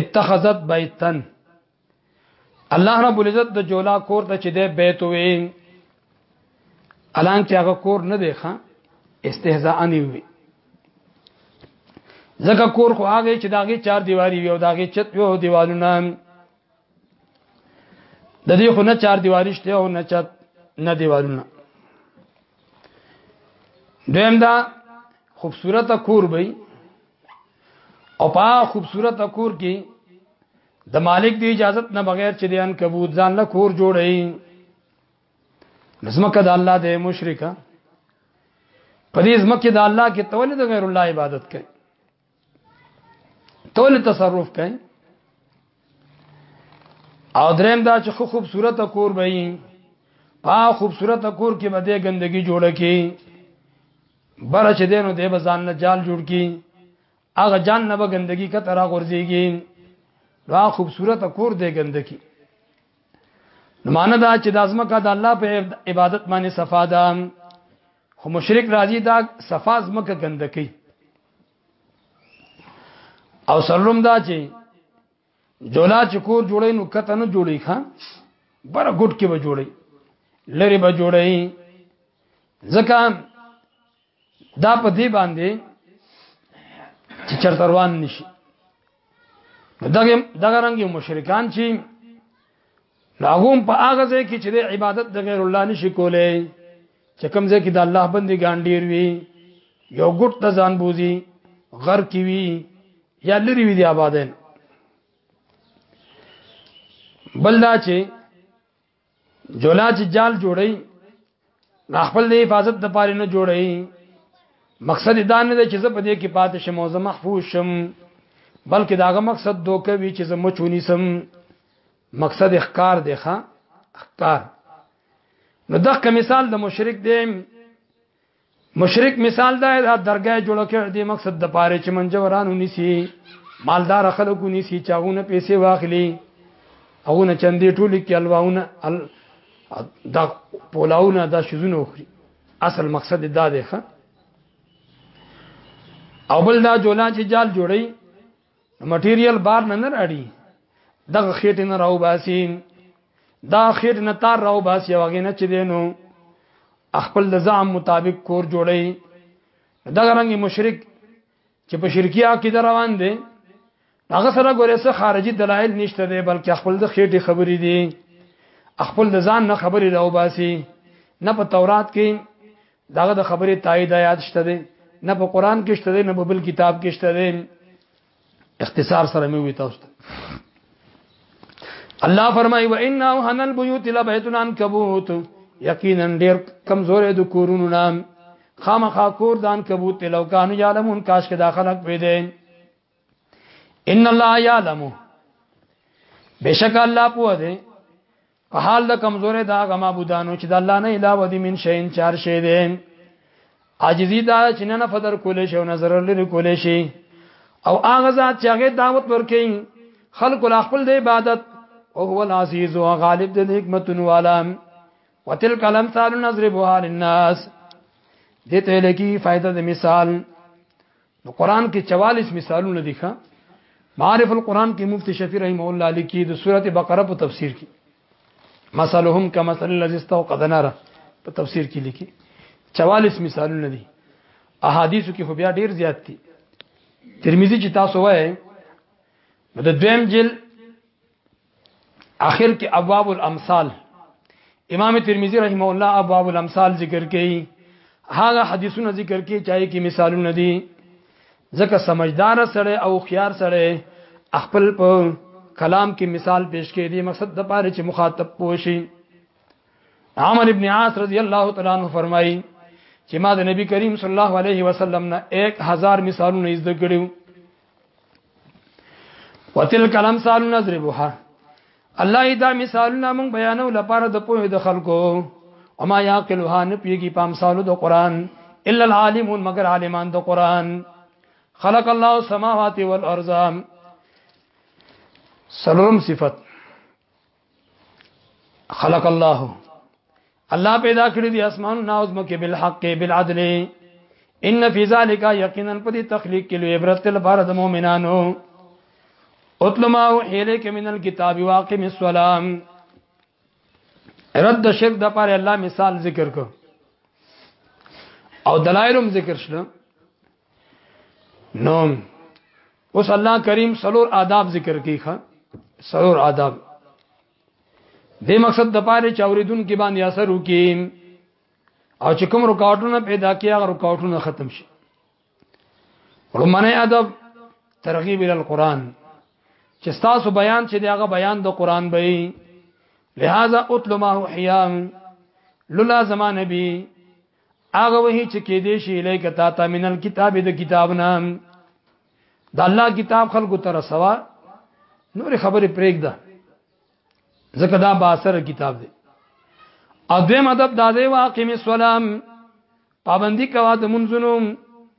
اتخذت بیتن الله رب العزت د جولا کور ته چې د بیت وي الان چې هغه کور نه دی ښا استهزاء نه وي ځکه کور خو هغه چې داغه چار دیواری وي او داغه چت وي او دیوالونه د دې خو نه چار دیوارشته او نه چت نه دیوارونه دویم دا خوبصورت کور به او په خوبصورت کور کې د مالک دی اجازت نه بغیر چې دیان کبوت ځان له کور جوړي نظمکه د الله د مشرکا په دې ځمکه د الله کې تولید غیر الله عبادت کوي ټول تصرف کوي او دریم دا چې خو خوبصورت کور به وي په خوبصورت کور کې به د ګندګي جوړه کی بر چې دینو د بزان نه جال جوړ کی هغه جان نه به ګندګي کتر غورځيږي دا خوبصورت کور دی ګندګي نو معنی دا چې د ازمکه د الله په عبادت باندې صفا ده خو مشرک راضی دا صفاز مکه ګندکی او سرلوم دا چې جولا چې کور جوړې نو کته نه جوړې ښا بر ګټ کې به جوړې لری به جوړې ځکه دا په دې باندې چې چرته روان نشي دغه دغه رنګي مشرکان چې ناغوم په هغه ځای کې چې د عبادت د غیر الله نشي کولای چې کوم ځای کې د الله بندي ګانډیر وي یو ګټ د ځان بوزي غر کې وي یا لري وي د آبادین بل دا چې جولا چې جال جوړي نه خپل د حفاظت د پاره نه جوړي مقصد دا نه دی چې زه په دې کې پاتې شم او زه محفوظ شم بلکې داغه مقصد دوکه وی چې زه مچونی سم مقصد اخکار دی ښا اخکار نو دغه مثال د مشرک دی مشرک مثال دا دا درګه جوړ کړ دې مقصد د پاره چې منجورانو نسی مالدار خلکو نسی چاونه پیسې واخلي او نه چندې ټول کې الواونه ال دا پولاونه دا شزونه وخري اصل مقصد دا دی ښه او بل دا جولا چې جال جوړي مټیریل بار نه نه راړي دغه خېټه نه راو باسي دا خېټه نه تار راو باسي هغه نه چې دینو خپل د ځام مطابق کور جوړي دغه رنګ مشرک چې په شرکی عقیده روان دي هغه سره ګورې سره خارجي دلایل نشته دي بلکې خپل د خېټه خبرې دي خپل د ځان نه خبرې راو باسي نه په تورات کې داغه د خبرې تایید آیات شته دی نه په قران کې شته دی نه په بل کتاب کې شته دی اختصار سره مې وی تاسو ته الله فرمایي و ان هن البيوت لبيتن عنكبوت یقینا ډیر کمزورې د کورونو نام خامخا کور دان کبوت لو کانو یعلمون کاش کې داخلك پیدا ان الله یعلم بشک الله پوه دی په حال د کمزورې دا غ معبودانو چې د الله نه علاوه دي من شین چار شي دي عاجزی دا چې نه فدر کول شي او نظر لري کول شي او هغه ذات چې هغه دعوت ورکړي خلق لا خپل د عبادت او هو العزیز او غالب د حکمت والا وتلک الامثال نضربها للناس دته لکی فائدہ د مثال نو قران کې 44 مثالونه دي ښا معارف القرآن کې مفتی شفیع رحم الله لیکي د سورته بقره په تفسیر کې مثلهم کمثل الذي استوقد نارا په تفسیر کې لیکي 44 مثالونه دي احادیث کې خو بیا ډیر زیات دي ترمذی چې تاسو وایي د دویم جلد اخر کې ابواب الامثال امام ترمذی رحم الله ابواب الامثال ذکر کوي هغه حدیثونه ذکر کوي چې کې مثالونه دي ځکه سمجدار سره او خيار سره خپل په کلام کې مثال پیش کړي دي مقصد د پاره چې مخاطب پوشي عمر ابن عاص رضی الله تعالی عنہ فرمایي چې ما د نبی کریم صلی الله علیه وسلم نه 1000 مثالونه زده کړو وتلک الامثال نضربها الله دا مثالونه مونږ بیانو لپاره د پوهې د خلکو اما یاقلها نه پیږي په امثالو د قران الا العالمون مگر عالمان د قران خلق الله السماوات والارض سلام صفت خلق الله الله پیدا کړی دی اسمان او ناوز مکه بالحق بالعدل ان فی ذلک یقینا په دې تخلیق کې لوی عبرت لپاره د مؤمنانو اتل ما الیک من الكتاب واقم السلام رد شرک د پاره الله مثال ذکر کو او دلایلم ذکر شله نو اوس الله کریم سلور آداب ذکر کوي ښا سلور آداب د مقصد د پاره چاوریدون کې باندې اثر وکي او چې کوم رکاوټونه پیدا کیږي هغه رکاوټونه ختم شي رومانه ادب ترغیب ال القرآن چې تاسو بیان چې دغه بیان د قرآن به لہذا اتلو ما هو حیام لولا زمان نبی هغه وه چې کې دې شي الیک تا تا من الكتاب د کتاب نام د الله کتاب خلکو تر سوا نور خبرې پرېګ ده ځکه دا با اثر کتاب دی او دویم ادب دا دی واقیم السلام پابندی کوا د منځونو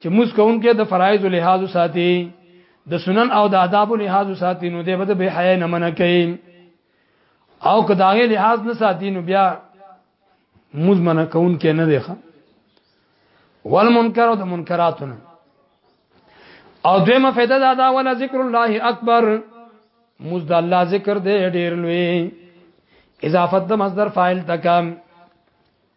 چې موږ کوونکې د فرایض لحاظ ساتي د سنن او د آداب لحاظ ساتي نو دی به به حیا نه منع کوي او که داغه لحاظ نه ساتي نو بیا موږ منع کوونکې نه دی ښه والمنکر او د منکراتونه او دویمه فائدہ دا دا ولا ذکر الله اکبر موږ د الله ذکر دې ډیر لوی اضافت د مصدر فاعل تکم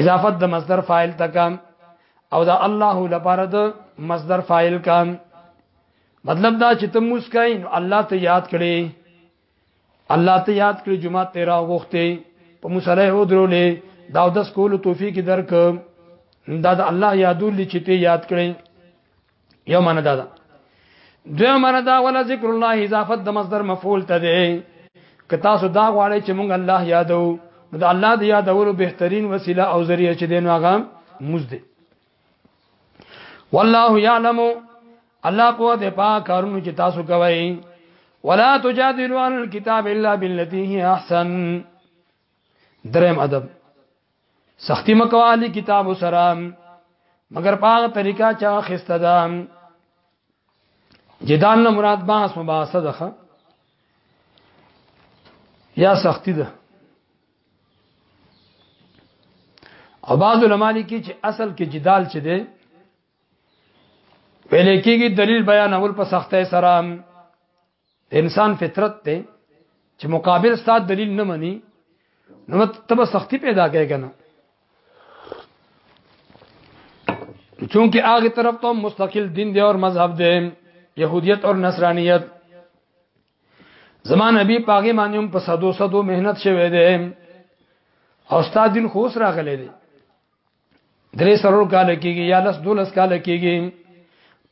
اضافت د مصدر فاعل تکم او دا الله لپاره د مصدر فاعل کام مطلب دا چې ته مسکای نو الله ته یاد کړي الله ته یاد کړي جمعه تیرا وخته په مصالح و درولې دا د سکول توفیق درک دا د الله یادول چې ته یاد کړي یو معنی دا ده دوی معنی دا ولا ذکر الله اضافت د مصدر مفعول ته ده که تاسو دا غواړئ چې مونږ الله یادو نو د الله د یادولو بهترین وسیله او ذریعہ چې دین هغه مزد والله یعلم الله په دې پاک کارونو چې تاسو کوي ولا تجادلوا عن الكتاب الا بالتي هي احسن درم ادب سختی مکو اهل کتاب سره مگر پاغه طریقہ چا خسته ده جدال نه مراد باس مباحثه ده یا سختی ده او بعض علماء لیکي چې اصل کې جدال چي دي ویل کېږي دلیل بیان اول په سختۍ سره د انسان فطرت ته چې مقابل ستاسو دلیل نه مني نو تب سختی پیدا کوي کنه چونکه هغه طرف ته مستقل دین دی او مذهب دی يهودیت او نصرانیت زمان نبی پاګه مانیوم په صدو صدو مهنت شوه دی او استاد دین خوش راغلی دی درې سرور کال کېږي یا لس دولس کال کېږي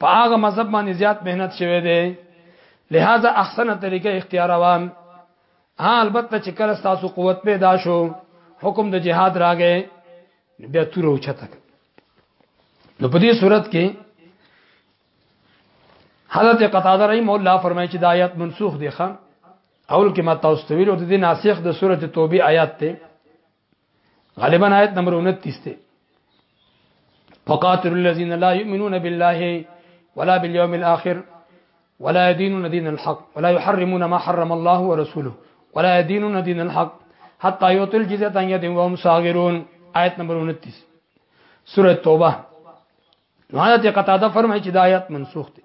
په هغه مذهب باندې زیات مهنت شوه دی لہذا احسنه طریقه اختیاروان ها البته چې کله تاسو قوت پیدا شو حکم د جهاد راغې بیا تور او چتک نو په دې صورت کې حضرت قتاده رحم الله فرمایي چې د آیات منسوخ دي خان اول کې ما تاسو ته ویلو د دې ناسخ د سورته توبه آیات ته غالبا آیت نمبر 29 ته فقاتل الذين لا يؤمنون بالله ولا باليوم الاخر ولا يدينون دين الحق ولا يحرمون ما حرم الله ورسوله ولا يدينون دين الحق حتى يعطي الجزية عن يد وهم صاغرون آیت آية نمبر 29 سورۃ توبہ حضرت قتاده فرمایي چې د آیات منسوخ دي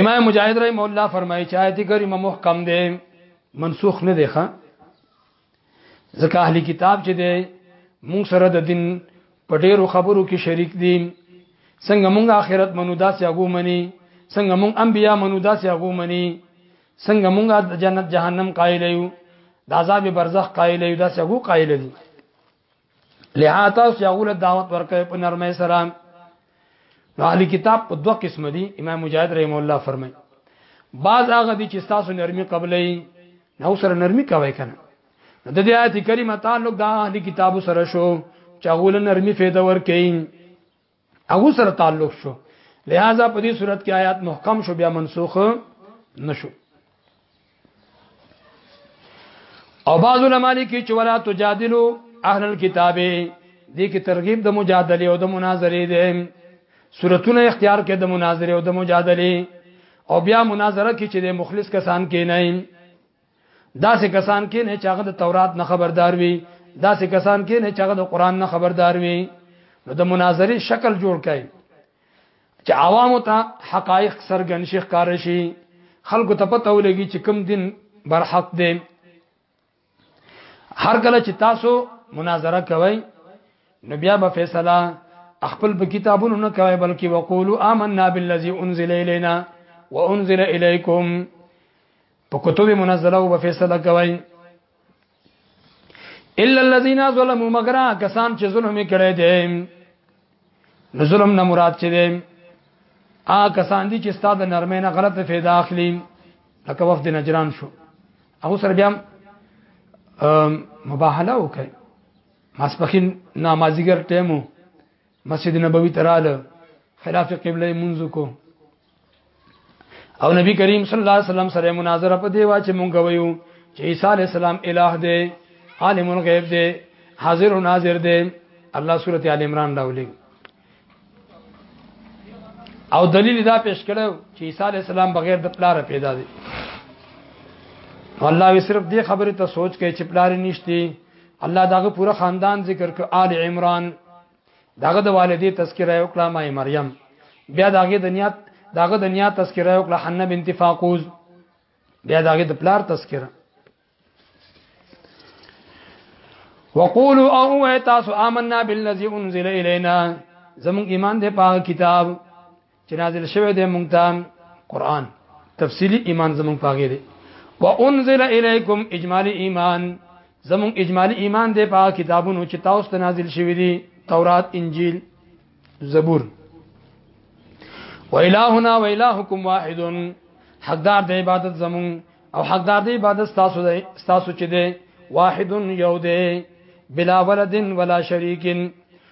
امام مجاهد رحم الله فرمایي چې آیت کریمه محکم ده منسوخ نه ده ښا ځکه اهل کتاب چې ده موږ سره د دین په ډیرو خبرو کې شریک دي څنګه موږ آخرت منو داسې هغه مني څنګه موږ انبیا منو داسې هغه مني څنګه موږ جنت جهنم قائل یو د عذاب برزخ قائل یو داسې هغه قائل دي لها تاسو یغول دعوت ورکوي په نرمه سره نو اهل کتاب په دوه قسم دي امام مجاهد رحم الله فرمای بعض هغه دي چې تاسو نرمي قبلې نو سره نرمي کوي کنه د دې آیت کریمه تعلق د اهل کتاب سره شو چې غول نرمي فایده ورکړي هغه سره تعلق شو لہذا په دې صورت کې آیات محکم شو بیا منسوخ نشو او بعض علماء لیکي چې ولا تجادلوا اهل الكتاب دې کې ترغیب د مجادله او د مناظره دي صورتونه اختیار کې د مناظره او د مجادله او بیا مناظره کې چې د مخلص کسان کې نه داسې کسان کې نه چې هغه د تورات نه خبردار وي داسې کسان کې نه چې هغه د قران نه خبردار وي نو د مناظرې شکل جوړ کړي چې عوامو ته حقایق سرګن شي ښکار شي خلکو ته پته ولګي چې کوم دین برحق دی هر کله چې تاسو مناظره کوئ نو بیا به فیصله خپل په کتابونو نه کوي بلکې وقولو آمنا بالذي انزل الينا وانزل اليكم په کتب منزله او فیصله کوي الا الذين ظلموا مگر کسان چې ظلم کړي دي نو ظلم نه مراد چې دي آ کسان دي چې ستاد نرمه نه غلط فایده اخلي لکه وفد نجران شو هغه سره بیا مباهله وکړي ماسپخین نامازیګر ټیمو مسجد نبوي تراله خلاف قبله منځ کو او نبی کریم صلی الله علیه وسلم سره مناظره په دیوا چې مونږ ویو چې عیسی علی السلام الہ دی عالم الغیب دی حاضر و ناظر دی الله سورته ال عمران راولې او دلیل دا پیش کړو چې عیسی علی السلام بغیر د پلار پیدا دی الله وی صرف دې خبره ته سوچ کې چې پلار نشتی الله داغه پورا خاندان ذکر کړ آل عمران داغه د والدې تذکرہ یو کلام ای مریم بیا داغه د نیات داغه د نیات تذکرہ یو کلام حنه بنت فاقوز بیا داغه د پلار تذکرہ وقولوا او تاسو آمنا بالذي انزل الينا زمون ایمان دې په کتاب چې نازل شوی دی مونږ ته قران تفصیلی ایمان زمون پاګه دی وانزل الیکم اجمالی ایمان زمون اجمالی ایمان دی په کتابونو چې تاسو ته نازل شوی دی تورات انجیل زبور و الہنا و الہکم واحد حقدار د عبادت زمون او حقدار د عبادت تاسو دی تاسو چې دی واحد یو دی بلا ولد ولا شریک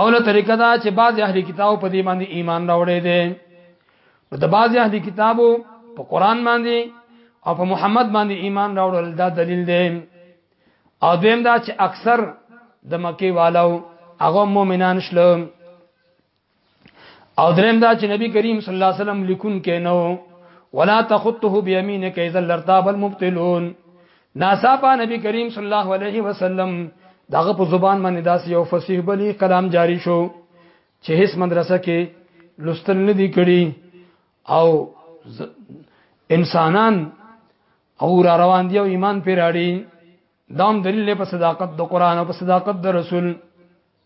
اوله طریقه دا چې بعض اهل کتاب په دې باندې ایمان راوړی دی نو د بعض اهل کتابو په قران باندې او په محمد باندې ایمان راوړل دا دلیل دی او دویم دا چې اکثر د مکی والو هغه مؤمنان شلم او دریم دا چې نبی کریم صلی الله علیه وسلم لیکون کې نو ولا تخطه بيمينك اذا لرتاب المبطلون ناصافا نبی کریم صلی الله علیه وسلم دغه په زبان باندې داسې یو فصیح بلی کلام جاری شو چې هیڅ مدرسه کې لستل نه دی کړی او انسانان او را روان دی او ایمان پیراړي دام دلیل په صداقت د قران او په صداقت د رسول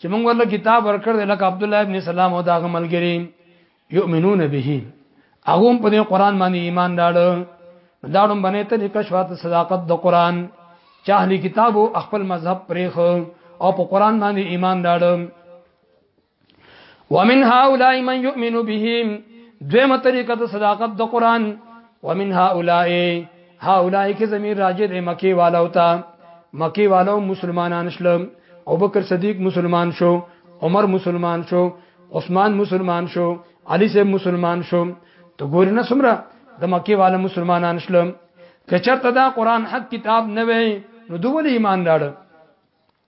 چې موږ ورله کتاب ورکړ دی لکه عبد الله ابن سلام او دا غملګری یؤمنون به هغه په دې قران باندې ایمان راړ دا ډوم باندې ته لیکه شوات صداقت د قران چاهلی کتاب او خپل مذهب پرېخ او په قران باندې ایمان راړ ومن هؤلاء من يؤمن به دویمه طریقه د صداقت د قران ومن هؤلاء هؤلاء کې زمير راجد مکی والا ہوتا مکی والو مسلمانان شل او بکر صدیق مسلمان شو عمر مسلمان شو عثمان مسلمان شو علی صاحب مسلمان شو ته ګور نه سمره د مکی والا مسلمانان شل کچرته دا قران حق کتاب نه وي نو دوی ایمان راړ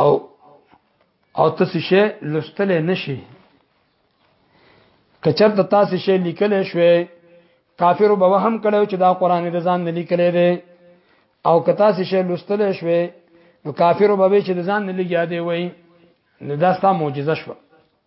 او او تاسو شی لوستل نشي کچر د تاسو شی لیکل شوی کافر به وهم کړو چې دا قران د ځان نه لیکل دی او که تاسو شی لوستل شوی نو کافر به چې د ځان نه لګیا دی وای نو دا ستاسو معجزه شوه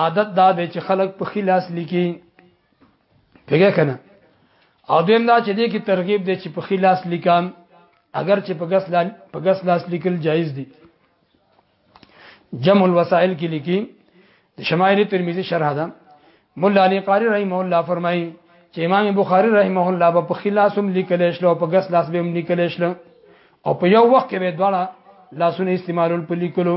عادت دا دی چې خلک په خلاص لیکي پیګه کنه او دیم دا چې دې کې ترغیب دی چې په خلاص لیکان اگر چې په غس لاس په غس لاس لیکل جایز دي جمع الوسائل کې لیکي شمائل ترمذی شرح ده مولا علی قاری رحمه الله فرمایي چې امام بخاری رحمه الله په خلاص هم لیکل شل او په غس لاس به هم لیکل شل او په یو وخت کې به دواړه لاسونه استعمالول په لیکلو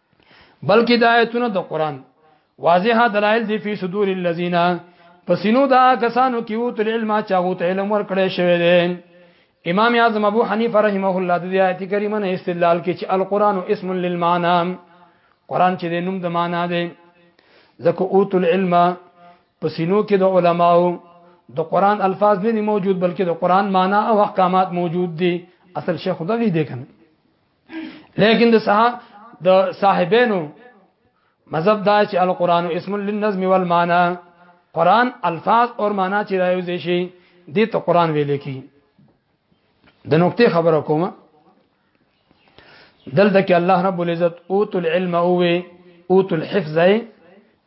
بلکې د آیتونو د قران واضح دلایل دی په صدور الذین پسینو دا کسانو کې وو تل علم چاغو ته علم ورکړې شوی دی امام اعظم ابو حنیفه رحمه الله د آیت کریمه نه استدلال کوي چې القرآن اسم للمعنى قرآن چې د نوم د معنا دی ځکه اوت العلم پسینو کې د علماو د قرآن الفاظ نه موجود بلکې د قرآن معنا او احکامات موجود دي اصل شیخ خدای دې کنه لیکن د صاحب د صاحبینو مذهب دا چې القرآن اسم للنظم والمعنى قرآن الفاظ اور معنا چې راوځي شي دې ته قرآن ویل کی د نقطې خبره کوم دلته کې الله رب العزت اوت العلم او اوت الحفظ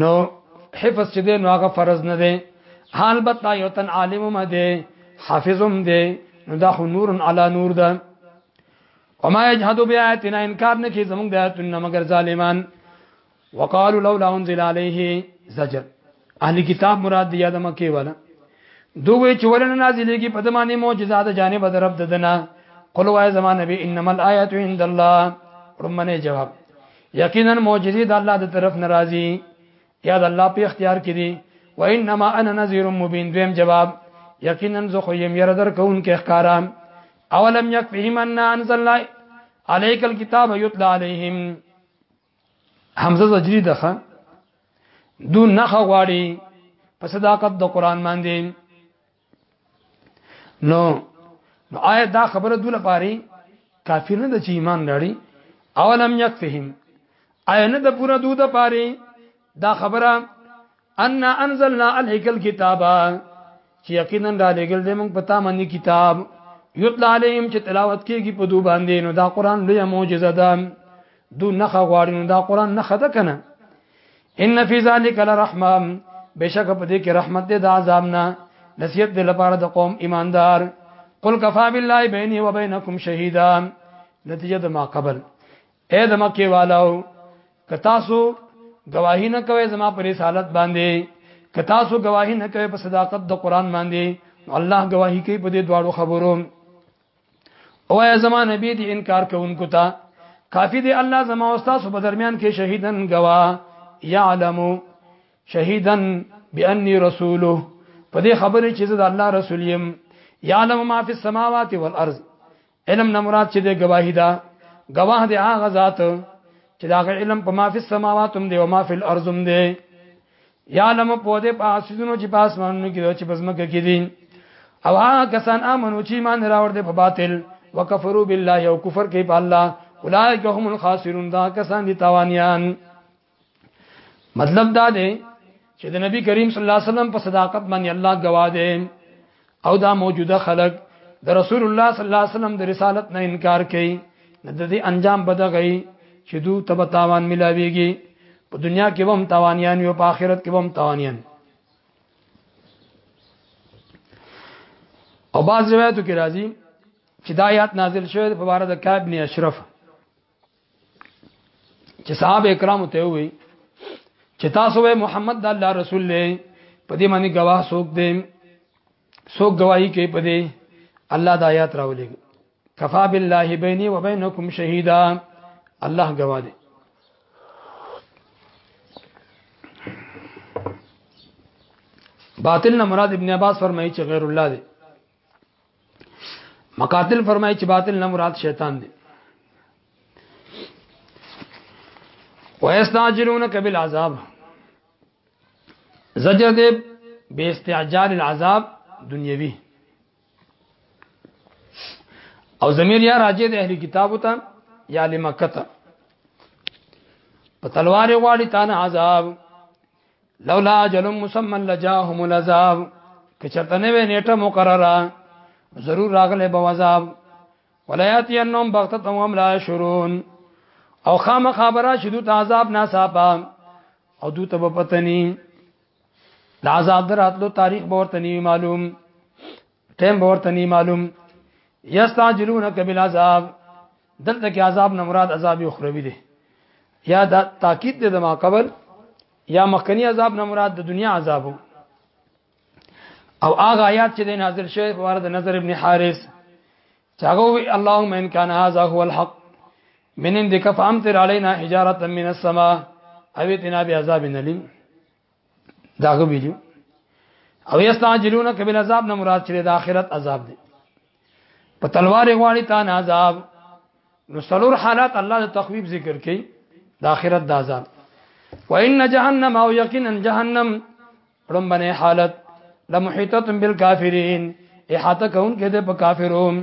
نو حفظ چې دی نو هغه فرض نه دی حال بتا یو تن عالم هم دی حافظم دی نو دا خو نور علی نور ده وما يجحد بآياتنا انکار نه کوي زموږ د آیاتونو مگر ظالمان وقالوا لولا انزل عليه زجر اهل کتاب مراد دی یاد مکه والا دوی چې ولنه نازلېږي په دمانه معجزات جانب در رب ددنه قل وای زمان نبی انما الایات عند الله رمنه جواب یقینا معجزې د الله د طرف ناراضي یا د الله په اختیار کې دي و انما انا نذير مبين دویم جواب یقینا زه خو يم ير در کون کې ښکارا اولم يكفهم ان انزلنا عليك الكتاب يتلى عليهم حمزه زجری دخه دون نخ غواړي په صداقت د قران باندې نو نو آیا دا خبره دوله پاره کافر نه د چې ایمان لري اولم یکفهم آیا نه د پوره دوده پاره دا خبره ان انزلنا عليك الكتاب چې یقینا را لګل دې موږ پتا باندې کتاب یتل علیهم چې تلاوت کیږي په دوه باندې نو دا قران لوی معجزه ده دو نخه غواړي نو دا قران نخه ده کنه ان فی ذلک لرحمه بشک په دې کې رحمت دې د عذاب نه نصیحت دې لپاره د قوم ایماندار قل کفا بالله بیني و بینکم شهیدا نتیجه د ما قبل اے د مکه والو کتاسو گواہی نه کوي زما پر رسالت باندې کتاسو گواہی نه کوي په صداقت د قران باندې الله گواہی کوي په دې دواړو خبرو او یا زما نبی دی انکار کوونکو ته کافی دی الله زما او تاسو په درمیان کې شهیدن گوا یعلم شهیدن بانی رسوله په دې خبره چې زه د الله رسول یم یعلم ما فی السماوات والارض علم نه مراد چې د گواهی دا گواه دی هغه ذات چې دا علم په ما فی السماوات هم دی او ما فی الارض هم دی یعلم په دې په اسونو چې پاس مانو کې چې پزمکه کې دي او هغه کسان امنو چې ایمان راوړ دي په باطل وکفروا بالله او کفر کوي په الله اولئک هم الخاسرون دا کسان دي تاوانیان مطلب دا دی چې د نبی کریم صلی الله علیه وسلم په صداقت باندې الله گواه دی او دا موجوده خلق د رسول الله صلی الله علیه وسلم د رسالت نه انکار کوي د دې انجام بدغی چې دوی تب تاوان ملاويږي په دنیا کې هم تاوانيان او په آخرت کې هم تاوانيان او بعض روایتو کې راځي چې دا آیات نازل شوه په اړه د کعب بن اشرف چې صاحب کرام ته وي چې تاسو وې محمد د الله رسول له په دې باندې گواه څوک دی څوک گواہی کوي په دې الله د آیات راولې کفا بالله بیني و بینکم شهیدا الله گواه دی باطل نه مراد ابن عباس فرمایي چې غیر الله دی مقاتل فرمایي چې باطل نه مراد شیطان دی ويستعجلونك بالعذاب زجر دې به استعجال العذاب دنیوي او زمير یا راجه د اهل کتاب ته یا لمکه ته په تلوار غواړي تانه عذاب لولا اجل مسمى لجاهم العذاب کچرته نه نیټه مقرره ضرور راغله به عذاب ولایات انهم بغتت هم لا شرون او خام خبره شدو ته عذاب ناصابا او دو ته پتنی د عذاب دراتلو تاریخ به ورته معلوم ټیم به ورته نی معلوم یستعجلونک بالعذاب دلته کې عذاب نه مراد عذاب اخروی دی یا دا تاکید دی د ما قبل یا مخکنی عذاب نه مراد د دنیا عذاب او هغه آیات چې د نازل شوی په اړه د نظر ابن حارث چاغو اللهم ان کان هذا هو الحق من عندك فامطر علينا حجاره من السماء او اتنا بعذاب الیم داغه ویلو او یستعجلون کبل عذاب نه مراد چې د آخرت عذاب دی په تلوار غواړي تا نه عذاب نو سلور حالات الله د تخویب ذکر کړي د آخرت د عذاب وان جهنم او یقینا جهنم رمبنه حالت لمحیطه بالکافرین احاطه کون کې ده په کافرون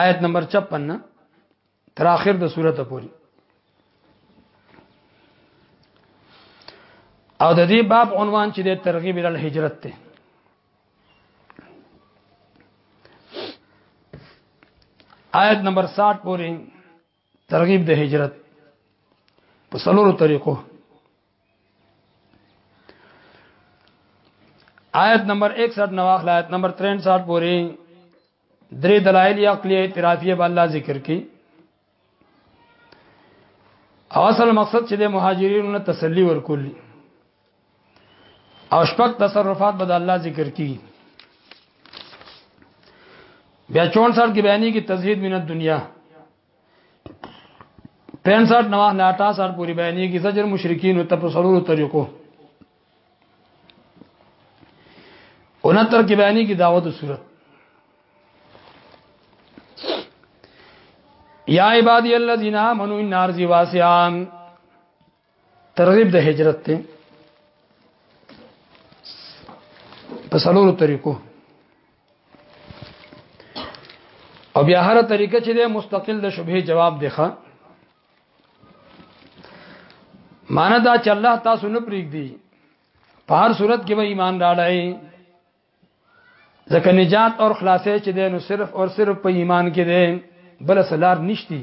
آیت نمبر 56 تر اخر د سورته پوری او د دې باب عنوان چې د ترغیب ال هجرت ته آیت نمبر 60 پوری ترغیب د هجرت په سلورو طریقو آیت نمبر 61 نواخل آیت نمبر 63 پوری درې دلایل عقلی اعترافیه به الله ذکر کړي اصل مقصد چې د مهاجرینو تسلی ورکولي او شپږ تصرفات به د الله ذکر کی بیا 64 کې بیانې کې تزهید من الدنیا 65 نواه نه 68 پوری بیانې کې زجر مشرکین او تفسرور طریقو 69 کې بیانې کې دعوت او صورت یا عبادی الذین آمنوا ان ارضی واسعه ترغیب د هجرت ته په سلورو طریقو او بیا هر طریقه چې ده مستقل د شبهه جواب دی ښا معنا دا چې الله تاسو نه پریږدي په هر صورت کې به ایمان راړای ځکه نجات او خلاصې چې ده نو صرف او صرف په ایمان کې ده بل سلار نشتی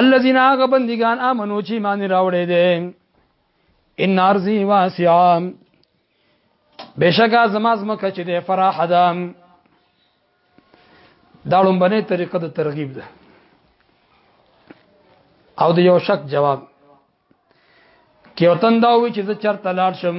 الذين هغه بندگان امنو چې مان راوړې دي ان ارضي واسعام بشکا زماز مکه چې ده فراح ده دا لومبنه طریقه د ترغیب ده او د یو شک جواب کې وطن دا وی چې زه چرته لاړ شم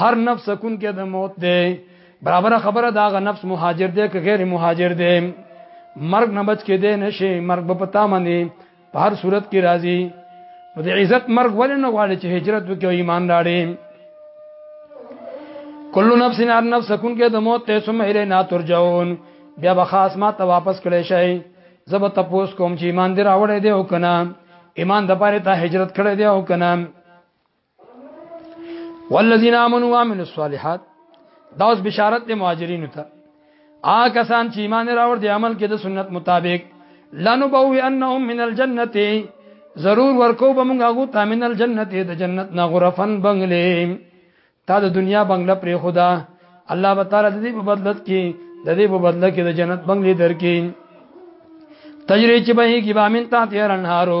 هر نفس کون کې د موت دی برابر خبره دا غ نفس مهاجر دی که غیر مهاجر دی مرګ نه بچ کې دی نشي مرګ په پتا باندې په هر صورت کې راځي نو د عزت مرګ ولې نه غواړي چې هجرت وکړي او ایمان راړي کل نفس هر نفس کون کې د موت ته سم هره نه ترجون بیا به خاص ما ته واپس کړي شي زب تپوس کوم چې ایمان دې راوړې دی او کنه ایمان د پاره ته هجرت کړې دی او کنه والذین آمنوا وعملوا الصالحات دا اوس بشارت د مهاجرینو ته آ کسان چې ایمان راوړ دي عمل کې د سنت مطابق لنو بو انهم من الجنه ضرور ورکو به موږ هغه ته من الجنه د جنت نه غرفن بنگلې تا د دنیا بنگله پر خدا الله به تعالی د دې په بدلت کې د دې په بدله کې د جنت بنگلې درکې تجری چې به کې بامن تا تیر انهارو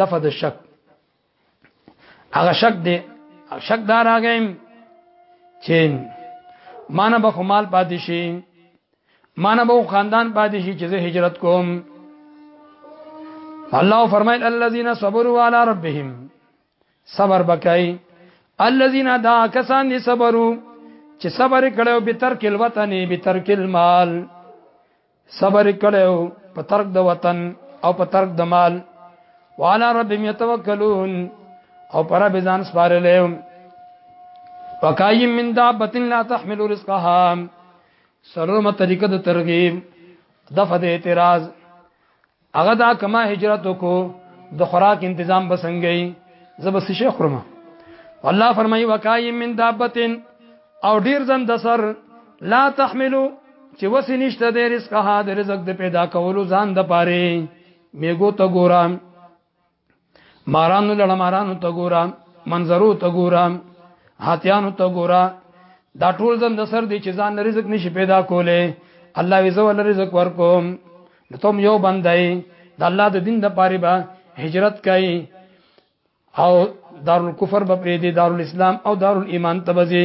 دفع د شک هغه شک دی شک دار هغه چې مانه به خمال پاتې شي مانه به خاندان پاتې شي چې زه هجرت کوم الله فرمایل الذين صبروا على ربهم صبر بکای الذين دا کسان دي صبرو چې صبر کړو به تر کل وطن به تر کل مال صبر کړو په ترک د وطن او په ترک د مال وعلى ربهم يتوکلون او پر به ځان سپارلې وکایم من دابه لا تحمل رزقها سرمه طریقه د ترغیب دفع د اعتراض هغه دا کما هجرت وکړو د خوراک تنظیم بسنګي زب سشه خرمه الله فرمایي وکای من دابتن او ډیر زم د سر لا تحملو چې وسې نشته د رزق ها د رزق د پیدا کولو ځان د پاره میګو ته ګورم مارانو لړ مارانو ته ګورا منظرو ته ګورا هاتیانو ته ګورا دا ټول زم د سر دی چې ځان رزق نشي پیدا کوله الله وی زول رزق ورکوم نو تم یو بندای د الله د دین د پاره به هجرت کوي او دارالکفر به پرې دی دارالاسلام او دارالایمان تبځي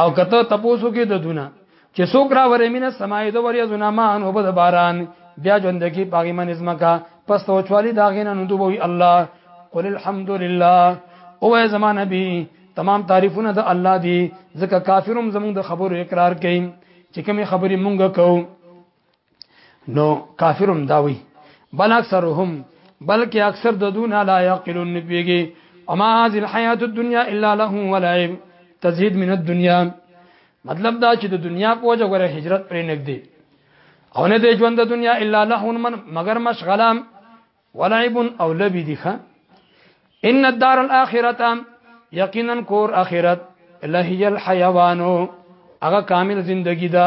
او کته تپوسو کې د دونه چې څوک را ورې مینه سمای د وریا زنا ما ان وبد باران بیا ژوند کې پاګې من ازمکا پس تو چوالي داغینه نو دوی الله قل الحمد لله او زمان نبی تمام تعریفونه د الله دی ځکه کافروم زموږ د خبرو اقرار کوي چې کومې خبرې مونږ کوو نو کافرم داوي بل اکثرهم بلکې اکثر د دون لا يعقلون بيګي اما هذه الحياه الدنيا الا له ولعب تزهید من الدنيا مطلب دا چې د دنیا په وجه غره هجرت پرې نګدي او نه د ژوند د دنیا الا له من مگر مشغلام ولعب او لبي دي ښه ان الدار الاخره یقینا کور اخرت لهي الحيوان هغه کامل زندگی ده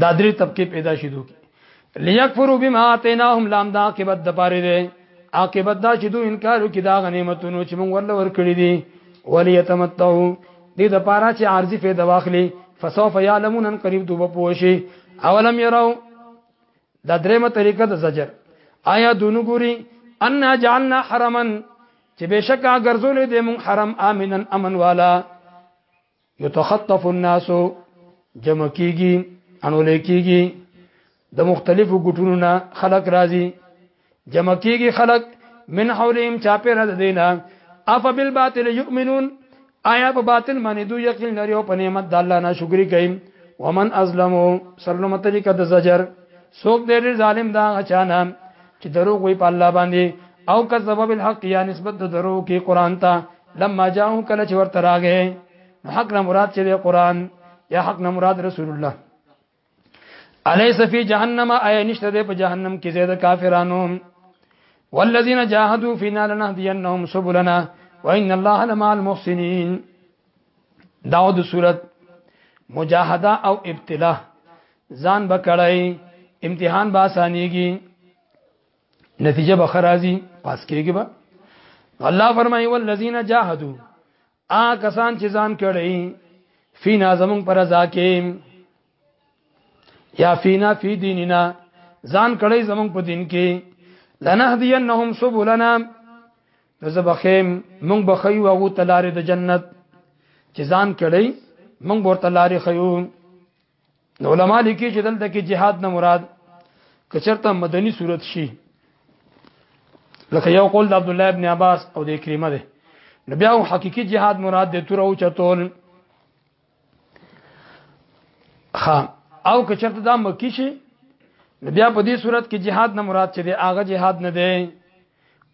دا درې طبقه پیدا شې دوی ليكفروا بما اتيناهم لام دا عاقبت د پاره ده عاقبت دا چې دوی انکار وکړي دا غنیمتونو چې موږ ورل ورکړي دي وليتمتعوا دې د پاره چې عارضی فائدہ واخلي فسوف يعلمون ان قريب دوی په پوښي اولم يروا دا درېمه طریقه د زجر آیا دونو ګوري ان جعلنا حرمن چې بشکا ګرځولې دې مون حرم امنن امن والا یتخطف الناس جمع کیږي انو لیکيږي د مختلفو ګټونو نه خلق راځي جمع کیږي خلق من حولهم چا په رد دینا اف بالباطل یؤمنون آیا په باطل باندې دوی یقین لري او په نعمت د الله نه شکر کوي ومن ازلمو سرلمه طریقه د زجر څوک ډېر ظالم دا غچانا چې دروغ وي په الله باندې او کذب بالحق یا نسبت د دروغ کې قران ته لما جاءو کله چې ورته راغې حق نه مراد چې دی قران یا حق نه مراد رسول الله الیس فی جهنم ای نشته دی په جهنم کې زید کافرانو والذین جاهدوا فینا لنهدینهم سبلنا وان الله لمع المحسنین داو د صورت مجاهده او ابتلا ځان بکړای امتحان به اسانيږي نتیجه به خرازي پاس کېږي به الله فرمایي والذین جاهدوا آ کسان چې ځان کړي فینا زمون پر رضا کې یا فینا فی دیننا ځان کړي زمون په دین کې لنهدینهم سبلنا زبخیم مونږ بخیو هغه تلارې د جنت چې ځان کړي مونږ ورته لارې خيو نو علما لیکي چې دلته کې جهاد نه مراد کچرته مدني صورت شي لکه یو قول د عبد الله ابن عباس او د کریمه ده نو بیا حقيقي جهاد مراد د تور او چتول خا او کچرته دا مکی شي بیا په دې صورت کې جهاد نه مراد چې دی هغه جهاد نه دی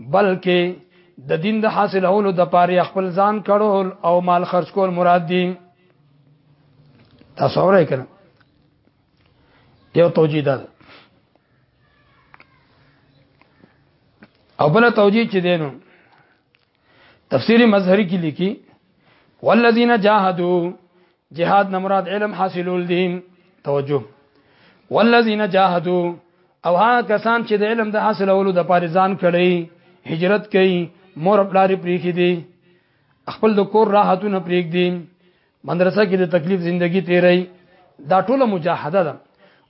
بلکې د دین د حاصلولو د پاره خپل ځان کړول او مال خرج کول مراد دي تاسو اورئ کنه یو توجیه ده او بل توجیه چې دینو تفسیر مظهری کې لیکي والذین جاهدوا جهاد نه مراد علم حاصلول دي توجه والذین جاهدوا او ها کسان چې د علم د حاصلولو د پاره ځان کړي هجرت کوي مور پلار پریخي دي خپل د کور راحتونه پریک دي مدرسه کې د تکلیف زندگی تیري دا ټوله مجاهده ده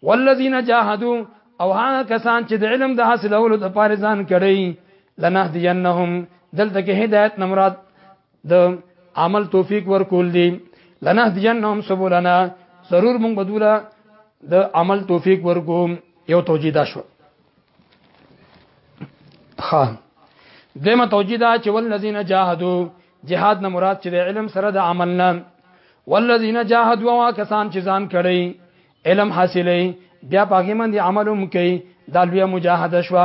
والذین جاهدوا او ها کسان چې د علم د حاصلولو د پاره ځان کړي لنهدینهم دلته کې هدایت نمراد د عمل توفیق ورکول دي لنهدینهم سبولنا ضرور مونږ بدوله د عمل توفیق ورکو یو توجیه دا شو ها دمه توجیه دا چې ولذین جاهدوا جهاد نه مراد چې د علم سره د عمل نه والذین جاهدوا کسان چې ځان کړي علم حاصلې بیا پاګې من دي عمل هم کوي دا لوی مجاهده شو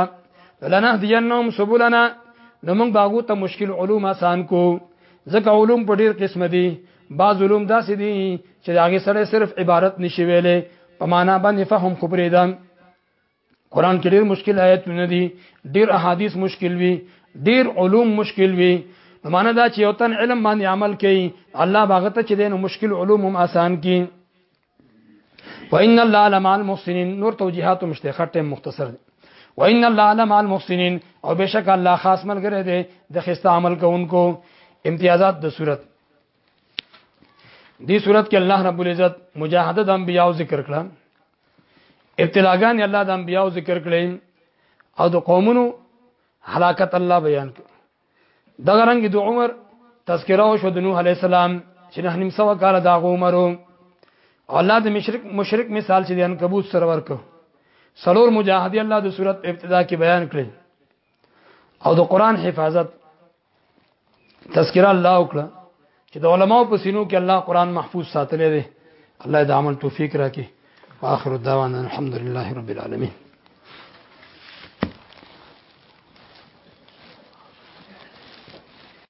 لنهدینهم سبلنا نو موږ باغو ته مشکل علوم آسان کو ځکه علوم په ډیر قسم دي بعض علوم داسې دي چې داغه سره صرف عبارت نشي ویلې په معنا باندې فهم خبرې ده قران کې ډېر مشکل آیتونه دي ډېر احادیث مشکل وي ډېر علوم مشکل وي نو معنا دا چې یو تن علم باندې عمل کوي الله باغه ته چې دین مشکل علوم هم آسان کړي وان الله لمع المحسنين نور توجيهات مشته خټه مختصر دي وان الله لمع المحسنين او بشک الله خاص ملګری دی د خسته عمل کوونکو امتیازات د صورت دی صورت کې الله رب العزت مجاهده د انبیاء ذکر کړه ابتلاګان الله د انبیاو ذکر کړي او د قومونو هلاکت الله بیان کړ دغه رنګ د عمر تذکره او شو د نوح علی السلام چې نه نیم سو کال دا عمرو الله د مشرک مشرک مثال چې د عنکبوت سره ورکو سلور مجاهدی الله د صورت ابتدا کې بیان کړل او د قران حفاظت تذکرہ الله وکړه چې د علماو په سینو کې الله قران محفوظ ساتلی دی الله د عمل توفیق راکړي واخر الدعوانا الحمد لله رب العالمين